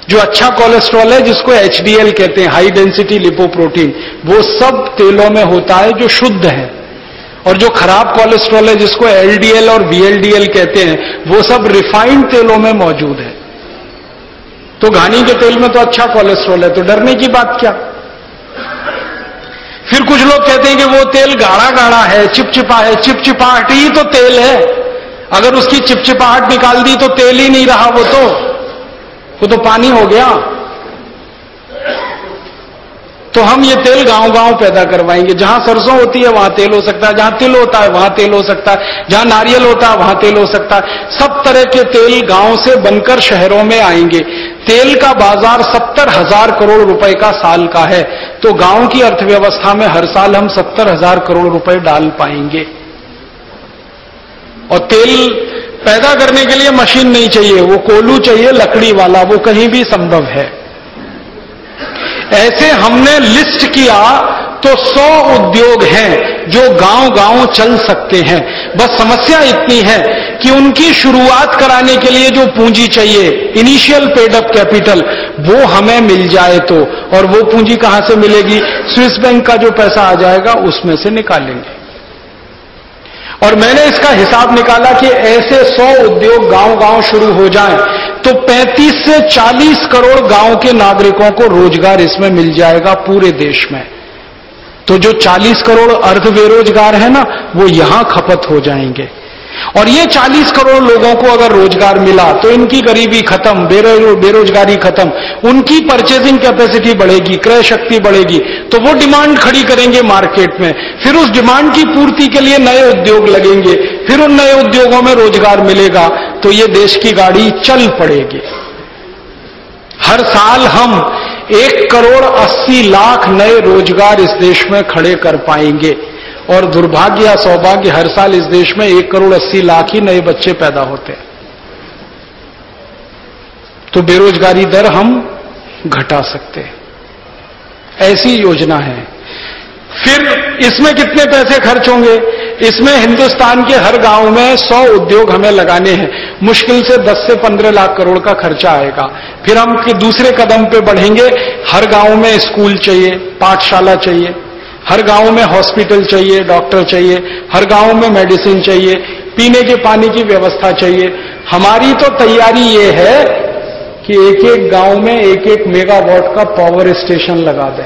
जो अच्छा कोलेस्ट्रॉल है, जिसको एचडीएल कहते हैं हाई डेंसिटी लिपोप्रोटीन वो सब तेलों में होता है जो शुद्ध है। और जो खराब कोलेस्ट्रॉल है, जिसको एलडीएल और बीएलडीएल कहते हैं, वो सब रिफाइंड तेलों में मौजूद है। तो घानी के तेल में तो अच्छा कोलेस्ट्रॉल है तो डरने की बात क्या? फिर कुछ लोग कहते हैं कि वो तेल गाढ़ा गाढ़ा है, चिपचिपा है, चिपचिपाहट ही तो तेल है। अगर उसकी चिपचिपाहट निकाल दी तो तेल ही नहीं रहा वो तो। वो तो पानी हो गया। तो हम ये तेल गाँव गाँव पैदा करवाएँगे। जहाँ सरसों होती है, वहाँ तेल हो सकता है। जहाँ तिल होता है, वहाँ तेल हो सकता है। जहाँ नारियल होता है, वहाँ तेल हो सकता है। सब तरह के तेल गाँव से बनकर शहरों में आएँगे। तेल का बाज़ार सत्तर हज़ार करोड़ रुपए का साल का है। तो गाँव की अर्थव्यवस्था में हर साल हम सत्तर हज़ार करोड़ रुपए डाल पाएँगे। और तेल पैदा करने के लिए मशीन नहीं चाहिए। वो कोलू चाहिए, लकड़ी वाला, वो कहीं भी संभव है। ऐसे हमने लिस्ट किया तो सौ उद्योग हैं जो गाँव गाँव चल सकते हैं। बस समस्या इतनी है कि उनकी शुरुआत कराने के लिए जो पूंजी चाहिए इनिशियल पेड अप कैपिटल वो हमें मिल जाए तो। और वो पूंजी कहाँ से मिलेगी? स्विस बैंक का जो पैसा आ जाएगा, उसमें से निकालेंगे। और मैंने इसका हिसाब निकाला कि ऐसे 100 उद्योग गाँव गाँव शुरू हो जाएँ। तो 35 से 40 करोड़ गाँव के नागरिकों को रोज़गार इसमें मिल जाएगा पूरे देश में। तो जो 40 करोड़ अर्ध बेरोजगार है ना, वो यहाँ खपत हो जाएँगे। और ये 40 करोड़ लोगों को अगर रोज़गार मिला तो इनकी गरीबी खत्म बेरोजगारी खत्म, उनकी परचेजिंग कैपेसिटी बढ़ेगी, क्रय शक्ति बढ़ेगी तो वो डिमांड खड़ी करेंगे मार्केट में। फिर उस डिमांड की पूर्ति के लिए नए उद्योग लगेंगे, फिर उन नए उद्योगों में रोज़गार मिलेगा तो ये देश की गाड़ी चल पड़ेगी। हर साल हम एक करोड़ अस्सी लाख नए रोज़गार इस देश में खड़े कर पाएँगे। और दुर्भाग्य या सौभाग्य हर साल इस देश में एक करोड़ अस्सी लाख ही नए बच्चे पैदा होते हैं। तो बेरोजगारी दर हम घटा सकते हैं। ऐसी योजना है। फिर इसमें कितने पैसे खर्च होंगे? इसमें हिंदुस्तान के हर गाँव में 100 उद्योग हमें लगाने हैं। मुश्किल से 10 से 15 लाख करोड़ का खर्चा आएगा। फिर हम दूसरे कदम पे बढ़ेंगे। हर गाँव में स्कूल चाहिए, पाठशाला चाहिए हर गाँव में हॉस्पिटल चाहिए, डॉक्टर चाहिए, हर गाँव में मेडिसिन चाहिए, पीने के पानी की व्यवस्था चाहिए। हमारी तो तैयारी ये है कि एक एक गाँव में एक एक मेगावाट का पावर स्टेशन लगा दें।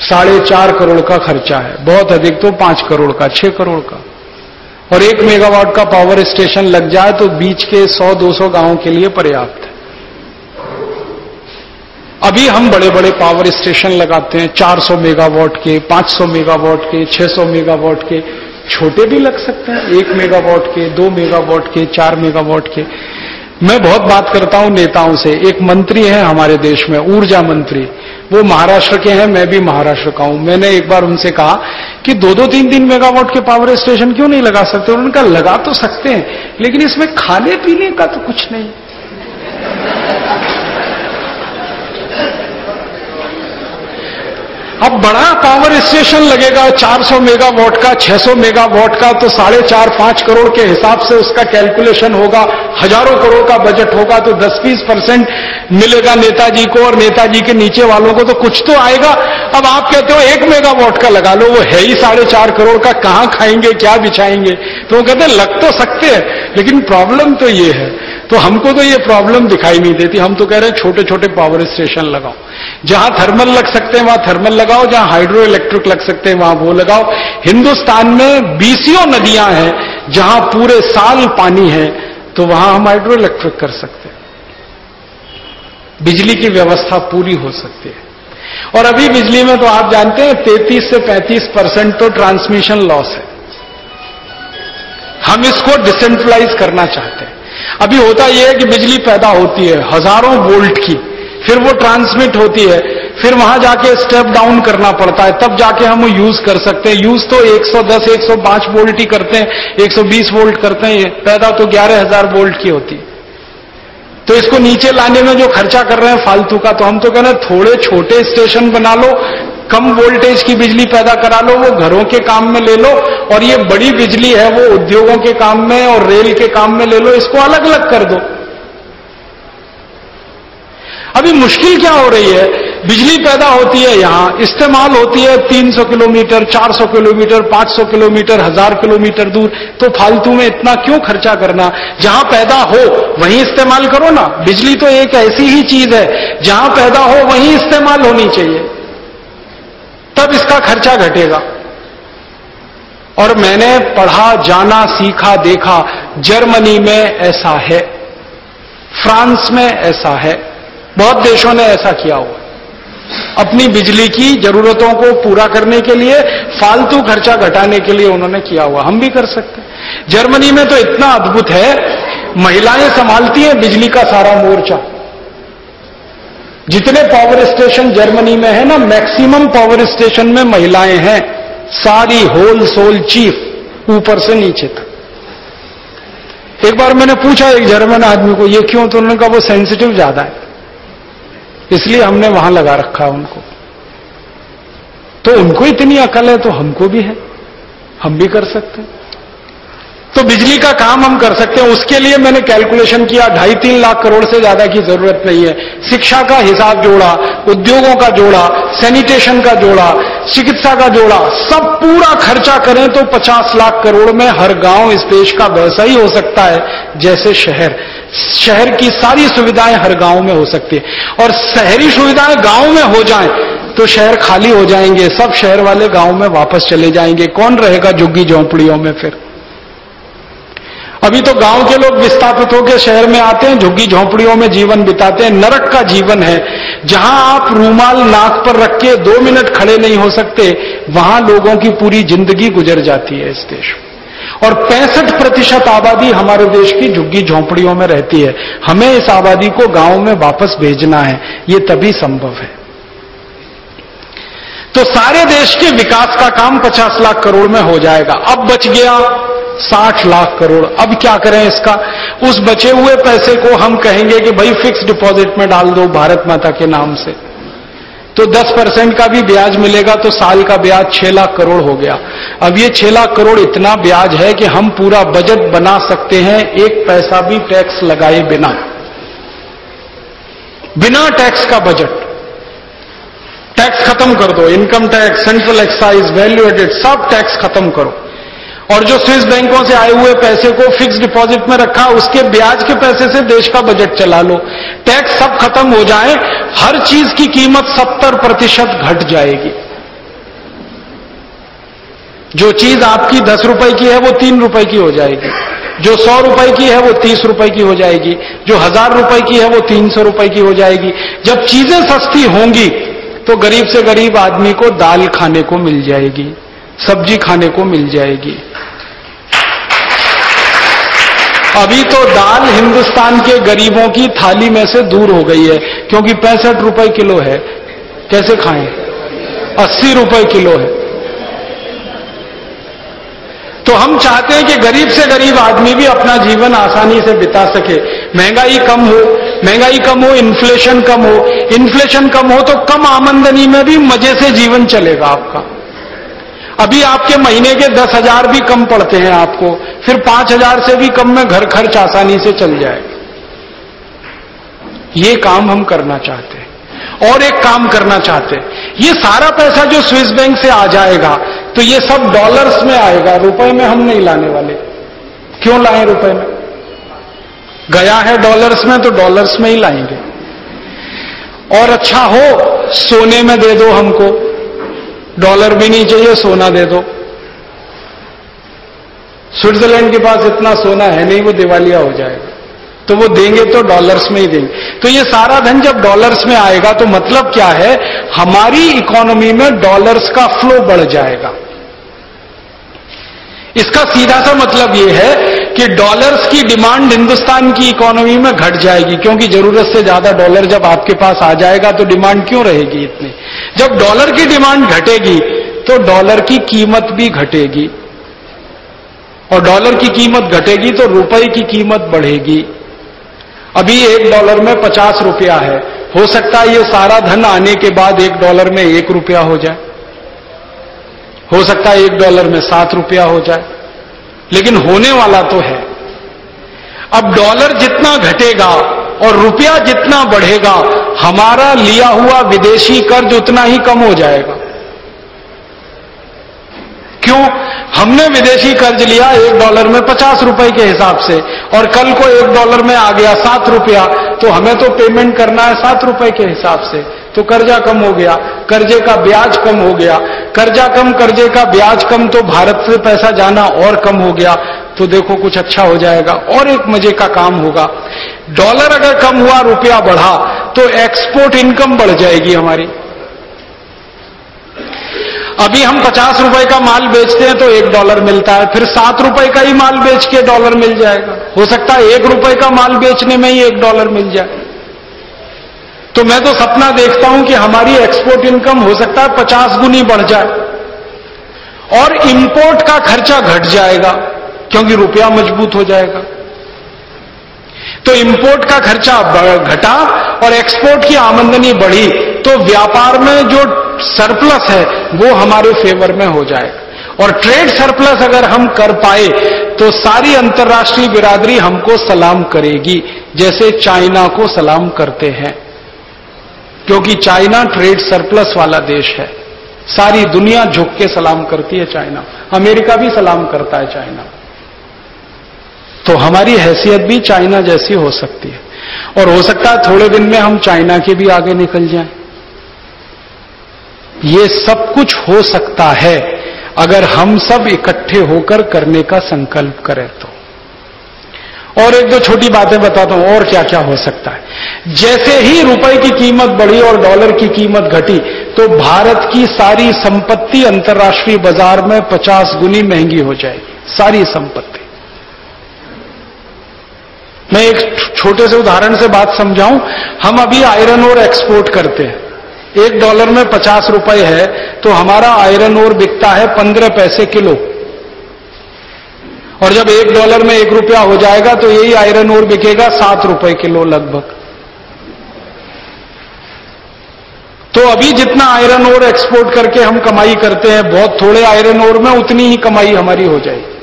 साढ़े चार करोड़ का खर्चा है। बहुत अधिक तो पाँच करोड़ का, छह करोड़ का। और एक मेगावाट का पावर स्टेशन लग जाए तो बीच के सौ, दो सौ गाँवों के लिए पर्याप्त है। अभी हम बड़े बड़े पावर स्टेशन लगाते हैं 400 मेगावाट के 500 मेगावाट के 600 मेगावाट के, छोटे भी लग सकते हैं, एक मेगावाट के, दो मेगावाट के, चार मेगावाट के। मैं बहुत बात करता हूँ नेताओं से, एक मंत्री है हमारे देश में, ऊर्जा मंत्री। वो महाराष्ट्र के हैं, मैं भी महाराष्ट्र का हूँ। मैंने एक बार उनसे कहा कि दो दो तीन तीन मेगावाट के पावर स्टेशन क्यों नहीं लगा सकते? उन्होंने कहा लगा तो सकते हैं, लेकिन इसमें खाने पीने का तो कुछ नहीं। अब बड़ा पावर स्टेशन लगेगा 400 मेगावाट का 600 मेगावाट का तो साढ़े चार, पाँच करोड़ के हिसाब से उसका कैलकुलेशन होगा, हज़ारों करोड़ का बजट होगा तो 10-20 परसेंट मिलेगा नेताजी को और नेताजी के नीचे वालों को तो कुछ तो आएगा। अब आप कहते हो एक मेगावाट का लगा लो, वो है ही साढ़े चार करोड़ का, कहाँ खाएँगे, क्या बिछाएँगे? तो वो कहते लग तो सकते हैं, लेकिन प्रॉब्लम तो ये है। तो हमको तो ये प्रॉब्लम दिखाई नहीं देती, हम तो कह रहे हैं छोटे छोटे पावर स्टेशन लगाओ। जहाँ थर्मल लग सकते हैं, वहाँ थर्मल लगाओ, जहाँ हाइड्रो इलेक्ट्रिक लग सकते हैं, वहाँ वो लगाओ। हिंदुस्तान में बीसियों नदियाँ हैं, जहाँ पूरे साल पानी है तो वहाँ हम हाइड्रो इलेक्ट्रिक कर सकते हैं। बिजली की व्यवस्था पूरी हो सकती है। और अभी बिजली में तो आप जानते हैं 33 से 35 परसेंट तो ट्रांसमिशन लॉस है। हम इसको डिसेंट्रलाइज करना चाहते हैं। अभी होता यह है कि बिजली पैदा होती है हज़ारों वोल्ट की। फिर वो ट्रांसमिट होती है। फिर वहाँ जाके स्टेप डाउन करना पड़ता है। तब जाके हम यूज़ कर सकते हैं। यूज़ तो 110 105 वोल्ट ही करते हैं। 120 वोल्ट करते हैं। पैदा तो 11000 वोल्ट की होती है। तो इसको नीचे लाने में जो खर्चा कर रहे हैं फालतू का तो हम तो कह रहे हैं थोड़े छोटे स्टेशन बना लो, कम वोल्टेज की बिजली पैदा करा लो, वो घरों के काम में ले लो, और ये बड़ी बिजली है, वो उद्योगों के काम में और रेल के काम में ले लो, इसको अलग अलग कर दो। अभी मुश्किल क्या हो रही है? बिजली पैदा होती है यहाँ, इस्तेमाल होती है 300 किलोमीटर 400 किलोमीटर 500 किलोमीटर, हज़ार किलोमीटर दूर। तो फालतू में इतना क्यों खर्चा करना? जहाँ पैदा हो, वहीं इस्तेमाल करो ना। बिजली तो एक ऐसी ही चीज़ है, जहाँ पैदा हो, वहीं इस्तेमाल होनी चाहिए। तब इसका खर्चा घटेगा। और मैंने पढ़ा, जाना, सीखा, देखा, जर्मनी में ऐसा है, फ्रांस में ऐसा है। बहुत देशों ने ऐसा किया हुआ। अपनी बिजली की जरूरतों को पूरा करने के लिए, फालतू खर्चा घटाने के लिए उन्होंने किया हुआ। हम भी कर सकते हैं। जर्मनी में तो इतना अद्भुत है, महिलाएँ संभालती हैं बिजली का सारा मोर्चा। जितने पावर स्टेशन जर्मनी में है ना मैक्सिमम पावर स्टेशन में महिलाएँ हैं। सारी होल सोल चीफ ऊपर से नीचे तक। एक बार मैंने पूछा एक जर्मन आदमी को, ये क्यों? तो उन्होंने कहा, वो सेंसिटिव ज़्यादा है। इसलिए हमने वहाँ लगा रखा उनको। तो उनको इतनी अकल है तो हमको भी है। हम भी कर सकते हैं। तो बिजली का काम हम कर सकते हैं। उसके लिए मैंने कैलकुलेशन किया, ढाई तीन लाख करोड़ से ज़्यादा की ज़रूरत नहीं है। शिक्षा का हिसाब जोड़ा, उद्योगों का जोड़ा सैनिटेशन का जोड़ा, चिकित्सा का जोड़ा, सब पूरा खर्चा करें तो 50 लाख करोड़ में हर गाँव इस देश का वैसा ही हो सकता है, जैसे शहर। शहर की सारी सुविधाएँ हर गाँव में हो सकती है। और शहरी सुविधाएँ गाँव में हो जाएँ तो शहर खाली हो जाएँगे। सब शहर वाले गाँव में वापस चले जाएँगे। कौन रहेगा झुग्गी झोंपड़ियों में फिर? अभी तो गाँव के लोग विस्थापित होकर शहर में आते हैं, झुग्गी झोंपड़ियों में जीवन बिताते हैं, नरक का जीवन है। जहाँ आप रूमाल नाक पर रख के दो मिनट खड़े नहीं हो सकते, वहाँ लोगों की पूरी ज़िंदगी गुजर जाती है इस देश में। और पैंसठ प्रतिशत आबादी हमारे देश की झुग्गी झोंपड़ियों में रहती है। हमें इस आबादी को गाँव में वापस भेजना है। ये तभी संभव है। तो सारे देश के विकास का काम 50 लाख करोड़ में हो जाएगा। अब बच गया साठ लाख करोड़। अब क्या करें इसका? उस बचे हुए पैसे को हम कहेंगे कि भाई फिक्स डिपॉजिट में डाल दो भारत माता के नाम से। तो 10 परसेंट का भी ब्याज मिलेगा तो साल का ब्याज 6 लाख करोड़ हो गया। अब ये 6 लाख करोड़ इतना ब्याज है कि हम पूरा बजट बना सकते हैं, एक पैसा भी टैक्स लगाए बिना। बिना टैक्स का बजट। टैक्स खत्म कर दो income tax central excise value added सब टैक्स खत्म करो। और जो स्विस बैंकों से आए हुए पैसे को फिक्स डिपॉजिट में रखा, उसके ब्याज के पैसे से देश का बजट चला लो। टैक्स सब खत्म हो जाए, हर चीज़ की कीमत 70 प्रतिशत घट जाएगी। जो चीज़ आपकी दस रुपए की है, वो तीन रुपए की हो जाएगी। जो सौ रुपए की है, वो तीस रुपए की हो जाएगी। जो हज़ार रुपए की है, वो तीन सौ रुपए की हो जाएगी। जब चीज़ें सस्ती होंगी तो गरीब से गरीब आदमी को दाल खाने को मिल जाएगी। सब्ज़ी खाने को मिल जाएगी। अभी तो दाल हिंदुस्तान के गरीबों की थाली में से दूर हो गई है, क्योंकि पैंसठ रुपए किलो है। कैसे खाएँ? अस्सी रुपए किलो है। तो हम चाहते हैं कि गरीब से गरीब आदमी भी अपना जीवन आसानी से बिता सके। महँगाई कम हो, महँगाई कम हो इन्फ्लेशन कम हो। इन्फ्लेशन कम हो तो कम आमंदनी में भी मज़े से जीवन चलेगा आपका। अभी आपके महीने के दस हज़ार भी कम पड़ते हैं आपको, फिर पाँच हज़ार से भी कम में घर खर्च आसानी से चल जाए ये काम हम करना चाहते हैं। और एक काम करना चाहते हैं। ये सारा पैसा जो स्विस बैंक से आ जाएगा तो ये सब डॉलर्स में आएगा, रुपए में हम नहीं लाने वाले। क्यों लाए रुपए में? गया है डॉलर्स में तो डॉलर्स में ही लाएँगे। और अच्छा हो, सोने में दे दो हमको। डॉलर भी नहीं चाहिए, सोना दे दो। स्विट्जरलैंड के पास इतना सोना है नहीं, वो दिवालिया हो जाएगा। तो वो देंगे तो डॉलर्स में ही देंगे। तो ये सारा धन जब डॉलर्स में आएगा तो मतलब क्या है? हमारी इकोनॉमी में डॉलर्स का फ्लो बढ़ जाएगा। इसका सीधा सा मतलब यह है कि डॉलर्स की डिमांड हिंदुस्तान की इकोनॉमी में घट जाएगी, क्योंकि ज़रूरत से ज़्यादा डॉलर जब आपके पास आ जाएगा तो डिमांड क्यों रहेगी इतनी? जब डॉलर की डिमांड घटेगी तो डॉलर की कीमत भी घटेगी। और डॉलर की कीमत घटेगी तो रुपए की कीमत बढ़ेगी। अभी एक डॉलर में पचास रुपया है। हो सकता है ये सारा धन आने के बाद एक डॉलर में एक रुपया हो जाए। हो सकता है एक डॉलर में सात रुपया हो जाए, लेकिन होने वाला तो है। अब डॉलर जितना घटेगा और रुपया जितना बढ़ेगा, हमारा लिया हुआ विदेशी कर्ज उतना ही कम हो जाएगा। क्यों? हमने विदेशी कर्ज लिया एक डॉलर में पचास रुपए के हिसाब से और कल को एक डॉलर में आ गया सात रुपया तो हमें तो पेमेंट करना है सात रुपए के हिसाब से। तो कर्जा कम हो गया, कर्जे का ब्याज कम हो गया। कर्जा कम, कर्जे का ब्याज कम तो भारत से पैसा जाना और कम हो गया। तो देखो कुछ अच्छा हो जाएगा और एक मज़े का काम होगा। डॉलर अगर कम हुआ, रुपया बढ़ा तो एक्सपोर्ट इनकम बढ़ जाएगी हमारी। अभी हम पचास रुपए का माल बेचते हैं तो एक डॉलर मिलता है, फिर सात रुपए का ही माल बेच के डॉलर मिल जाएगा। हो सकता है एक रुपए का माल बेचने में ही एक डॉलर मिल जाए। तो मैं तो सपना देखता हूँ कि हमारी एक्सपोर्ट इनकम हो सकता है पचास गुनी बढ़ जाए और इंपोर्ट का खर्चा घट जाएगा, क्योंकि रुपया मज़बूत हो जाएगा। तो इंपोर्ट का खर्चा घटा और एक्सपोर्ट की आमदनी बढ़ी तो व्यापार में जो सरप्लस है, वो हमारे फेवर में हो जाएगा और ट्रेड सरप्लस अगर हम कर पाए तो सारी अंतर्राष्ट्रीय बिरादरी हमको सलाम करेगी, जैसे चाइना को सलाम करते हैं। क्योंकि चाइना ट्रेड सरप्लस वाला देश है। सारी दुनिया झुक के सलाम करती है चाइना। अमेरिका भी सलाम करता है चाइना। तो हमारी हैसियत भी चाइना जैसी हो सकती है। और हो सकता है थोड़े दिन में हम चाइना के भी आगे निकल जाएँ। ये सब कुछ हो सकता है, अगर हम सब इकट्ठे होकर करने का संकल्प करें तो। और एक दो छोटी बातें बताता हूँ, और क्या क्या हो सकता है। जैसे ही रुपए की कीमत बढ़ी और डॉलर की कीमत घटी तो भारत की सारी संपत्ति अंतर्राष्ट्रीय बाज़ार में 50 गुनी महँगी हो जाएगी। सारी संपत्ति। मैं एक छोटे से उदाहरण से बात समझाऊं। हम अभी आयरन और एक्सपोर्ट करते हैं। एक डॉलर में पचास रुपए है तो हमारा आयरन ओर बिकता है पंद्रह पैसे किलो। और जब एक डॉलर में एक रुपया हो जाएगा तो यही आयरन ओर बिकेगा सात रुपए किलो लगभग। तो अभी जितना आयरन ओर एक्सपोर्ट करके हम कमाई करते हैं, बहुत थोड़े आयरन ओर में उतनी ही कमाई हमारी हो जाएगी।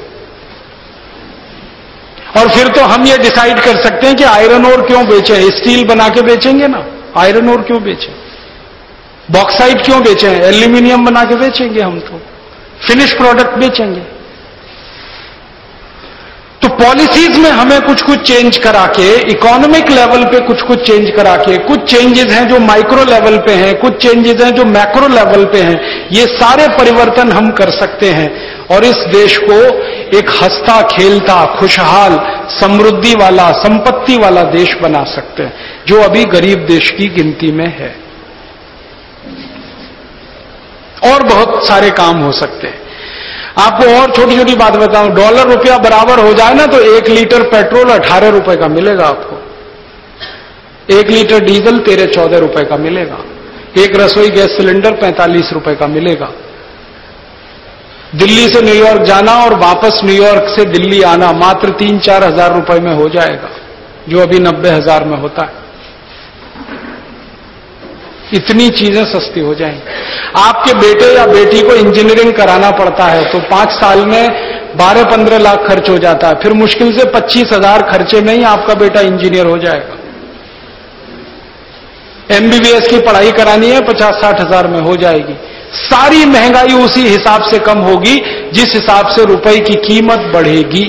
और फिर तो हम ये डिसाइड कर सकते हैं कि आयरन और क्यों बेचे स्टील बना के बेचेंगे ना? आयरन और क्यों बेचे बॉक्साइट क्यों बेचे एल्यूमिनियम बना के बेचेंगे हम तो। फिनिश प्रोडक्ट बेचेंगे। तो पॉलिसीज़ में हमें कुछ कुछ चेंज करा के इकोनॉमिक लेवल पे कुछ कुछ चेंज करा के, कुछ चेंजेस हैं जो माइक्रो लेवल पे हैं, कुछ चेंजेस हैं जो मैक्रो लेवल पे हैं, ये सारे परिवर्तन हम कर सकते हैं। और इस देश को एक हंसता खेलता, खुशहाल, समृद्धि वाला, संपत्ति वाला देश बना सकते हैं, जो अभी गरीब देश की गिनती में है। और बहुत सारे काम हो सकते हैं। आपको और छोटी छोटी बात बताऊँ, डॉलर रुपया बराबर हो जाए ना तो एक लीटर पेट्रोल अठारह रुपए का मिलेगा आपको। एक लीटर डीजल तेरह चौदह रुपए का मिलेगा। एक रसोई गैस सिलेंडर पैंतालीस रुपए का मिलेगा। दिल्ली से न्यूयॉर्क जाना और वापस न्यूयॉर्क से दिल्ली आना मात्र तीन चार हज़ार रुपए में हो जाएगा, जो अभी नब्बे हज़ार में होता है। इतनी चीज़ें सस्ती हो जाएँगी आपके बेटे या बेटी को इंजीनियरिंग कराना पड़ता है तो पाँच साल में बारह पंद्रह लाख खर्च हो जाता है। फिर मुश्किल से पच्चीस हज़ार खर्चे में ही आपका बेटा इंजीनियर हो जाएगा। एमबीबीएस की पढ़ाई करानी है पचास साठ हज़ार में हो जाएगी। सारी महँगाई उसी हिसाब से कम होगी, जिस हिसाब से रुपए की कीमत बढ़ेगी।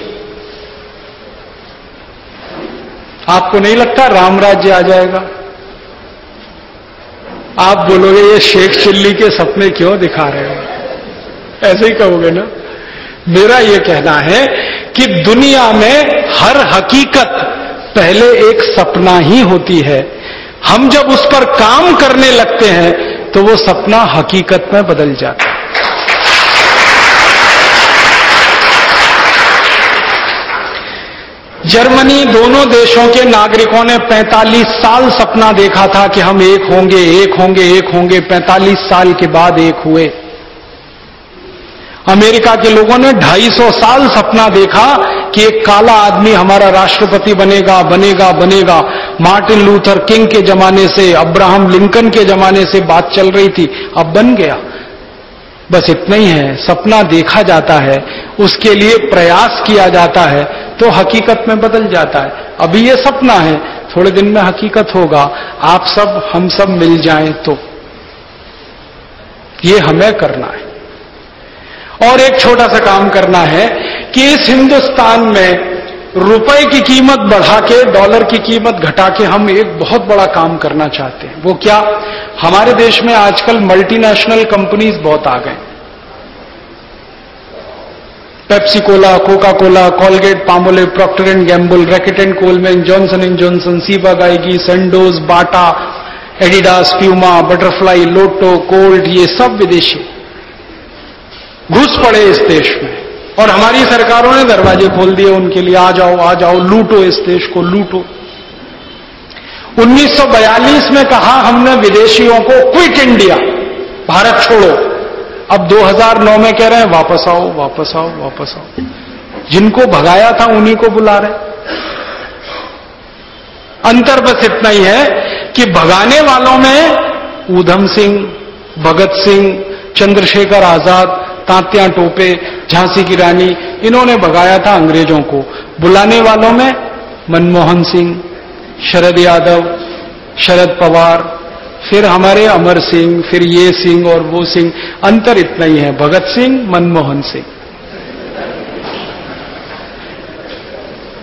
आपको नहीं लगता राम राज्य आ जाएगा? आप बोलोगे, ये शेख चिल्ली के सपने क्यों दिखा रहे हो? ऐसे ही कहोगे ना। मेरा ये कहना है कि दुनिया में हर हकीकत पहले एक सपना ही होती है। हम जब उस पर काम करने लगते हैं तो वो सपना हकीकत में बदल जाता है। जर्मनी दोनों देशों के नागरिकों ने 45 साल सपना देखा था कि हम एक होंगे एक होंगे एक होंगे। 45 साल के बाद एक हुए। अमेरिका के लोगों ने 250 साल सपना देखा कि एक काला आदमी हमारा राष्ट्रपति बनेगा बनेगा बनेगा। मार्टिन लूथर किंग के जमाने से, अब्राहम लिंकन के जमाने से बात चल रही थी। अब बन गया। बस इतना ही है, सपना देखा जाता है, उसके लिए प्रयास किया जाता है तो हकीकत में बदल जाता है। अभी ये सपना है, थोड़े दिन में हकीकत होगा, आप सब, हम सब मिल जाएँ तो। ये हमें करना है। और एक छोटा सा काम करना है कि इस हिंदुस्तान में रुपए की कीमत बढ़ा के डॉलर की कीमत घटा के हम एक बहुत बड़ा काम करना चाहते हैं। वो क्या? हमारे देश में आजकल मल्टीनेशनल कंपनीज़ बहुत आ गए। Pepsi cola Coca Cola Colgate Palmolive Procter and Gamble Reckitt and Colman Johnson and Johnson Ciba Geigy Sandoz Bata Adidas Puma Butterfly Lotto cold ये सब विदेशी। घुस पड़े इस देश में। और हमारी सरकारों ने दरवाजे खोल दिए उनके लिए, आ जाओ आ जाओ, लूटो इस देश को, लूटो। 1942 में कहा हमने विदेशियों को क्विट इंडिया, भारत छोड़ो। अब 2009 में कह रहे हैं, वापस आओ वापस आओ वापस आओ। जिनको भगाया था, उन्हीं को बुला रहे अंतर बस इतना ही है कि भगाने वालों में ऊधम सिंह, भगत सिंह, चंद्रशेखर आज़ाद तांत्या, टोपे, झांसी की रानी, इन्होंने भगाया था अंग्रेज़ों को। बुलाने वालों में मनमोहन सिंह, शरद यादव, शरद पवार, फिर हमारे अमर सिंह, फिर ये सिंह और वो सिंह। अंतर इतना ही है। भगत सिंह, मनमोहन सिंह।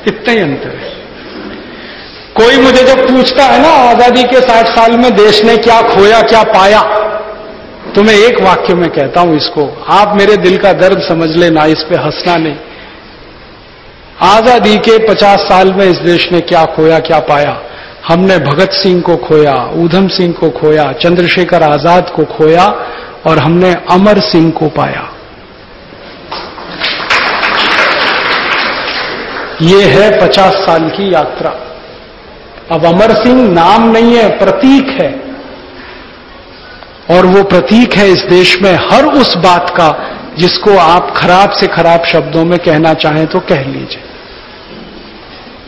इतना ही अंतर है। कोई मुझे जब पूछता है ना, आज़ादी के साठ साल में देश ने क्या खोया, क्या पाया तो मैं एक वाक्य में कहता हूँ इसको, आप मेरे दिल का दर्द समझ लेना इस पे हंसना नहीं। आज़ादी के पचास साल में इस देश ने क्या खोया, क्या पाया? हमने भगत सिंह को खोया, ऊधम सिंह को खोया, चंद्रशेखर आज़ाद को खोया, और हमने अमर सिंह को पाया। ये है पचास साल की यात्रा। अब अमर सिंह नाम नहीं है, प्रतीक है। और वो प्रतीक है इस देश में हर उस बात का जिसको आप खराब से खराब शब्दों में कहना चाहें तो कह लीजिए।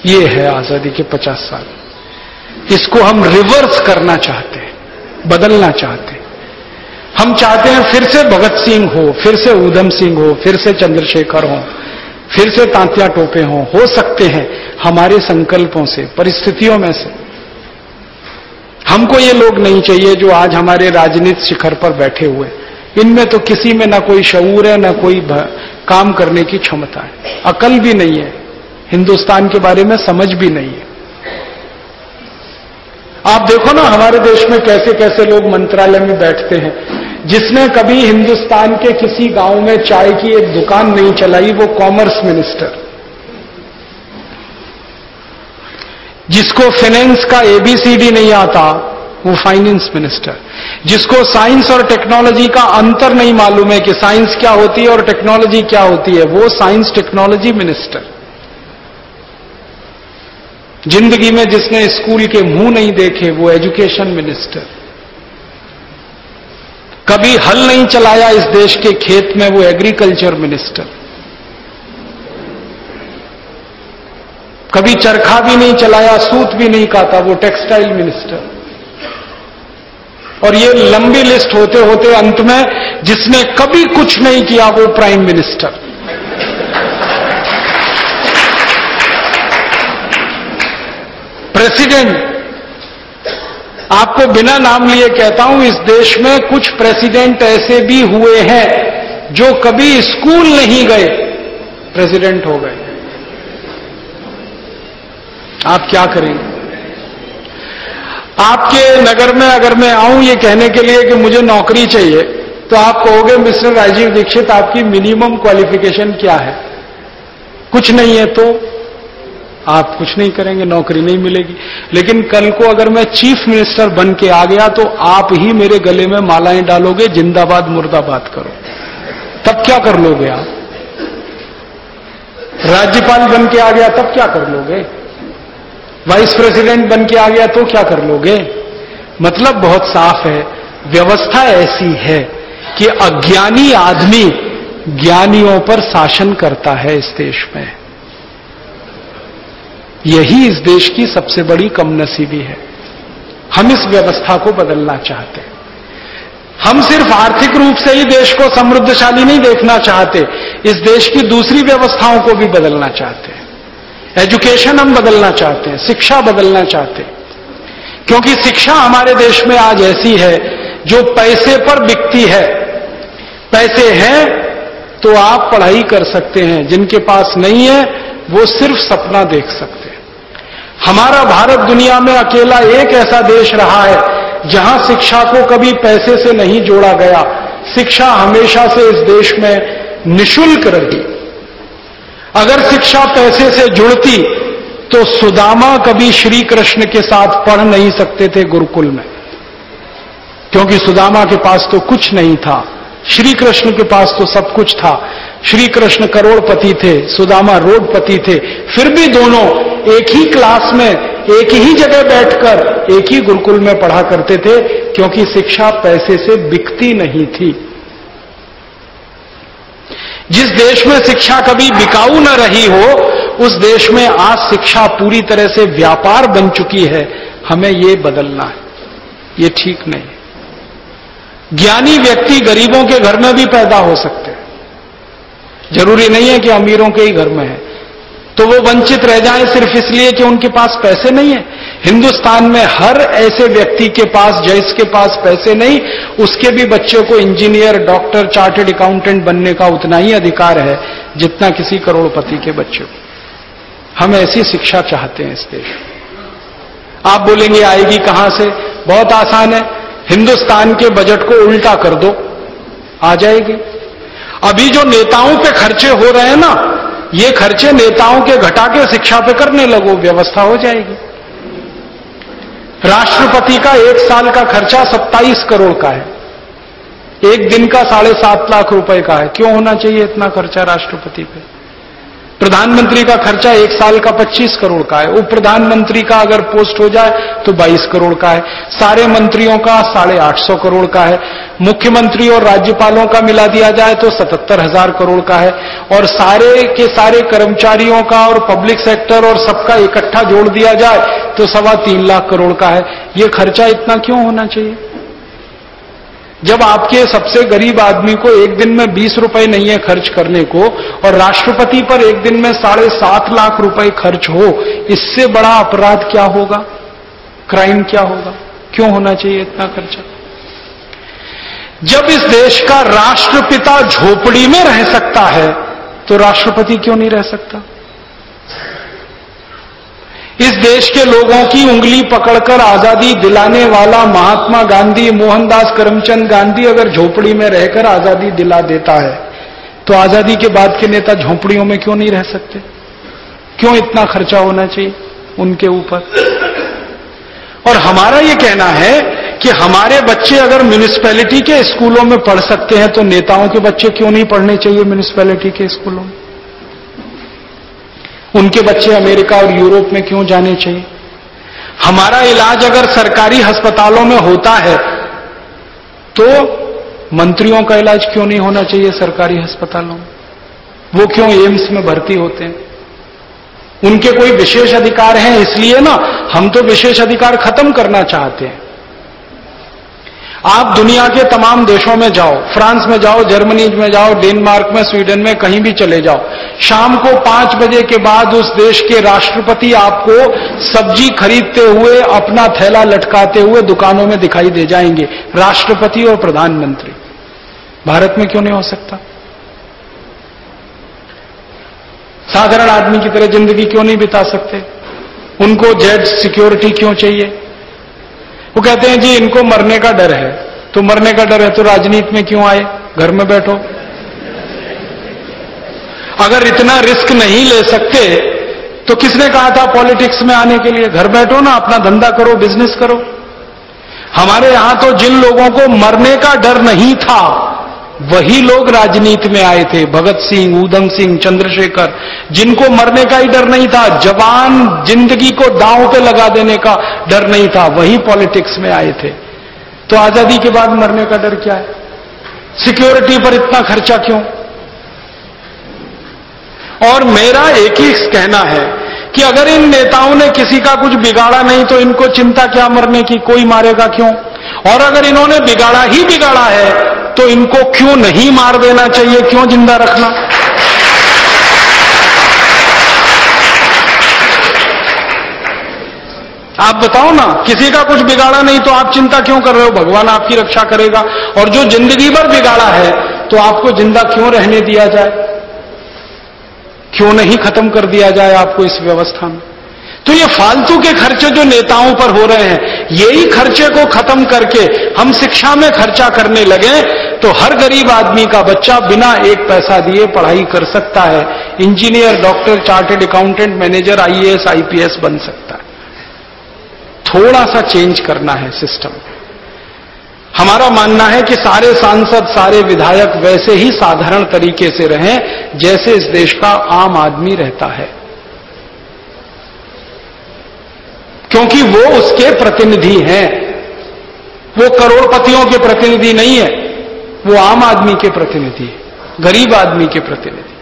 ये है आज़ादी के पचास साल। इसको हम रिवर्स करना चाहते हैं, बदलना चाहते हैं। हम चाहते हैं फिर से भगत सिंह हो, फिर से ऊधम सिंह हो, फिर से चंद्रशेखर हो, फिर से तांतिया टोपे हो हो सकते हैं हमारे संकल्पों से, परिस्थितियों में से। हमको ये लोग नहीं चाहिए जो आज हमारे राजनीति शिखर पर बैठे हुए इनमें तो किसी में ना कोई शऊर है, ना कोई काम करने की क्षमता है। अकल भी नहीं है। हिंदुस्तान के बारे में समझ भी नहीं है। आप देखो ना, हमारे देश में कैसे कैसे लोग मंत्रालय में बैठते हैं। जिसने कभी हिंदुस्तान के किसी गाँव में चाय की एक दुकान नहीं चलाई, वो कॉमर्स मिनिस्टर। जिसको फाइनेंस का एबीसीडी नहीं आता, वो फाइनेंस मिनिस्टर जिसको साइंस और टेक्नोलॉजी का अंतर नहीं मालूम है कि साइंस क्या होती है और टेक्नोलॉजी क्या होती है, वो साइंस टेक्नोलॉजी मिनिस्टर ज़िंदगी में जिसने स्कूल के मुँह नहीं देखे, वो एजुकेशन मिनिस्टर कभी हल नहीं चलाया इस देश के खेत में, वो एग्रीकल्चर मिनिस्टर कभी चरखा भी नहीं चलाया, सूत भी नहीं काटा, वो टेक्सटाइल मिनिस्टर। और ये लंबी लिस्ट होते होते अंत में जिसने कभी कुछ नहीं किया, वो प्राइम मिनिस्टर। प्रेसिडेंट, आपको बिना नाम लिए कहता हूँ, इस देश में कुछ प्रेसिडेंट ऐसे भी हुए हैं जो कभी स्कूल नहीं गए, प्रेसिडेंट हो गए। आप क्या करेंगे आपके नगर में, अगर मैं आऊँ ये कहने के लिए कि मुझे नौकरी चाहिए तो आप कहोगे, मिस्टर राजीव दीक्षित, आपकी मिनिमम क्वालिफिकेशन क्या है? कुछ नहीं है तो आप कुछ नहीं करेंगे, नौकरी नहीं मिलेगी। लेकिन कल को अगर मैं चीफ मिनिस्टर बन के आ गया तो आप ही मेरे गले में मालाएँ डालोगे, जिंदाबाद मुर्दाबाद करो। तब क्या कर लोगे आप? राज्यपाल बन के आ गया, तब क्या कर लोगे? वाइस प्रेसिडेंट बन के आ गया तो क्या कर लोगे? मतलब बहुत साफ़ है, व्यवस्था ऐसी है कि अज्ञानी आदमी ज्ञानियों पर शासन करता है इस देश में। यही इस देश की सबसे बड़ी कमनसीबी है। हम इस व्यवस्था को बदलना चाहते हैं। हम सिर्फ़ आर्थिक रूप से ही देश को समृद्धशाली नहीं देखना चाहते, इस देश की दूसरी व्यवस्थाओं को भी बदलना चाहते हैं। एजुकेशन हम बदलना चाहते हैं, शिक्षा बदलना चाहते हैं। क्योंकि शिक्षा हमारे देश में आज ऐसी है, जो पैसे पर बिकती है। पैसे हैं तो आप पढ़ाई कर सकते हैं, जिनके पास नहीं है, वो सिर्फ़ सपना देख सकते हैं। हमारा भारत दुनिया में अकेला एक ऐसा देश रहा है, जहाँ शिक्षा को कभी पैसे से नहीं जोड़ा गया। शिक्षा हमेशा से इस देश में निशुल्क रही। अगर शिक्षा पैसे से जुड़ती तो सुदामा कभी श्री कृष्ण के साथ पढ़ नहीं सकते थे गुरुकुल में। क्योंकि सुदामा के पास तो कुछ नहीं था। श्री कृष्ण के पास तो सब कुछ था। श्री कृष्ण करोड़पति थे, सुदामा रोडपति थे। फिर भी दोनों एक ही क्लास में, एक ही जगह बैठकर, एक ही गुरुकुल में पढ़ा करते थे, क्योंकि शिक्षा पैसे से बिकती नहीं थी। जिस देश में शिक्षा कभी बिकाऊ न रही हो, उस देश में आज शिक्षा पूरी तरह से व्यापार बन चुकी है, हमें ये बदलना है। ये ठीक नहीं। ज्ञानी व्यक्ति गरीबों के घर में भी पैदा हो सकते हैं। ज़रूरी नहीं है कि अमीरों के ही घर में है। तो वो वंचित रह जाएँ सिर्फ़ इसलिए कि उनके पास पैसे नहीं है। हिंदुस्तान में हर ऐसे व्यक्ति के पास जिसके पास पैसे नहीं, उसके भी बच्चों को इंजीनियर, डॉक्टर चार्टेड अकाउंटेंट बनने का उतना ही अधिकार है, जितना किसी करोड़पति के बच्चे को। हम ऐसी शिक्षा चाहते हैं इस देश। आप बोलेंगे, आएगी कहाँ से? बहुत आसान है। हिंदुस्तान के बजट को उल्टा कर दो। आ जाएगी। अभी जो नेताओं पे खर्चे हो रहे हैं ना ये खर्चे नेताओं के घटा के शिक्षा पे करने लगो, व्यवस्था हो जाएगी। राष्ट्रपति का एक साल का खर्चा 27 करोड़ का है। एक दिन का साढ़े सात लाख रुपए का है। क्यों होना चाहिए इतना खर्चा राष्ट्रपति पे? प्रधानमंत्री का खर्चा एक साल का 25 करोड़ का है। उप प्रधानमंत्री का अगर पोस्ट हो जाए तो 22 करोड़ का है। सारे मंत्रियों का साढ़े आठ सौ करोड़ का है। मुख्यमंत्री और राज्यपालों का मिला दिया जाए तो सतहत्तर हज़ार करोड़ का है। और सारे के सारे कर्मचारियों का और पब्लिक सेक्टर और सबका इकट्ठा जोड़ दिया जाए तो सवा तीन लाख करोड़ का है। ये खर्चा इतना क्यों होना चाहिए? जब आपके सबसे गरीब आदमी को एक दिन में बीस रुपए नहीं है खर्च करने को, और राष्ट्रपति पर एक दिन में साढ़े सात लाख रुपए खर्च हो, इससे बड़ा अपराध क्या होगा? क्राइम क्या होगा? क्यों होना चाहिए इतना खर्चा? जब इस देश का राष्ट्रपिता झोपड़ी में रह सकता है तो राष्ट्रपति क्यों नहीं रह सकता? इस देश के लोगों की उंगली पकड़कर आज़ादी दिलाने वाला महात्मा गांधी, मोहनदास करमचंद गांधी अगर झोपड़ी में रहकर आज़ादी दिला देता है तो आज़ादी के बाद के नेता झोपड़ियों में क्यों नहीं रह सकते? क्यों इतना खर्चा होना चाहिए उनके ऊपर? और हमारा यह कहना है कि हमारे बच्चे अगर म्यूनिसपैलिटी के स्कूलों में पढ़ सकते हैं तो नेताओं के बच्चे क्यों नहीं पढ़ने चाहिए म्यूनिसपैलिटी के स्कूलों में? उनके बच्चे अमेरिका और यूरोप में क्यों जाने चाहिए? हमारा इलाज अगर सरकारी अस्पतालों में होता है तो मंत्रियों का इलाज क्यों नहीं होना चाहिए सरकारी अस्पतालों में? वो क्यों एम्स में भर्ती होते हैं? उनके कोई विशेष अधिकार हैं, इसलिए ना, हम तो विशेष अधिकार खत्म करना चाहते हैं। आप दुनिया के तमाम देशों में जाओ, फ्रांस में जाओ, जर्मनी में जाओ, डेनमार्क में, स्वीडन में, कहीं भी चले जाओ, शाम को पाँच बजे के बाद उस देश के राष्ट्रपति आपको सब्ज़ी खरीदते हुए, अपना थैला लटकाते हुए दुकानों में दिखाई दे जाएँगे, राष्ट्रपति और प्रधानमंत्री। भारत में क्यों नहीं हो सकता? साधारण आदमी की तरह ज़िंदगी क्यों नहीं बिता सकते? उनको जेड सिक्योरिटी क्यों चाहिए? वो कहते हैं, जी, इनको मरने का डर है। तो मरने का डर है तो राजनीति में क्यों आए? घर में बैठो। अगर इतना रिस्क नहीं ले सकते तो किसने कहा था पॉलिटिक्स में आने के लिए? घर बैठो ना, अपना धंधा करो, बिज़नेस करो। हमारे यहाँ तो जिन लोगों को मरने का डर नहीं था वही लोग राजनीति में आए थे, भगत सिंह, ऊधम सिंह, चंद्रशेखर, जिनको मरने का ही डर नहीं था, जवान ज़िंदगी को दांव पे लगा देने का डर नहीं था, वही पॉलिटिक्स में आए थे। तो आज़ादी के बाद मरने का डर क्या है? सिक्योरिटी पर इतना खर्चा क्यों? और मेरा एक ही कहना है कि अगर इन नेताओं ने किसी का कुछ बिगाड़ा नहीं तो इनको चिंता क्या मरने की? कोई मारेगा क्यों? और अगर इन्होंने बिगाड़ा ही बिगाड़ा है तो इनको क्यों नहीं मार देना चाहिए? क्यों ज़िंदा रखना? आप बताओ ना, किसी का कुछ बिगाड़ा नहीं तो आप चिंता क्यों कर रहे हो? भगवान आपकी रक्षा करेगा। और जो ज़िंदगी भर बिगाड़ा है तो आपको ज़िंदा क्यों रहने दिया जाए? क्यों नहीं खत्म कर दिया जाए आपको इस व्यवस्था में? तो ये फालतू के खर्चे जो नेताओं पर हो रहे हैं, यही खर्चे को खत्म करके हम शिक्षा में खर्चा करने लगे तो हर गरीब आदमी का बच्चा बिना एक पैसा दिए पढ़ाई कर सकता है। Engineer, doctor chartered accountant, manager, IAS, IPS बन सकता है। थोड़ा सा चेंज करना है सिस्टम। हमारा मानना है कि सारे सांसद, सारे विधायक वैसे ही साधारण तरीके से रहें, जैसे इस देश का आम आदमी रहता है। क्योंकि वो उसके प्रतिनिधि हैं। वो करोड़पतियों के प्रतिनिधि नहीं है। वो आम आदमी के प्रतिनिधि है, गरीब आदमी के प्रतिनिधि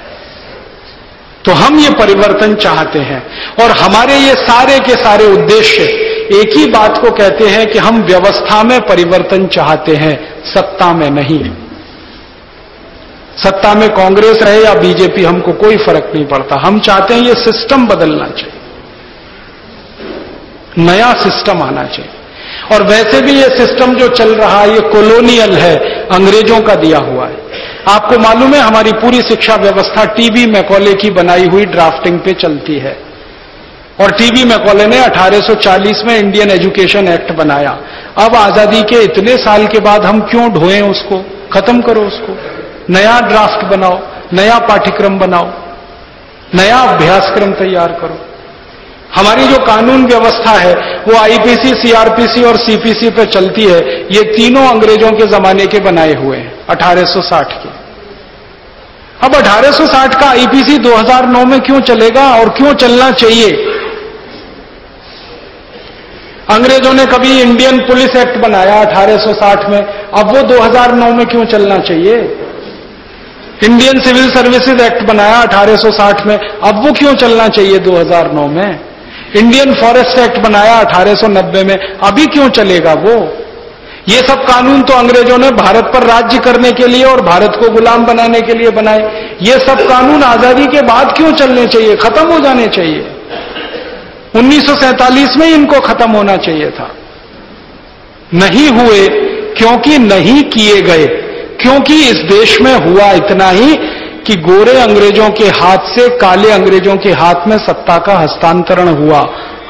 तो हम ये परिवर्तन चाहते हैं और हमारे ये सारे के सारे उद्देश्य एक ही बात को कहते हैं कि हम व्यवस्था में परिवर्तन चाहते हैं, सत्ता में नहीं। सत्ता में कांग्रेस रहे या बीजेपी, हमको कोई फ़र्क नहीं पड़ता। हम चाहते हैं ये सिस्टम बदलना चाहिए। नया सिस्टम आना चाहिए। और वैसे भी ये सिस्टम जो चल रहा है, ये कॉलोनियल है, अंग्रेज़ों का दिया हुआ है। आपको मालूम है, हमारी पूरी शिक्षा व्यवस्था टीबी मैकॉले की बनाई हुई ड्राफ्टिंग पे चलती है। और टीबी मैकॉले ने 1840 में इंडियन एजुकेशन एक्ट बनाया। अब आज़ादी के इतने साल के बाद हम क्यों ढोएँ उसको? खत्म करो उसको। नया ड्राफ्ट बनाओ, नया पाठ्यक्रम बनाओ, नया अभ्यासक्रम तैयार करो। हमारी जो कानून व्यवस्था है, वो आईपीसी सीआरपीसी और सीपीसी पे चलती है, ये तीनों अंग्रेज़ों के जमाने के बनाए हुए हैं 1860 के। अब 1860 का आईपीसी 2009 में क्यों चलेगा और क्यों चलना चाहिए? अंग्रेज़ों ने कभी इंडियन पुलिस एक्ट बनाया 1860 में, अब वो 2009 में क्यों चलना चाहिए? इंडियन सिविल सर्विसेज़ एक्ट बनाया 1860 में, अब वो क्यों चलना चाहिए 2009 में? इंडियन फॉरेस्ट एक्ट बनाया 1890 में, अभी क्यों चलेगा वो? ये सब कानून तो अंग्रेज़ों ने भारत पर राज्य करने के लिए और भारत को गुलाम बनाने के लिए बनाए। ये सब कानून आज़ादी के बाद क्यों चलने चाहिए? खत्म हो जाने चाहिए। 1947 में इनको खत्म होना चाहिए था। नहीं हुए, क्योंकि नहीं किए गए, क्योंकि इस देश में हुआ इतना ही कि गोरे अंग्रेज़ों के हाथ से काले अंग्रेज़ों के हाथ में सत्ता का हस्तांतरण हुआ।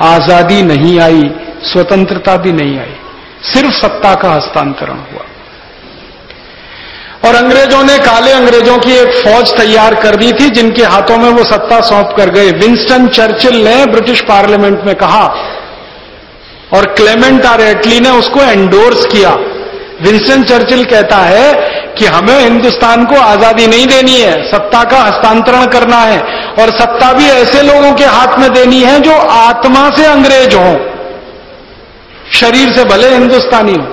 आज़ादी नहीं आई, स्वतंत्रता भी नहीं आई, सिर्फ़ सत्ता का हस्तांतरण हुआ। और अंग्रेज़ों ने काले अंग्रेज़ों की एक फौज तैयार कर दी थी, जिनके हाथों में वो सत्ता सौंप कर गए। विंस्टन चर्चिल ने ब्रिटिश पार्लियामेंट में कहा, और क्लेमेंट आर एटली ने उसको एंडोर्स किया। विंस्टन चर्चिल कहता है कि हमें हिंदुस्तान को आज़ादी नहीं देनी है, सत्ता का हस्तांतरण करना है और सत्ता भी ऐसे लोगों के हाथ में देनी है जो आत्मा से अंग्रेज़ हों। शरीर से भले हिंदुस्तानी हो।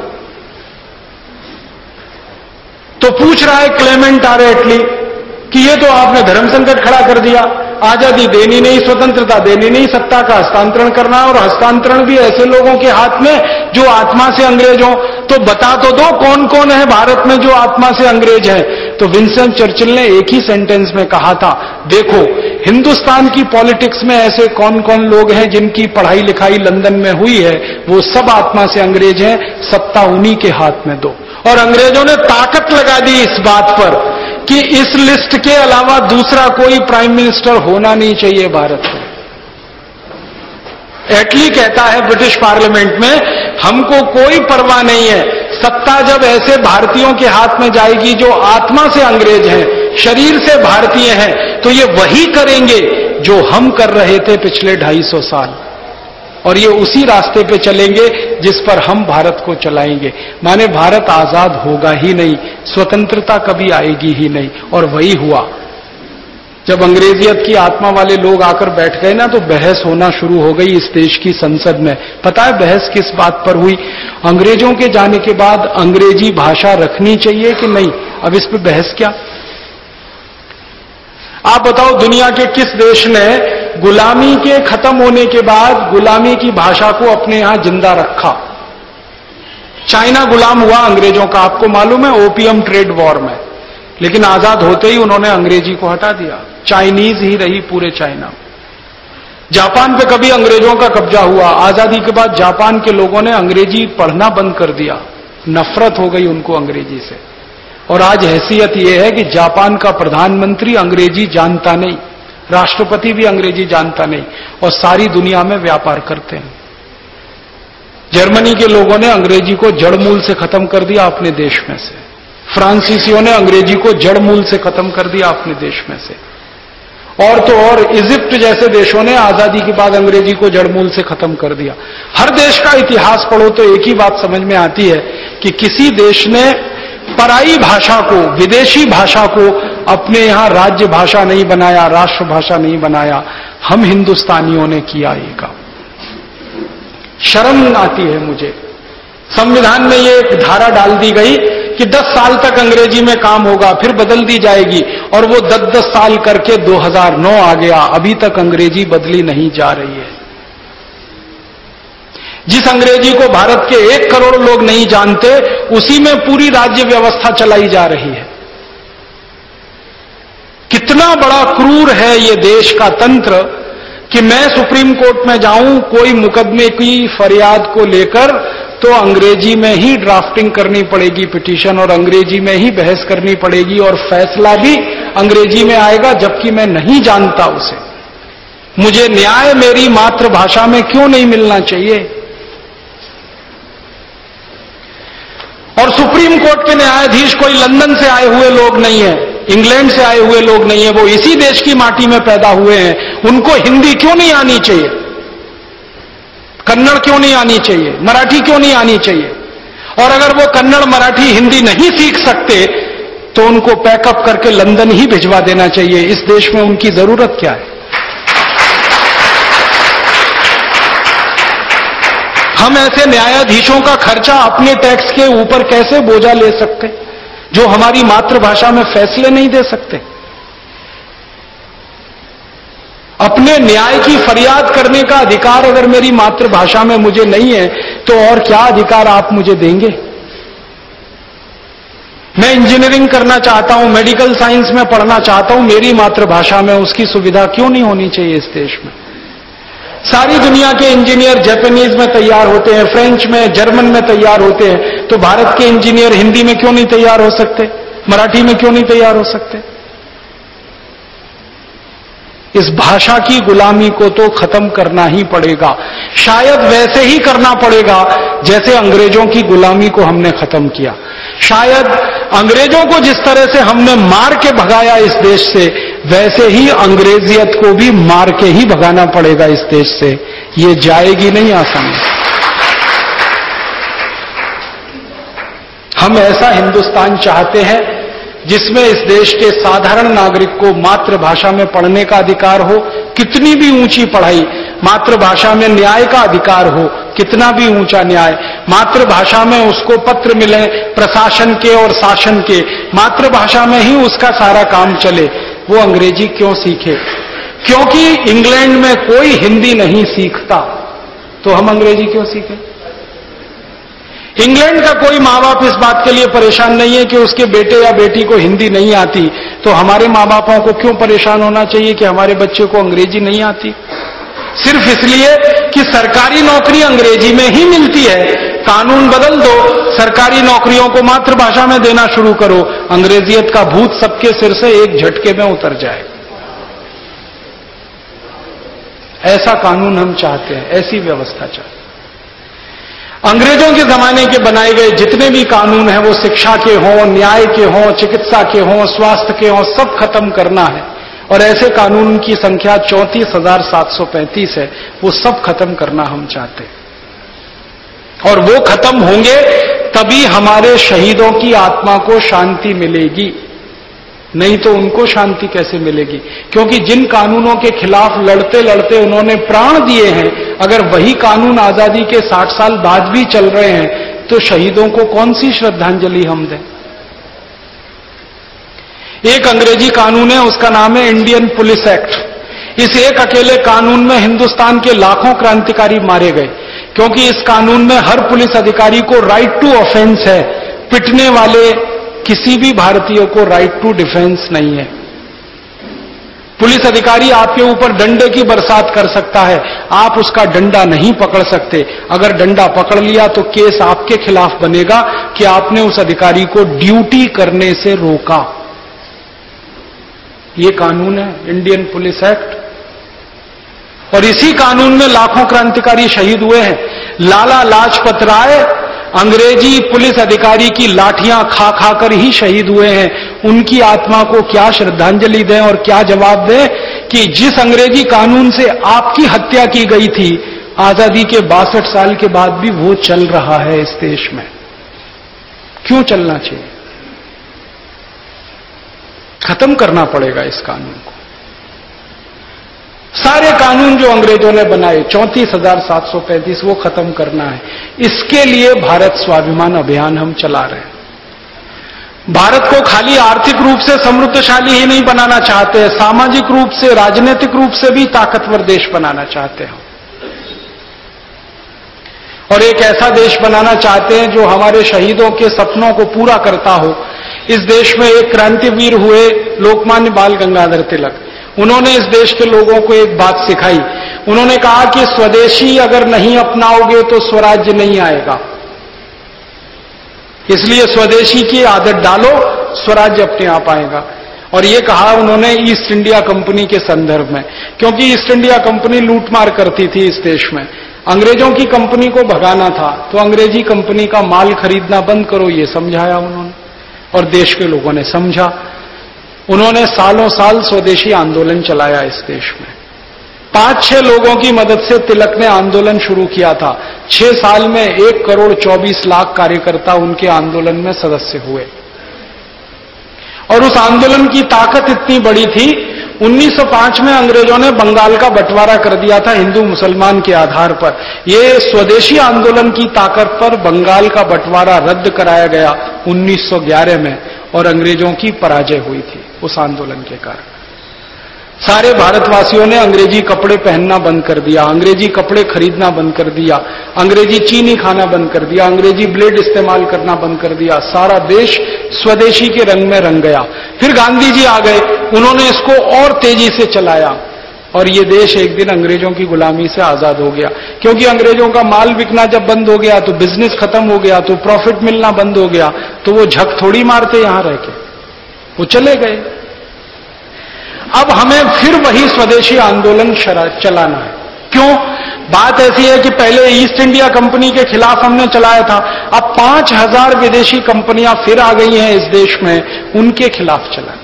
तो पूछ रहा है क्लेमेंट आरेटली कि ये तो आपने धर्म संकट खड़ा कर दिया। आज़ादी देनी नहीं, स्वतंत्रता देनी नहीं, सत्ता का हस्तांतरण करना और हस्तांतरण भी ऐसे लोगों के हाथ में जो आत्मा से अंग्रेज़ हो। तो बता तो दो कौन कौन है भारत में जो आत्मा से अंग्रेज़ है। तो विंसन चर्चिल ने एक ही सेंटेंस में कहा था, देखो, हिंदुस्तान की पॉलिटिक्स में ऐसे कौन कौन लोग हैं जिनकी पढ़ाई लिखाई लंदन में हुई है, वो सब आत्मा से अंग्रेज़ हैं, सत्ता उन्हीं के हाथ में दो। और अंग्रेज़ों ने ताकत लगा दी इस बात पर। कि इस लिस्ट के अलावा दूसरा कोई प्राइम मिनिस्टर होना नहीं चाहिए भारत में। एटली कहता है ब्रिटिश पार्लियामेंट में, हमको कोई परवाह नहीं है। सत्ता जब ऐसे भारतीयों के हाथ में जाएगी जो आत्मा से अंग्रेज़ हैं, शरीर से भारतीय हैं तो ये वही करेंगे जो हम कर रहे थे पिछले ढाई सौ साल। और ये उसी रास्ते पे चलेंगे जिस पर हम भारत को चलाएँगे। माने भारत आज़ाद होगा ही नहीं, स्वतंत्रता कभी आएगी ही नहीं, और वही हुआ। जब अंग्रेजियत की आत्मा वाले लोग आकर बैठ गए ना तो बहस होना शुरू हो गई इस देश की संसद में। पता है बहस किस बात पर हुई? अंग्रेज़ों के जाने के बाद अंग्रेज़ी भाषा रखनी चाहिए कि नहीं? अब इस पर बहस क्या? आप बताओ दुनिया के किस देश ने गुलामी के खत्म होने के बाद गुलामी की भाषा को अपने यहाँ ज़िंदा रखा। चाइना गुलाम हुआ अंग्रेज़ों का, आपको मालूम है ओपीएम ट्रेड वॉर में। लेकिन आज़ाद होते ही उन्होंने अंग्रेज़ी को हटा दिया। चाइनीज़ ही रही पूरे चाइना। जापान पे कभी अंग्रेज़ों का कब्जा हुआ। आज़ादी के बाद जापान के लोगों ने अंग्रेज़ी पढ़ना बंद कर दिया। नफरत हो गई उनको अंग्रेज़ी से। और आज हैसियत यह है कि जापान का प्रधानमंत्री अंग्रेज़ी जानता नहीं। राष्ट्रपति भी अंग्रेज़ी जानता नहीं और सारी दुनिया में व्यापार करते हैं। जर्मनी के लोगों ने अंग्रेज़ी को जड़मूल से खत्म कर दिया अपने देश में से। फ्रांसीसियों ने अंग्रेज़ी को जड़मूल से खत्म कर दिया अपने देश में से। और तो और, इजिप्ट जैसे देशों ने आज़ादी के बाद अंग्रेज़ी को जड़मूल से खत्म कर दिया। हर देश का इतिहास पढ़ो तो एक ही बात समझ में आती है कि किसी देश ने पराई भाषा को, विदेशी भाषा को अपने यहाँ राज्य भाषा नहीं बनाया राष्ट्रभाषा नहीं बनाया। हम हिंदुस्तानियों ने किया ये काम। शर्म आती है मुझे। संविधान में ये एक धारा डाल दी गई कि 10 साल तक अंग्रेज़ी में काम होगा, फिर बदल दी जाएगी, और वो 10-10 साल करके 2009 आ गया। अभी तक अंग्रेज़ी बदली नहीं जा रही है। जिस अंग्रेज़ी को भारत के एक करोड़ लोग नहीं जानते, उसी में पूरी राज्य व्यवस्था चलाई जा रही है। कितना बड़ा क्रूर है ये देश का तंत्र कि मैं सुप्रीम कोर्ट में जाऊँ, कोई मुकदमे की फरियाद को लेकर तो अंग्रेज़ी में ही ड्राफ्टिंग करनी पड़ेगी पिटीशन और अंग्रेज़ी में ही बहस करनी पड़ेगी और फैसला भी अंग्रेज़ी में आएगा, जबकि मैं नहीं जानता उसे। मुझे न्याय मेरी मातृभाषा में क्यों नहीं मिलना चाहिए? और सुप्रीम कोर्ट के न्यायाधीश कोई लंदन से आए हुए लोग नहीं है, इंग्लैंड से आए हुए लोग नहीं है, वो इसी देश की माटी में पैदा हुए हैं, उनको हिंदी क्यों नहीं आनी चाहिए? कन्नड़ क्यों नहीं आनी चाहिए? मराठी क्यों नहीं आनी चाहिए? और अगर वो कन्नड़ मराठी हिंदी नहीं सीख सकते तो उनको पैकअप करके लंदन ही भिजवा देना चाहिए, इस देश में उनकी ज़रूरत क्या है? हम ऐसे न्यायाधीशों का खर्चा अपने टैक्स के ऊपर कैसे बोझा ले सकते? जो हमारी मातृभाषा में फैसले नहीं दे सकते। अपने न्याय की फरियाद करने का अधिकार अगर मेरी मातृभाषा में मुझे नहीं है तो और क्या अधिकार आप मुझे देंगे? मैं इंजीनियरिंग करना चाहता हूँ, मेडिकल साइंस में पढ़ना चाहता हूँ, मेरी मातृभाषा में उसकी सुविधा क्यों नहीं होनी चाहिए इस देश में? सारी दुनिया के इंजीनियर जापानीज में तैयार होते हैं फ्रेंच में जर्मन में तैयार होते हैं। तो भारत के इंजीनियर हिंदी में क्यों नहीं तैयार हो सकते? मराठी में क्यों नहीं तैयार हो सकते? इस भाषा की गुलामी को तो खत्म करना ही पड़ेगा। शायद वैसे ही करना पड़ेगा, जैसे अंग्रेज़ों की गुलामी को हमने खत्म किया। शायद अंग्रेज़ों को जिस तरह से हमने मार के भगाया इस देश से, वैसे ही अंग्रेजियत को भी मार के ही भगाना पड़ेगा इस देश से। ये जाएगी नहीं आसानी हम ऐसा हिंदुस्तान चाहते हैं जिसमें इस देश के साधारण नागरिक को मातृभाषा में पढ़ने का अधिकार हो, कितनी भी ऊँची पढ़ाई, मातृभाषा में न्याय का अधिकार हो, कितना भी ऊँचा न्याय, मातृभाषा में उसको पत्र मिले प्रशासन के और शासन के, मातृभाषा में ही उसका सारा काम चले। वो अंग्रेज़ी क्यों सीखे? क्योंकि इंग्लैंड में कोई हिंदी नहीं सीखता तो हम अंग्रेज़ी क्यों सीखें? इंग्लैंड का कोई माँ बाप इस बात के लिए परेशान नहीं है कि उसके बेटे या बेटी को हिंदी नहीं आती। तो हमारे माँ बापों को क्यों परेशान होना चाहिए कि हमारे बच्चे को अंग्रेज़ी नहीं आती? सिर्फ़ इसलिए कि सरकारी नौकरी अंग्रेज़ी में ही मिलती है। कानून बदल दो, सरकारी नौकरियों को मातृभाषा में देना शुरू करो। अंग्रेजियत का भूत सबके सिर से एक झटके में उतर जाए। ऐसा कानून हम चाहते हैं, ऐसी व्यवस्था चाहते हैं। अंग्रेज़ों के जमाने के बनाए गए जितने भी कानून हैं, वो शिक्षा के हों, न्याय के हों, चिकित्सा के हों, स्वास्थ्य के हों, सब खत्म करना है। और ऐसे कानून की संख्या चौंतीस हज़ार सात सौ पैंतीस है, वो सब खत्म करना हम चाहते हैं। और वो खत्म होंगे, तभी हमारे शहीदों की आत्मा को शांति मिलेगी। नहीं तो उनको शांति कैसे मिलेगी? क्योंकि जिन कानूनों के खिलाफ लड़ते लड़ते उन्होंने प्राण दिए हैं, अगर वही कानून आज़ादी के 60 साल बाद भी चल रहे हैं तो शहीदों को कौन सी श्रद्धांजलि हम दें? एक अंग्रेज़ी कानून है, उसका नाम है इंडियन पुलिस एक्ट। इस एक अकेले कानून में हिंदुस्तान के लाखों क्रांतिकारी मारे गए, क्योंकि इस कानून में हर पुलिस अधिकारी को राइट टू ऑफेंस है। पिटने वाले किसी भी भारतीय को राइट टू डिफेंस नहीं है। पुलिस अधिकारी आपके ऊपर डंडे की बरसात कर सकता है, आप उसका डंडा नहीं पकड़ सकते। अगर डंडा पकड़ लिया तो केस आपके खिलाफ बनेगा कि आपने उस अधिकारी को ड्यूटी करने से रोका। ये कानून है इंडियन पुलिस एक्ट और इसी कानून में लाखों क्रांतिकारी शहीद हुए हैं। लाला लाजपत राय अंग्रेज़ी पुलिस अधिकारी की लाठियाँ खा खा कर ही शहीद हुए हैं। उनकी आत्मा को क्या श्रद्धांजलि दें और क्या जवाब दें कि जिस अंग्रेज़ी कानून से आपकी हत्या की गई थी, आज़ादी के बासठ साल के बाद भी वो चल रहा है इस देश में। क्यों चलना चाहिए? खत्म करना पड़ेगा इस कानून को। सारे कानून जो अंग्रेज़ों ने बनाए, चौंतीस हज़ार सात सौ पैंतीस, वो खत्म करना है। इसके लिए भारत स्वाभिमान अभियान हम चला रहे हैं। भारत को खाली आर्थिक रूप से समृद्धशाली ही नहीं बनाना चाहते हैं, सामाजिक रूप से, राजनीतिक रूप से भी ताकतवर देश बनाना चाहते हैं। और एक ऐसा देश बनाना चाहते हैं जो हमारे शहीदों के सपनों को पूरा करता हो। इस देश में एक क्रांतिवीर हुए लोकमान्य बाल गंगाधर तिलक। उन्होंने इस देश के लोगों को एक बात सिखाई। उन्होंने कहा कि स्वदेशी अगर नहीं अपनाओगे तो स्वराज्य नहीं आएगा। इसलिए स्वदेशी की आदत डालो, स्वराज्य अपने आप आएगा। और ये कहा उन्होंने ईस्ट इंडिया कंपनी के संदर्भ में, क्योंकि ईस्ट इंडिया कंपनी लूटमार करती थी इस देश में। अंग्रेज़ों की कंपनी को भगाना था तो अंग्रेज़ी कंपनी का माल खरीदना बंद करो, ये समझाया उन्होंने। और देश के लोगों ने समझा। उन्होंने सालों साल स्वदेशी आंदोलन चलाया इस देश में। पाँच छह लोगों की मदद से तिलक ने आंदोलन शुरू किया था। छह साल में एक करोड़ चौबीस लाख कार्यकर्ता उनके आंदोलन में सदस्य हुए। और उस आंदोलन की ताकत इतनी बड़ी थी 1905 में अंग्रेज़ों ने बंगाल का बंटवारा कर दिया था हिंदू मुसलमान के आधार पर। यह स्वदेशी आंदोलन की ताकत पर बंगाल का बंटवारा रद्द कराया गया 1911 में, और अंग्रेज़ों की पराजय हुई थी। उस आंदोलन के कारण। सारे भारतवासियों ने अंग्रेज़ी कपड़े पहनना बंद कर दिया, अंग्रेज़ी कपड़े खरीदना बंद कर दिया, अंग्रेज़ी चीनी खाना बंद कर दिया, अंग्रेज़ी ब्लेड इस्तेमाल करना बंद कर दिया, सारा देश स्वदेशी के रंग में रंग गया। फिर गांधी जी आ गए, उन्होंने इसको और तेज़ी से चलाया। और ये देश एक दिन अंग्रेज़ों की गुलामी से आज़ाद हो गया। क्योंकि अंग्रेज़ों का माल बिकना जब बंद हो गया तो बिज़नेस खत्म हो गया तो प्रॉफिट मिलना बंद हो गया तो वो झक थोड़ी मारते यहाँ रह के। वो चले गए। अब हमें फिर वही स्वदेशी आंदोलन चलाना है। क्यों? बात ऐसी है कि पहले ईस्ट इंडिया कंपनी के खिलाफ हमने चलाया था। अब पाँच हज़ार विदेशी कंपनियाँ फिर आ गई हैं इस देश में, उनके खिलाफ चलाना।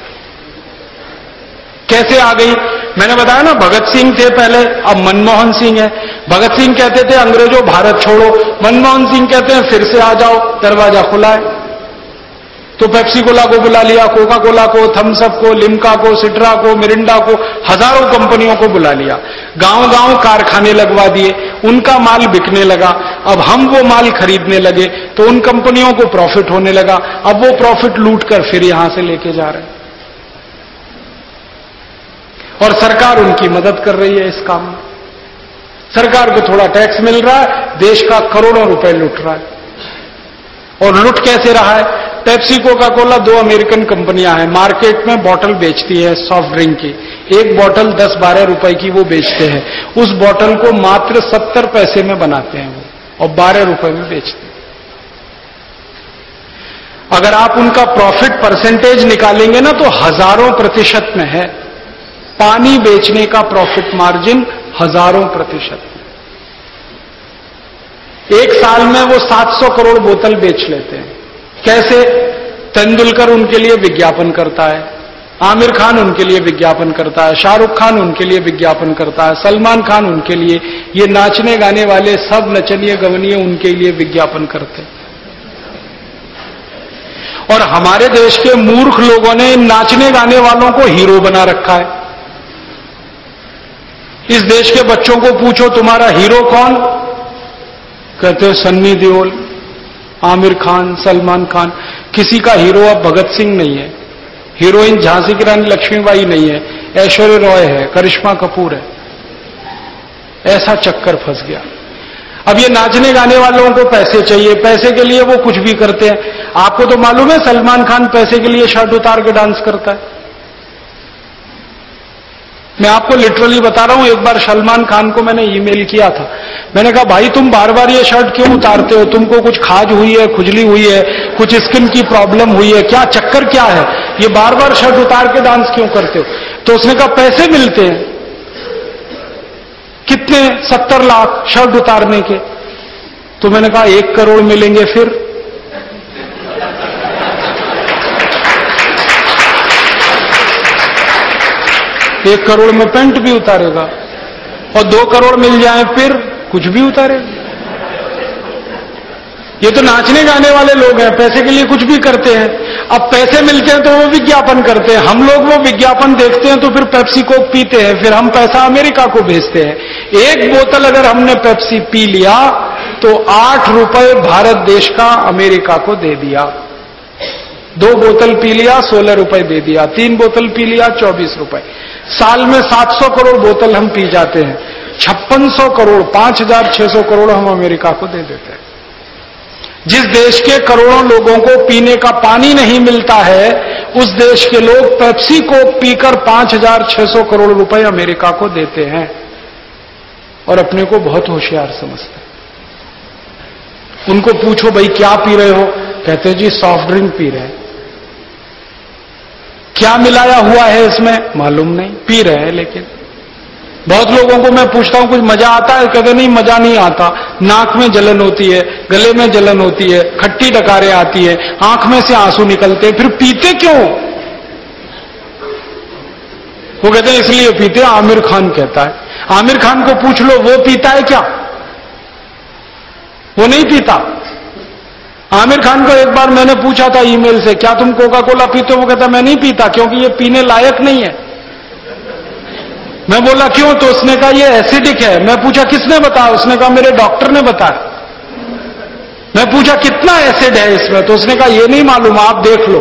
कैसे आ गई? मैंने बताया ना, भगत सिंह थे पहले, अब मनमोहन सिंह है। भगत सिंह कहते थे, अंग्रेज़ों, भारत छोड़ो। मनमोहन सिंह कहते हैं, फिर से आ जाओ, दरवाज़ा खुला है। तो पेप्सी कोला को बुला लिया कोका कोला को थम्सअप को लिमका को सिट्रा को मिरिंडा को, हज़ारों कंपनियों को बुला लिया। गाँव गाँव कारखाने लगवा दिए, उनका माल बिकने लगा। अब हम वो माल खरीदने लगे तो उन कंपनियों को प्रॉफिट होने लगा। अब वो प्रॉफिट लूट कर फिर यहाँ से लेके जा रहे और सरकार उनकी मदद कर रही है इस काम में। सरकार को थोड़ा टैक्स मिल रहा है, देश का करोड़ों रुपए लूट रहा है। और लुट कैसे रहा है? पेप्सी कोका कोला दो अमेरिकन कंपनियाँ हैं। मार्केट में बॉटल बेचती है सॉफ्ट ड्रिंक की। एक बॉटल दस बारह रुपए की वो बेचते हैं। उस बॉटल को मात्र सत्तर पैसे में बनाते हैं वो और बारह रुपए में बेचते हैं। अगर आप उनका प्रॉफिट परसेंटेज निकालेंगे ना तो हज़ारों प्रतिशत में है। पानी बेचने का प्रॉफिट मार्जिन हज़ारों प्रतिशत। एक साल में वो 700 करोड़ बोतल बेच लेते हैं। कैसे? तेंदुलकर उनके लिए विज्ञापन करता है, आमिर खान उनके लिए विज्ञापन करता है, शाहरुख खान उनके लिए विज्ञापन करता है, सलमान खान उनके लिए, ये नाचने गाने वाले सब नचनीय गवनीय उनके लिए विज्ञापन करते हैं। और हमारे देश के मूर्ख लोगों ने नाचने गाने वालों को हीरो बना रखा है। इस देश के बच्चों को पूछो, तुम्हारा हीरो कौन? कहते हो सन्नी देओल आमिर खान, सलमान खान, किसी का हीरो अब भगत सिंह नहीं है। हीरोइन झांसी की रानी लक्ष्मीबाई नहीं है। ऐश्वर्य रॉय है, करिश्मा कपूर है। ऐसा चक्कर फंस गया। अब ये नाचने गाने वालों को पैसे चाहिए। पैसे के लिए वो कुछ भी करते हैं। आपको तो मालूम है, सलमान खान पैसे के लिए शर्ट उतार के डांस करता है। मैं आपको लिटरली बता रहा हूँ, एक बार सलमान खान को मैंने ईमेल किया था। मैंने कहा, भाई, तुम बार बार ये शर्ट क्यों उतारते हो? तुमको कुछ खाज हुई है, खुजली हुई है, कुछ स्किन की प्रॉब्लम हुई है, क्या चक्कर क्या है? ये बार बार शर्ट उतार के डांस क्यों करते हो? तो उसने कहा, पैसे मिलते हैं। कितने? सत्तर लाख शर्ट उतारने के। तो मैंने कहा, एक करोड़ मिलेंगे फिर। एक करोड़ में पेंट भी उतारेगा और दो करोड़ मिल जाए फिर कुछ भी उतारेगा। ये तो नाचने गाने वाले लोग हैं, पैसे के लिए कुछ भी करते हैं। अब पैसे मिलते हैं तो वो विज्ञापन करते हैं। हम लोग वो विज्ञापन देखते हैं तो फिर पेप्सी को पीते हैं, फिर हम पैसा अमेरिका को भेजते हैं। एक बोतल अगर हमने पेप्सी पी लिया तो आठ रुपए भारत देश का अमेरिका को दे दिया। दो बोतल पी लिया, सोलह रुपए दे दिया। तीन बोतल पी लिया, चौबीस रुपए। साल में 700 करोड़ बोतल हम पी जाते हैं। छप्पन करोड़ 5,600 करोड़ हम अमेरिका को दे देते हैं। जिस देश के करोड़ों लोगों को पीने का पानी नहीं मिलता है उस देश के लोग पेप्सी को पीकर 5,600 करोड़ रुपए अमेरिका को देते हैं और अपने को बहुत होशियार समझते हैं। उनको पूछो भाई क्या पी रहे हो? कहते जी सॉफ्ट ड्रिंक पी रहे हैं। क्या मिलाया हुआ है इसमें? मालूम नहीं। पी रहे हैं लेकिन। बहुत लोगों को मैं पूछता हूँ, कुछ मज़ा आता है? कहते, नहीं, मज़ा नहीं आता। नाक में जलन होती है, गले में जलन होती है, खट्टी डकारें आती है, आँख में से आँसू निकलते हैं, फिर पीते क्यों? वो कहते हैं, इसलिए पीते आमिर खान कहता है। आमिर खान को पूछ लो, वो पीता है क्या? वो नहीं पीता। आमिर खान को एक बार मैंने पूछा था ईमेल से, क्या तुम कोका कोला पीते हो? वो कहता, मैं नहीं पीता, क्योंकि ये पीने लायक नहीं है। मैं बोला, क्यों? तो उसने कहा, ये एसिडिक है। मैं पूछा, किसने बताया? उसने कहा, मेरे डॉक्टर ने बताया। मैं पूछा, कितना एसिड है इसमें? तो उसने कहा, ये नहीं मालूम, आप देख लो।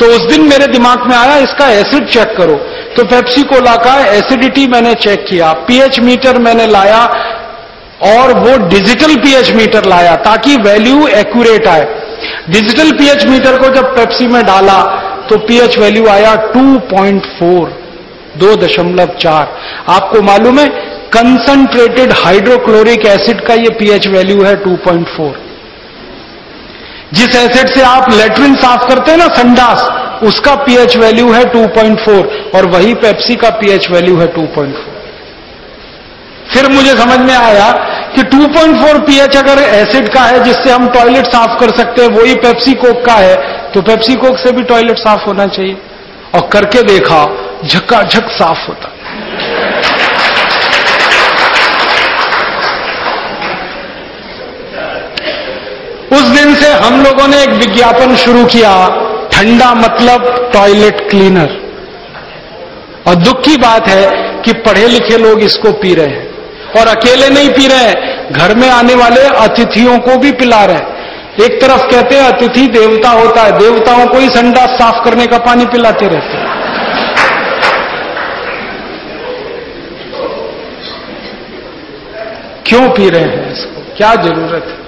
तो उस दिन मेरे दिमाग में आया, इसका एसिड चेक करो। तो पेप्सी कोला का एसिडिटी मैंने चेक किया पीएच मीटर मैंने लाया और वो डिजिटल पीएच मीटर लाया ताकि वैल्यू एक्यूरेट आए। डिजिटल पीएच मीटर को जब पेप्सी में डाला तो पीएच वैल्यू आया 2.4 दो दशमलव चार। आपको मालूम है कंसंट्रेटेड हाइड्रोक्लोरिक एसिड का ये पीएच वैल्यू है 2.4 जिस एसिड से आप लेटरिन साफ़ करते हैं ना, संडास, उसका पीएच वैल्यू है 2.4 और वही पेप्सी का पीएच वैल्यू है 2.4 फिर मुझे समझ में आया कि 2.4 पीएच अगर एसिड का है, जिससे हम टॉयलेट साफ़ कर सकते हैं, वही पेप्सी कोक का है तो पेप्सी कोक से भी टॉयलेट साफ़ होना चाहिए। और करके देखा झक साफ़ होता उस दिन से हम लोगों ने एक विज्ञापन शुरू किया, ठंडा मतलब टॉयलेट क्लीनर। और दुख की बात है कि पढ़े लिखे लोग इसको पी रहे हैं। और अकेले नहीं पी रहे हैं। घर में आने वाले अतिथियों को भी पिला रहे हैं। एक तरफ़ कहते हैं, अतिथि देवता होता है। देवताओं को ही संडा साफ़ करने का पानी पिलाते रहते हैं। क्यों पी रहे हैं इसको? क्या ज़रूरत है?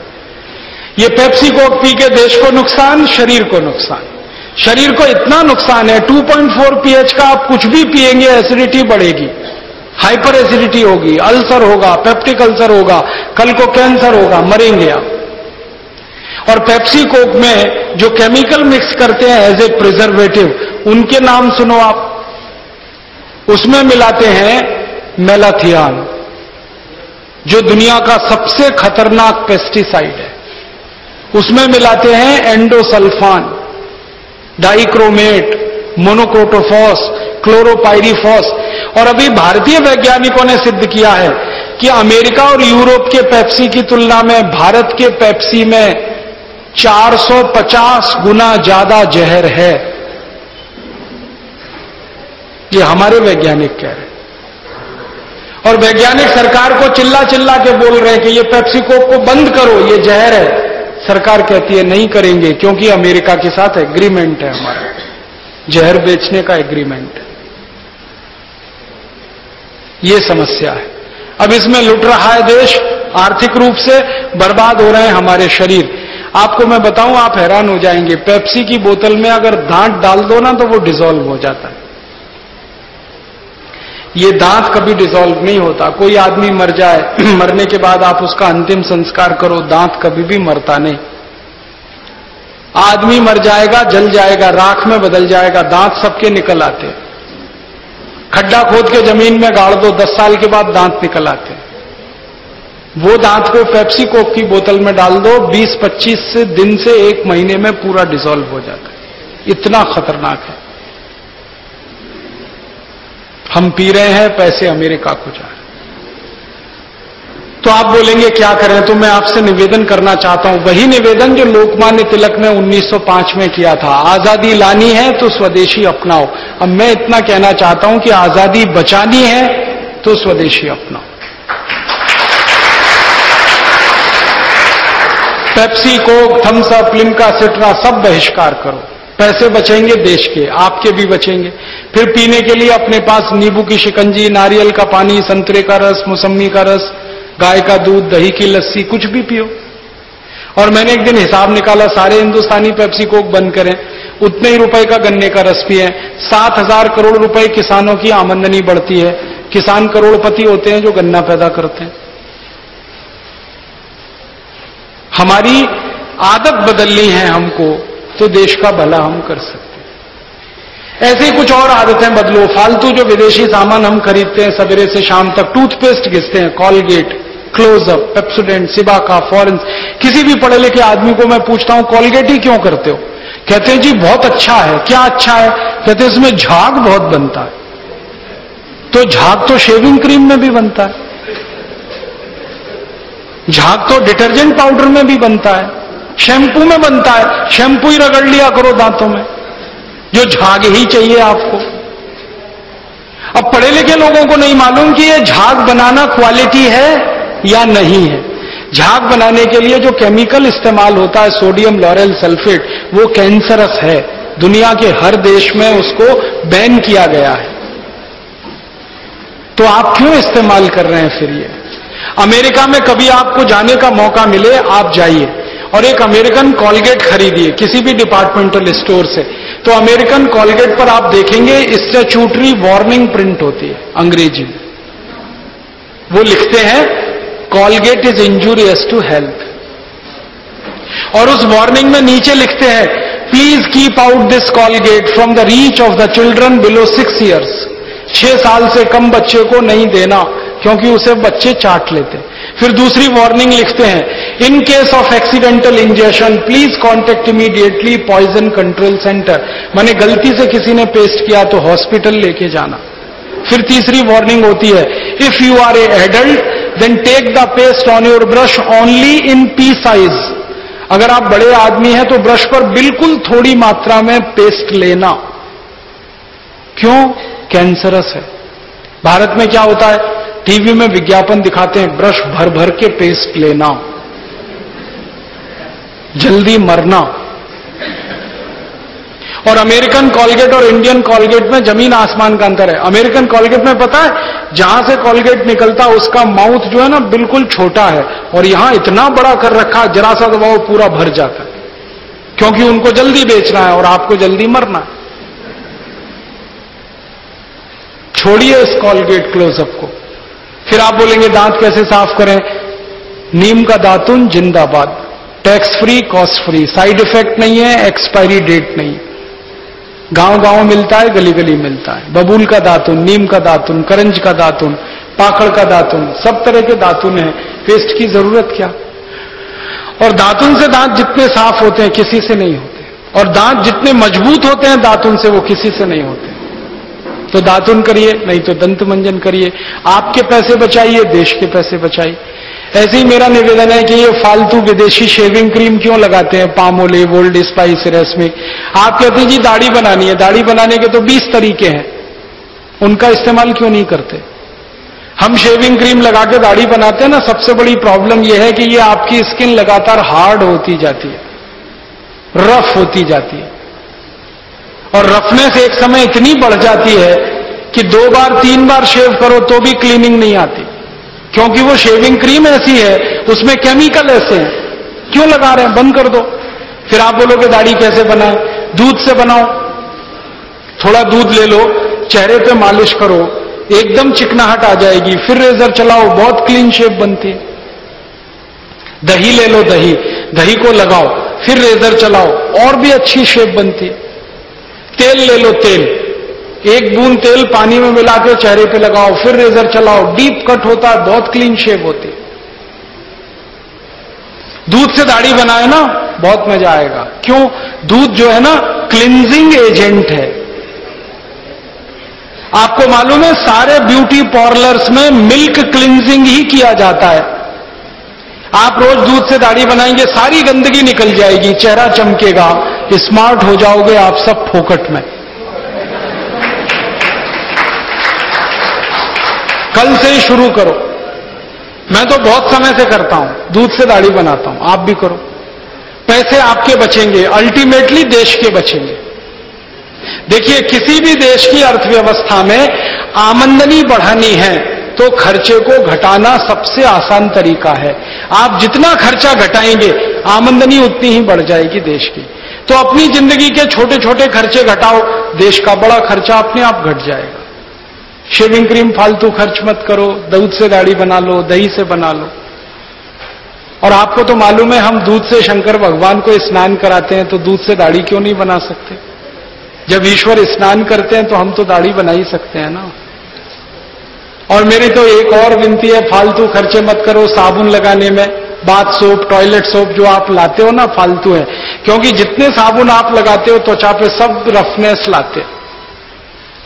ये पेप्सी को पी के देश को नुकसान, शरीर को नुकसान। शरीर को इतना नुकसान है 2.4 पीएच का आप कुछ भी पिएँगे एसिडिटी बढ़ेगी। हाइपर एसिडिटी होगी अल्सर होगा पेप्टिक अल्सर होगा, कल को कैंसर होगा, मरेंगे आप। और पेप्सी कोक में जो केमिकल मिक्स करते हैं एज ए प्रिजर्वेटिव उनके नाम सुनो आप। उसमें मिलाते हैं मेलाथियान जो दुनिया का सबसे खतरनाक पेस्टिसाइड है। उसमें मिलाते हैं एंडोसल्फान डाइक्रोमेट मोनोक्रोटोफॉस क्लोरोपायरीफॉस और अभी भारतीय वैज्ञानिकों ने सिद्ध किया है कि अमेरिका और यूरोप के पेप्सी की तुलना में, भारत के पेप्सी में 450 गुना ज़्यादा जहर है। ये हमारे वैज्ञानिक कह रहे हैं। और वैज्ञानिक सरकार को चिल्ला चिल्ला के बोल रहे हैं कि ये पेप्सी कोक को बंद करो, ये जहर है। सरकार कहती है, नहीं करेंगे, क्योंकि अमेरिका के साथ एग्रीमेंट है हमारा। जहर बेचने का एग्रीमेंट ये समस्या है। अब इसमें लुट रहा है देश, आर्थिक रूप से बर्बाद हो रहे हैं हमारे शरीर। आपको मैं बताऊँ, आप हैरान हो जाएँगे। पेप्सी की बोतल में अगर दांत डाल दो ना तो वो डिजोल्व हो जाता है। ये दांत कभी डिजोल्व नहीं होता। कोई आदमी मर जाए, मरने के बाद आप उसका अंतिम संस्कार करो, दांत कभी भी मरता नहीं। आदमी मर जाएगा, जल जाएगा, राख में बदल जाएगा, दांत सबके निकल आते खड्डा खोद के ज़मीन में गाड़ दो, दस साल के बाद दांत निकल आते वो दांत को पेप्सी कोक की बोतल में डाल दो 20-25 से दिन से एक महीने में पूरा डिसॉल्व हो जाता है। इतना खतरनाक है। हम पी रहे हैं, पैसे अमेरिका को जा रहे तो आप बोलेंगे, क्या करें? तो मैं आपसे निवेदन करना चाहता हूँ। वही निवेदन जो लोकमान्य तिलक ने 1905 में किया था। आज़ादी लानी है तो स्वदेशी अपनाओ। अब मैं इतना कहना चाहता हूँ कि आज़ादी बचानी है तो स्वदेशी अपनाओ। Pepsi, Coke Thums Up Limca, Citra, सब बहिष्कार करो। पैसे बचेंगे देश के, आपके भी बचेंगे। फिर पीने के लिए अपने पास नींबू की शिकंजी, नारियल का पानी, संतरे का रस मौसमी का रस गाय का दूध, दही की लस्सी, कुछ भी पियो। और मैंने एक दिन हिसाब निकाला, सारे हिंदुस्तानी पेप्सी कोक बंद करें। उतने ही रुपए का गन्ने का रस पिए। सात हज़ार करोड़ रुपए किसानों की आमदनी बढ़ती है। किसान करोड़पति होते हैं जो गन्ना पैदा करते हैं। हमारी आदत बदलनी है हमको तो देश का भला हम कर सकते ऐसे कुछ और आदतें बदलो। फालतू जो विदेशी सामान हम खरीदते हैं, सवेरे से शाम तक टूथपेस्ट घिसते हैं Colgate Closeup Pepsodent Cibaca Forhans किसी भी पढ़े लिखे आदमी को मैं पूछता हूँ कॉलगेट ही क्यों करते हो? कहते हैं, जी, बहुत अच्छा है। क्या अच्छा है? कहते हैं, इसमें झाग बहुत बनता है। तो झाग तो शेविंग क्रीम में भी बनता है। झाग तो डिटर्जेंट पाउडर में भी बनता है। शैम्पू में बनता है। शैम्पू ही रगड़ लिया करो दांतों में। जो झाग ही चाहिए आपको। अब पढ़े लिखे लोगों को नहीं मालूम कि ये झाग बनाना क्वालिटी है या नहीं है। झाग बनाने के लिए जो केमिकल इस्तेमाल होता है सोडियम लॉरेल सल्फेट वो कैंसरस है। दुनिया के हर देश में उसको बैन किया गया है। तो आप क्यों इस्तेमाल कर रहे हैं फिर ये? अमेरिका में कभी आपको जाने का मौका मिले, आप जाइए। और एक अमेरिकन कॉलगेट खरीदिए, किसी भी डिपार्टमेंटल स्टोर से। तो अमेरिकन कॉलगेट पर आप देखेंगे, इससे स्टेचूटरी वार्निंग प्रिंट होती है, अंग्रेज़ी में। वो लिखते हैं Colgate is injurious to health और उस वार्निंग में नीचे लिखते हैं please keep out this Colgate from the reach of the children below six years छह साल से कम बच्चे को नहीं देना। क्योंकि उसे बच्चे चाट लेते फिर दूसरी वार्निंग लिखते हैं in case of accidental injection please contact immediately poison control centre मैंने गलती से किसी ने पेस्ट किया तो हॉस्पिटल लेके जाना। फिर तीसरी वार्निंग होती है if you are a adult then take the paste on your brush only in pea size अगर आप बड़े आदमी हैं तो ब्रश पर बिल्कुल थोड़ी मात्रा में पेस्ट लेना। क्यों? कैंसरस है। भारत में क्या होता है? टीवी में विज्ञापन दिखाते हैं, ब्रश भर भर के पेस्ट लेना, जल्दी मरना। और अमेरिकन कॉलगेट और इंडियन कॉलगेट में ज़मीन आसमान का अंतर है। अमेरिकन कॉलगेट में पता है, जहाँ से कॉलगेट निकलता, उसका माउथ जो है ना बिल्कुल छोटा है, और यहाँ इतना बड़ा कर रखा जरा सा दबाव पूरा भर जाता है। क्योंकि उनको जल्दी बेचना है और आपको जल्दी मरना है। छोड़िए इस कॉलगेट क्लोजअप को। फिर आप बोलेंगे, दांत कैसे साफ़ करें? नीम का दातुन जिंदाबाद। Tax free cost free side effect नहीं है एक्सपायरी डेट नहीं। गाँव गाँव मिलता है गली गली मिलता है। बबूल का दातुन, नीम का दातुन, करंज का दातुन, पाखड़ का दातुन, सब तरह के दातुन है। पेस्ट की ज़रूरत क्या? और दातुन से दांत जितने साफ़ होते हैं, किसी से नहीं होते। और दांत जितने मज़बूत होते हैं, दातुन से वो किसी से नहीं होते। तो दातुन करिए, नहीं तो दंत मंजन करिए। आपके पैसे बचाइए, देश के पैसे बचाइए। ऐसे ही मेरा निवेदन है कि ये फालतू विदेशी शेविंग क्रीम क्यों लगाते हैं? पामोले वोल्ड स्पाइस रेसमिक आप कहते हैं, जी, दाढ़ी बनानी है। दाढ़ी बनाने के तो 20 तरीके हैं। उनका इस्तेमाल क्यों नहीं करते? हम शेविंग क्रीम लगा के दाढ़ी बनाते हैं ना, सबसे बड़ी प्रॉब्लम यह है कि ये आपकी स्किन लगातार हार्ड होती जाती है। रफ होती जाती है। और रफनेस एक समय इतनी बढ़ जाती है कि दो बार, तीन बार शेव करो तो भी क्लीनिंग नहीं आती। क्योंकि वो शेविंग क्रीम ऐसी है, उसमें केमिकल ऐसे हैं। क्यों लगा रहे हैं? बंद कर दो। फिर आप बोलोगे, दाढ़ी कैसे बनाए? दूध से बनाओ। थोड़ा दूध ले लो, चेहरे पे मालिश करो। एकदम चिकनाहट आ जाएगी। फिर रेजर चलाओ, बहुत क्लीन शेप बनती है। दही ले लो, दही। दही को लगाओ, फिर रेजर चलाओ, और भी अच्छी शेप बनती है। तेल ले लो, तेल। एक बूंद तेल पानी में मिला के चेहरे पे लगाओ, फिर रेजर चलाओ। डीप कट होता है बहुत क्लीन शेप होती। दूध से दाढ़ी बनाए ना, बहुत मज़ा आएगा। क्यों? दूध जो है ना क्लिनजिंग एजेंट है। आपको मालूम है, सारे ब्यूटी पार्लर्स में मिल्क क्लिनजिंग ही किया जाता है। आप रोज दूध से दाढ़ी बनाएँगे, सारी गंदगी निकल जाएगी, चेहरा चमकेगा स्मार्ट हो जाओगे आप सब फोकट में। कल से ही शुरू करो। मैं तो बहुत समय से करता हूँ, दूध से दाढ़ी बनाता हूँ, आप भी करो। पैसे आपके बचेंगे अल्टीमेटली देश के बचेंगे। देखिए, किसी भी देश की अर्थव्यवस्था में आमंदनी बढ़ानी है तो खर्चे को घटाना सबसे आसान तरीका है। आप जितना खर्चा घटाएँगे, आमंदनी उतनी ही बढ़ जाएगी देश की। तो अपनी ज़िंदगी के छोटे छोटे खर्चे घटाओ, देश का बड़ा खर्चा अपने आप घट जाएगा। शेविंग क्रीम फालतू खर्च मत करो, दूध से दाढ़ी बना लो, दही से बना लो। और आपको तो मालूम है, हम दूध से शंकर भगवान को स्नान कराते हैं तो दूध से दाढ़ी क्यों नहीं बना सकते? जब ईश्वर स्नान करते हैं तो हम तो दाढ़ी बना ही सकते हैं ना। और मेरी तो एक और विनती है, फालतू खर्चे मत करो साबुन लगाने में, बाथ सोप, टॉयलेट सोप जो आप लाते हो ना, फालतू है। क्योंकि जितने साबुन आप लगाते हो, त्वचा पे सब रफनेस लाते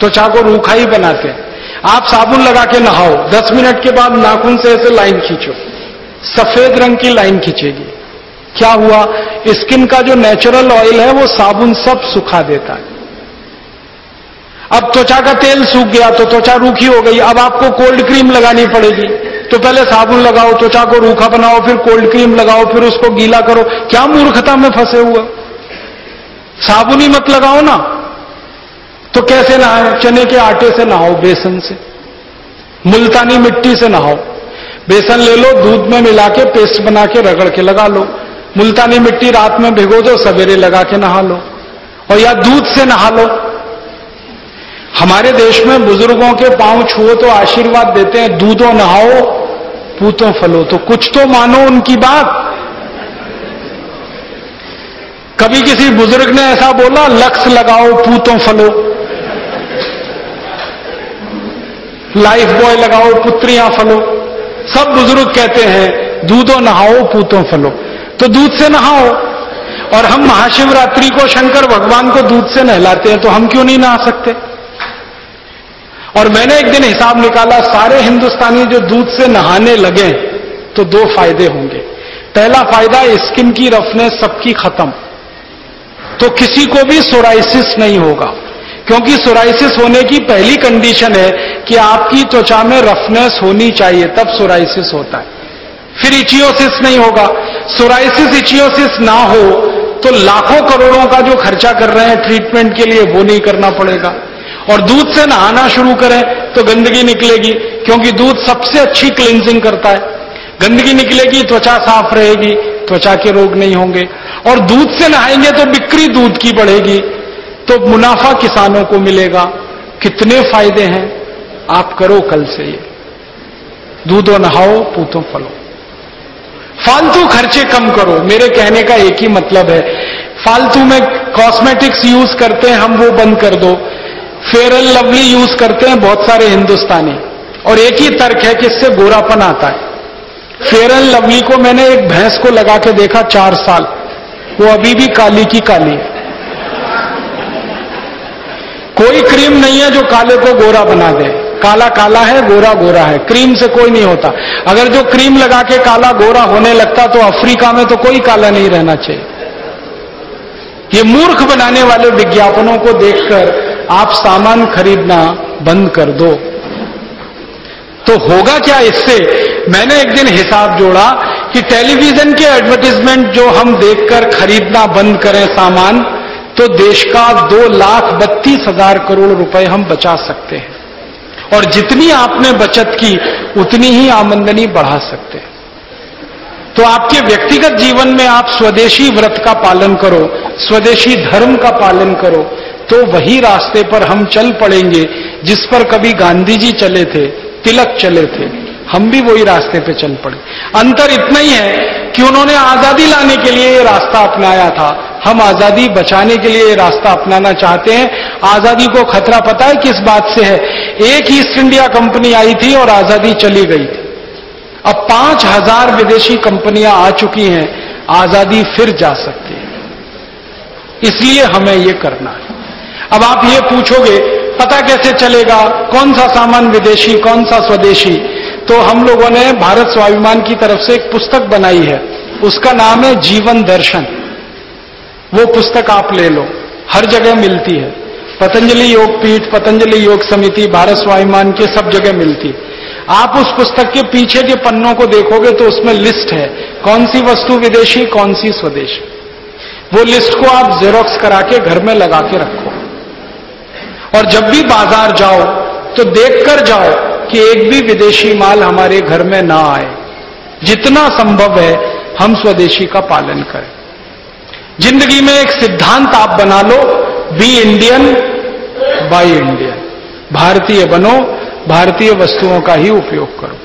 त्वचा को रूखा ही बनाते आप साबुन लगा के नहाओ, दस मिनट के बाद नाखून से ऐसे लाइन खींचो। सफ़ेद रंग की लाइन खींचेगी। क्या हुआ? स्किन का जो नेचुरल ऑयल है, वो साबुन सब सुखा देता है। अब त्वचा का तेल सूख गया तो त्वचा रूखी हो गई, अब आपको कोल्ड क्रीम लगानी पड़ेगी। तो पहले साबुन लगाओ, त्वचा को रूखा बनाओ, फिर कोल्ड क्रीम लगाओ, फिर उसको गीला करो। क्या मूर्खता में फंसे हुए साबुन ही मत लगाओ ना। तो कैसे नहाए? चने के आटे से नहाओ, बेसन से। मुल्तानी मिट्टी से नहाओ। बेसन ले लो, दूध में मिला के पेस्ट बना के रगड़ के लगा लो। मुल्तानी मिट्टी रात में भिगो दो, सवेरे लगा के नहा लो। और या दूध से नहा लो। हमारे देश में बुज़ुर्गों के पाँव छुओ तो आशीर्वाद देते हैं, दूधो नहाओ, पूतों फलो। तो कुछ तो मानो उनकी बात। कभी किसी बुज़ुर्ग ने ऐसा बोला, लक्स लगाओ, पूतों फलो। लाइफ बॉय लगाओ, पुत्रियाँ फलो। सब बुज़ुर्ग कहते हैं, दूधो नहाओ, पूतों फलो। तो दूध से नहाओ। और हम महाशिवरात्रि को शंकर भगवान को दूध से नहलाते हैं तो हम क्यों नहीं नहा सकते? और मैंने एक दिन हिसाब निकाला, सारे हिंदुस्तानी जो दूध से नहाने लगे तो दो फ़ायदे होंगे। पहला फ़ायदा स्किन की रफनेस सबकी खत्म। तो किसी को भी सोराइसिस नहीं होगा। क्योंकि सोराइसिस होने की पहली कंडीशन है कि आपकी त्वचा में रफनेस होनी चाहिए, तब सोराइसिस होता है। फिर इचियोसिस नहीं होगा। सोराइसिस इचियोसिस ना हो तो लाखों करोड़ों का जो खर्चा कर रहे हैं ट्रीटमेंट के लिए, वो नहीं करना पड़ेगा। और दूध से नहाना शुरू करें तो गंदगी निकलेगी, क्योंकि दूध सबसे अच्छी क्लिनजिंग करता है। गंदगी निकलेगी, त्वचा साफ़ रहेगी, त्वचा के रोग नहीं होंगे। और दूध से नहाएँगे तो बिक्री दूध की बढ़ेगी तो मुनाफा किसानों को मिलेगा। कितने फ़ायदे हैं? आप करो कल से ये। दूधो नहाओ, पूतो फलो। फालतू खर्चे कम करो, मेरे कहने का एक ही मतलब है। फालतू में कॉस्मेटिक्स यूज़ करते हैं, हम वो बंद कर दो। फेयर एंड लवली यूज़ करते हैं बहुत सारे हिंदुस्तानी। और एक ही तर्क है कि इससे गोरापन आता है। फेयर एंड लवली को मैंने एक भैंस को लगा के देखा चार साल। वो अभी भी काली की काली है। कोई क्रीम नहीं है जो काले को गोरा बना दे। काला काला है, गोरा गोरा है। क्रीम से कोई नहीं होता। अगर जो क्रीम लगा के काला गोरा होने लगता तो अफ्रीका में तो कोई काला नहीं रहना चाहिए। ये मूर्ख बनाने वाले विज्ञापनों को देखकर आप सामान खरीदना बंद कर दो। तो होगा क्या इससे? मैंने एक दिन हिसाब जोड़ा कि टेलीविज़न के एडवर्टीजमेंट जो हम देखकर खरीदना बंद करें सामान तो देश का दो लाख बत्तीस हज़ार करोड़ रुपए हम बचा सकते हैं। और जितनी आपने बचत की, उतनी ही आमंदनी बढ़ा सकते हैं। तो आपके व्यक्तिगत जीवन में आप स्वदेशी व्रत का पालन करो, स्वदेशी धर्म का पालन करो तो वही रास्ते पर हम चल पड़ेंगे, जिस पर कभी गांधी जी चले थे, तिलक चले थे, हम भी वही रास्ते पे चल पड़े। अंतर इतना ही है कि उन्होंने आज़ादी लाने के लिए ये रास्ता अपनाया था। हम आज़ादी बचाने के लिए ये रास्ता अपनाना चाहते हैं। आज़ादी को खतरा पता है किस बात से है? एक ईस्ट इंडिया कंपनी आई थी और आज़ादी चली गई थी। अब पाँच हज़ार विदेशी कंपनियाँ आ चुकी हैं, आज़ादी फिर जा सकती है। इसलिए हमें यह करना है। अब आप ये पूछोगे, पता कैसे चलेगा, कौन सा सामान विदेशी, कौन सा स्वदेशी? तो हम लोगों ने भारत स्वाभिमान की तरफ़ से एक पुस्तक बनाई है। उसका नाम है जीवन दर्शन। वो पुस्तक आप ले लो, हर जगह मिलती है। पतंजलि योग पीठ, पतंजलि योग समिति, भारत स्वाभिमान के सब जगह मिलती। है आप उस पुस्तक के पीछे के पन्नों को देखोगे तो उसमें लिस्ट है, कौन सी वस्तु विदेशी, कौन सी स्वदेशी। वो लिस्ट को आप जेरोक्स करा के घर में लगा के रखो। और जब भी बाज़ार जाओ तो देखकर जाओ कि एक भी विदेशी माल हमारे घर में ना आए। जितना संभव है, हम स्वदेशी का पालन करें। ज़िंदगी में एक सिद्धांत आप बना लो बी इंडियन बाई इंडियन भारतीय बनो, भारतीय वस्तुओं का ही उपयोग करो।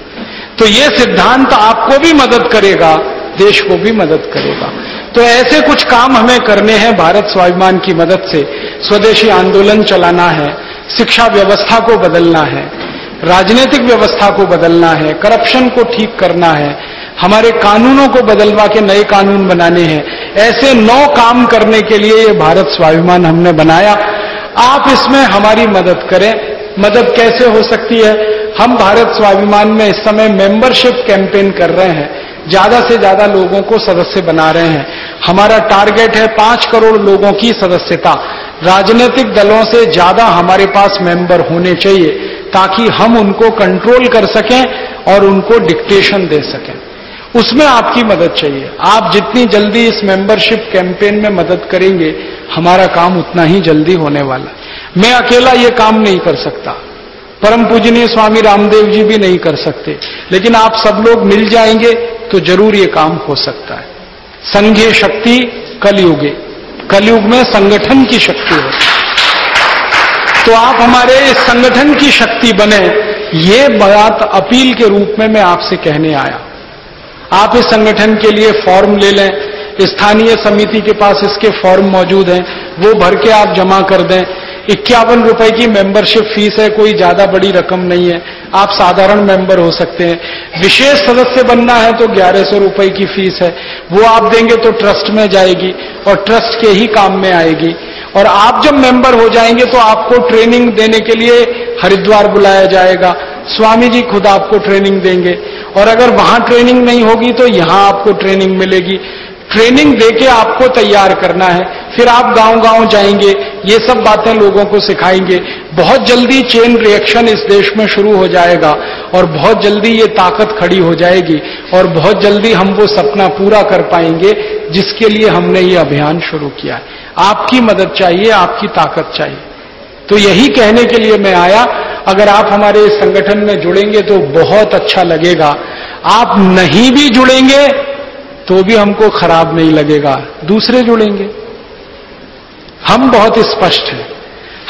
तो यह सिद्धांत आपको भी मदद करेगा, देश को भी मदद करेगा। तो ऐसे कुछ काम हमें करने हैं भारत स्वाभिमान की मदद से। स्वदेशी आंदोलन चलाना है, शिक्षा व्यवस्था को बदलना है, राजनीतिक व्यवस्था को बदलना है, करप्शन को ठीक करना है, हमारे कानूनों को बदलवा के नए कानून बनाने हैं। ऐसे नौ काम करने के लिए ये भारत स्वाभिमान हमने बनाया। आप इसमें हमारी मदद करें। मदद कैसे हो सकती है? हम भारत स्वाभिमान में इस समय मेंबरशिप कैंपेन कर रहे हैं। ज़्यादा से ज़्यादा लोगों को सदस्य बना रहे हैं। हमारा टारगेट है पाँच करोड़ लोगों की सदस्यता। राजनीतिक दलों से ज़्यादा हमारे पास मेंबर होने चाहिए, ताकि हम उनको कंट्रोल कर सकें और उनको डिक्टेशन दे सकें। उसमें आपकी मदद चाहिए। आप जितनी जल्दी इस मेंबरशिप कैंपेन में मदद करेंगे, हमारा काम उतना ही जल्दी होने वाला मैं अकेला ये काम नहीं कर सकता। परम पूजनीय स्वामी रामदेव जी भी नहीं कर सकते। लेकिन आप सब लोग मिल जाएँगे तो ज़रूर ये काम हो सकता है। संघीय शक्ति, कलयुगे। कलयुग में संगठन की शक्ति है। तो आप हमारे इस संगठन की शक्ति बने, ये बात अपील के रूप में मैं आपसे कहने आया। आप इस संगठन के लिए फॉर्म ले लें, स्थानीय समिति के पास इसके फॉर्म मौजूद हैं, वो भर के आप जमा कर दें। इक्यावन रुपए की मेंबरशिप फ़ीस है, कोई ज़्यादा बड़ी रकम नहीं है। आप साधारण मेंबर हो सकते हैं। विशेष सदस्य बनना है तो ग्यारह सौ रुपए की फ़ीस है। वो आप देंगे तो ट्रस्ट में जाएगी और ट्रस्ट के ही काम में आएगी। और आप जब मेंबर हो जाएँगे तो आपको ट्रेनिंग देने के लिए हरिद्वार बुलाया जाएगा। स्वामी जी खुद आपको ट्रेनिंग देंगे। और अगर वहाँ ट्रेनिंग नहीं होगी तो यहाँ आपको ट्रेनिंग मिलेगी। ट्रेनिंग देके आपको तैयार करना है। फिर आप गाँव गाँव जाएँगे, ये सब बातें लोगों को सिखाएँगे। बहुत जल्दी चेन रिएक्शन इस देश में शुरू हो जाएगा और बहुत जल्दी ये ताकत खड़ी हो जाएगी और बहुत जल्दी हम वो सपना पूरा कर पाएँगे, जिसके लिए हमने ये अभियान शुरू किया है। आपकी मदद चाहिए, आपकी ताकत चाहिए। तो यही कहने के लिए मैं आया, अगर आप हमारे संगठन में जुड़ेंगे तो बहुत अच्छा लगेगा। आप नहीं भी जुड़ेंगे तो भी हमको खराब नहीं लगेगा। दूसरे जुड़ेंगे। हम बहुत स्पष्ट हैं।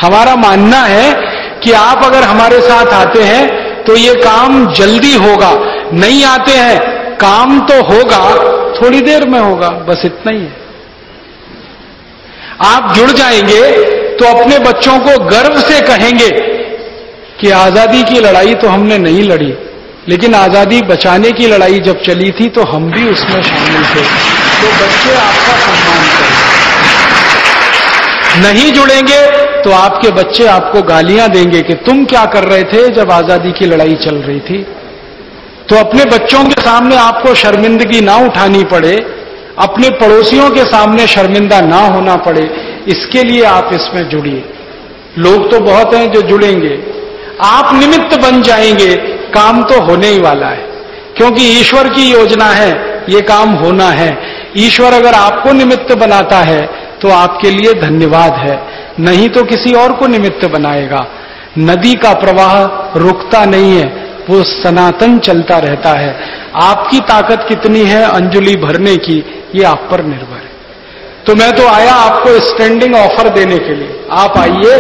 हमारा मानना है कि आप अगर हमारे साथ आते हैं तो ये काम जल्दी होगा। नहीं आते हैं, काम तो होगा, थोड़ी देर में होगा, बस इतना ही है। आप जुड़ जाएँगे तो अपने बच्चों को गर्व से कहेंगे कि आज़ादी की लड़ाई तो हमने नहीं लड़ी। लेकिन आज़ादी बचाने की लड़ाई जब चली थी तो हम भी उसमें शामिल थे। तो बच्चे आपका सम्मान करें। नहीं जुड़ेंगे तो आपके बच्चे आपको गालियाँ देंगे कि तुम क्या कर रहे थे जब आज़ादी की लड़ाई चल रही थी। तो अपने बच्चों के सामने आपको शर्मिंदगी ना उठानी पड़े, अपने पड़ोसियों के सामने शर्मिंदा ना होना पड़े। इसके लिए आप इसमें जुड़िए। लोग तो बहुत हैं जो जुड़ेंगे। आप निमित्त बन जाएँगे। काम तो होने ही वाला है। क्योंकि ईश्वर की योजना है, ये काम होना है। ईश्वर अगर आपको निमित्त बनाता है तो आपके लिए धन्यवाद है। नहीं तो किसी और को निमित्त बनाएगा। नदी का प्रवाह रुकता नहीं है, वो सनातन चलता रहता है। आपकी ताकत कितनी है अंजुलि भरने की, ये आप पर निर्भर है। तो मैं तो आया आपको स्टैंडिंग ऑफ़र देने के लिए। आप आइए,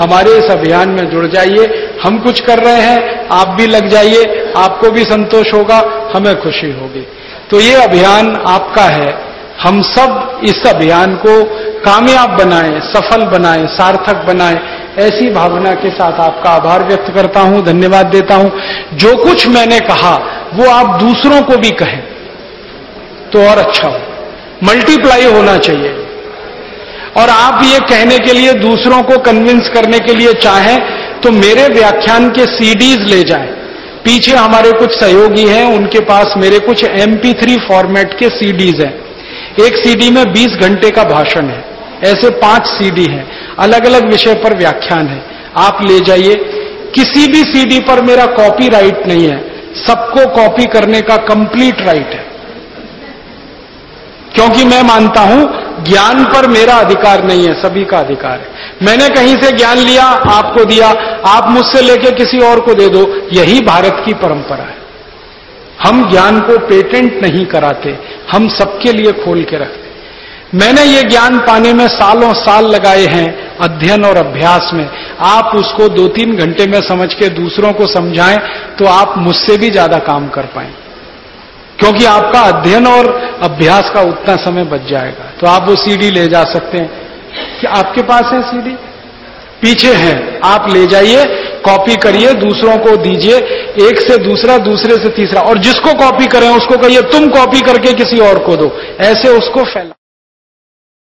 हमारे इस अभियान में जुड़ जाइए, हम कुछ कर रहे हैं, आप भी लग जाइए, आपको भी संतोष होगा, हमें खुशी होगी। तो ये अभियान आपका है। हम सब इस अभियान को कामयाब बनाएँ, सफल बनाएँ, सार्थक बनाएँ, ऐसी भावना के साथ आपका आभार व्यक्त करता हूँ, धन्यवाद देता हूँ। जो कुछ मैंने कहा, वो आप दूसरों को भी कहें तो और अच्छा हो। मल्टीप्लाई होना चाहिए। और आप ये कहने के लिए, दूसरों को कन्विंस करने के लिए चाहें तो मेरे व्याख्यान के सीडीज ले जाएँ। पीछे हमारे कुछ सहयोगी हैं, उनके पास मेरे कुछ एमपी थ्री फॉर्मेट के सीडीज हैं। एक सीडी में 20 घंटे का भाषण है। ऐसे पाँच सीडी हैं। अलग अलग विषय पर व्याख्यान है। आप ले जाइए। किसी भी सीडी पर मेरा कॉपी नहीं है। सबको कॉपी करने का कंप्लीट राइट है। क्योंकि मैं मानता हूँ, ज्ञान पर मेरा अधिकार नहीं है, सभी का अधिकार है। मैंने कहीं से ज्ञान लिया, आपको दिया, आप मुझसे लेके किसी और को दे दो, यही भारत की परंपरा है। हम ज्ञान को पेटेंट नहीं कराते, हम सबके लिए खोल के रखते मैंने ये ज्ञान पाने में सालों साल लगाए हैं, अध्ययन और अभ्यास में। आप उसको दो तीन घंटे में समझ के दूसरों को समझाएँ तो आप मुझसे भी ज़्यादा काम कर पाए। क्योंकि आपका अध्ययन और अभ्यास का उतना समय बच जाएगा। तो आप वो सीडी ले जा सकते हैं। कि आपके पास है सीडी पीछे है। आप ले जाइए कॉपी करिए, दूसरों को दीजिए। एक से दूसरा, दूसरे से तीसरा। और जिसको कॉपी करें, उसको कहिए, तुम कॉपी करके किसी और को दो। ऐसे उसको फैला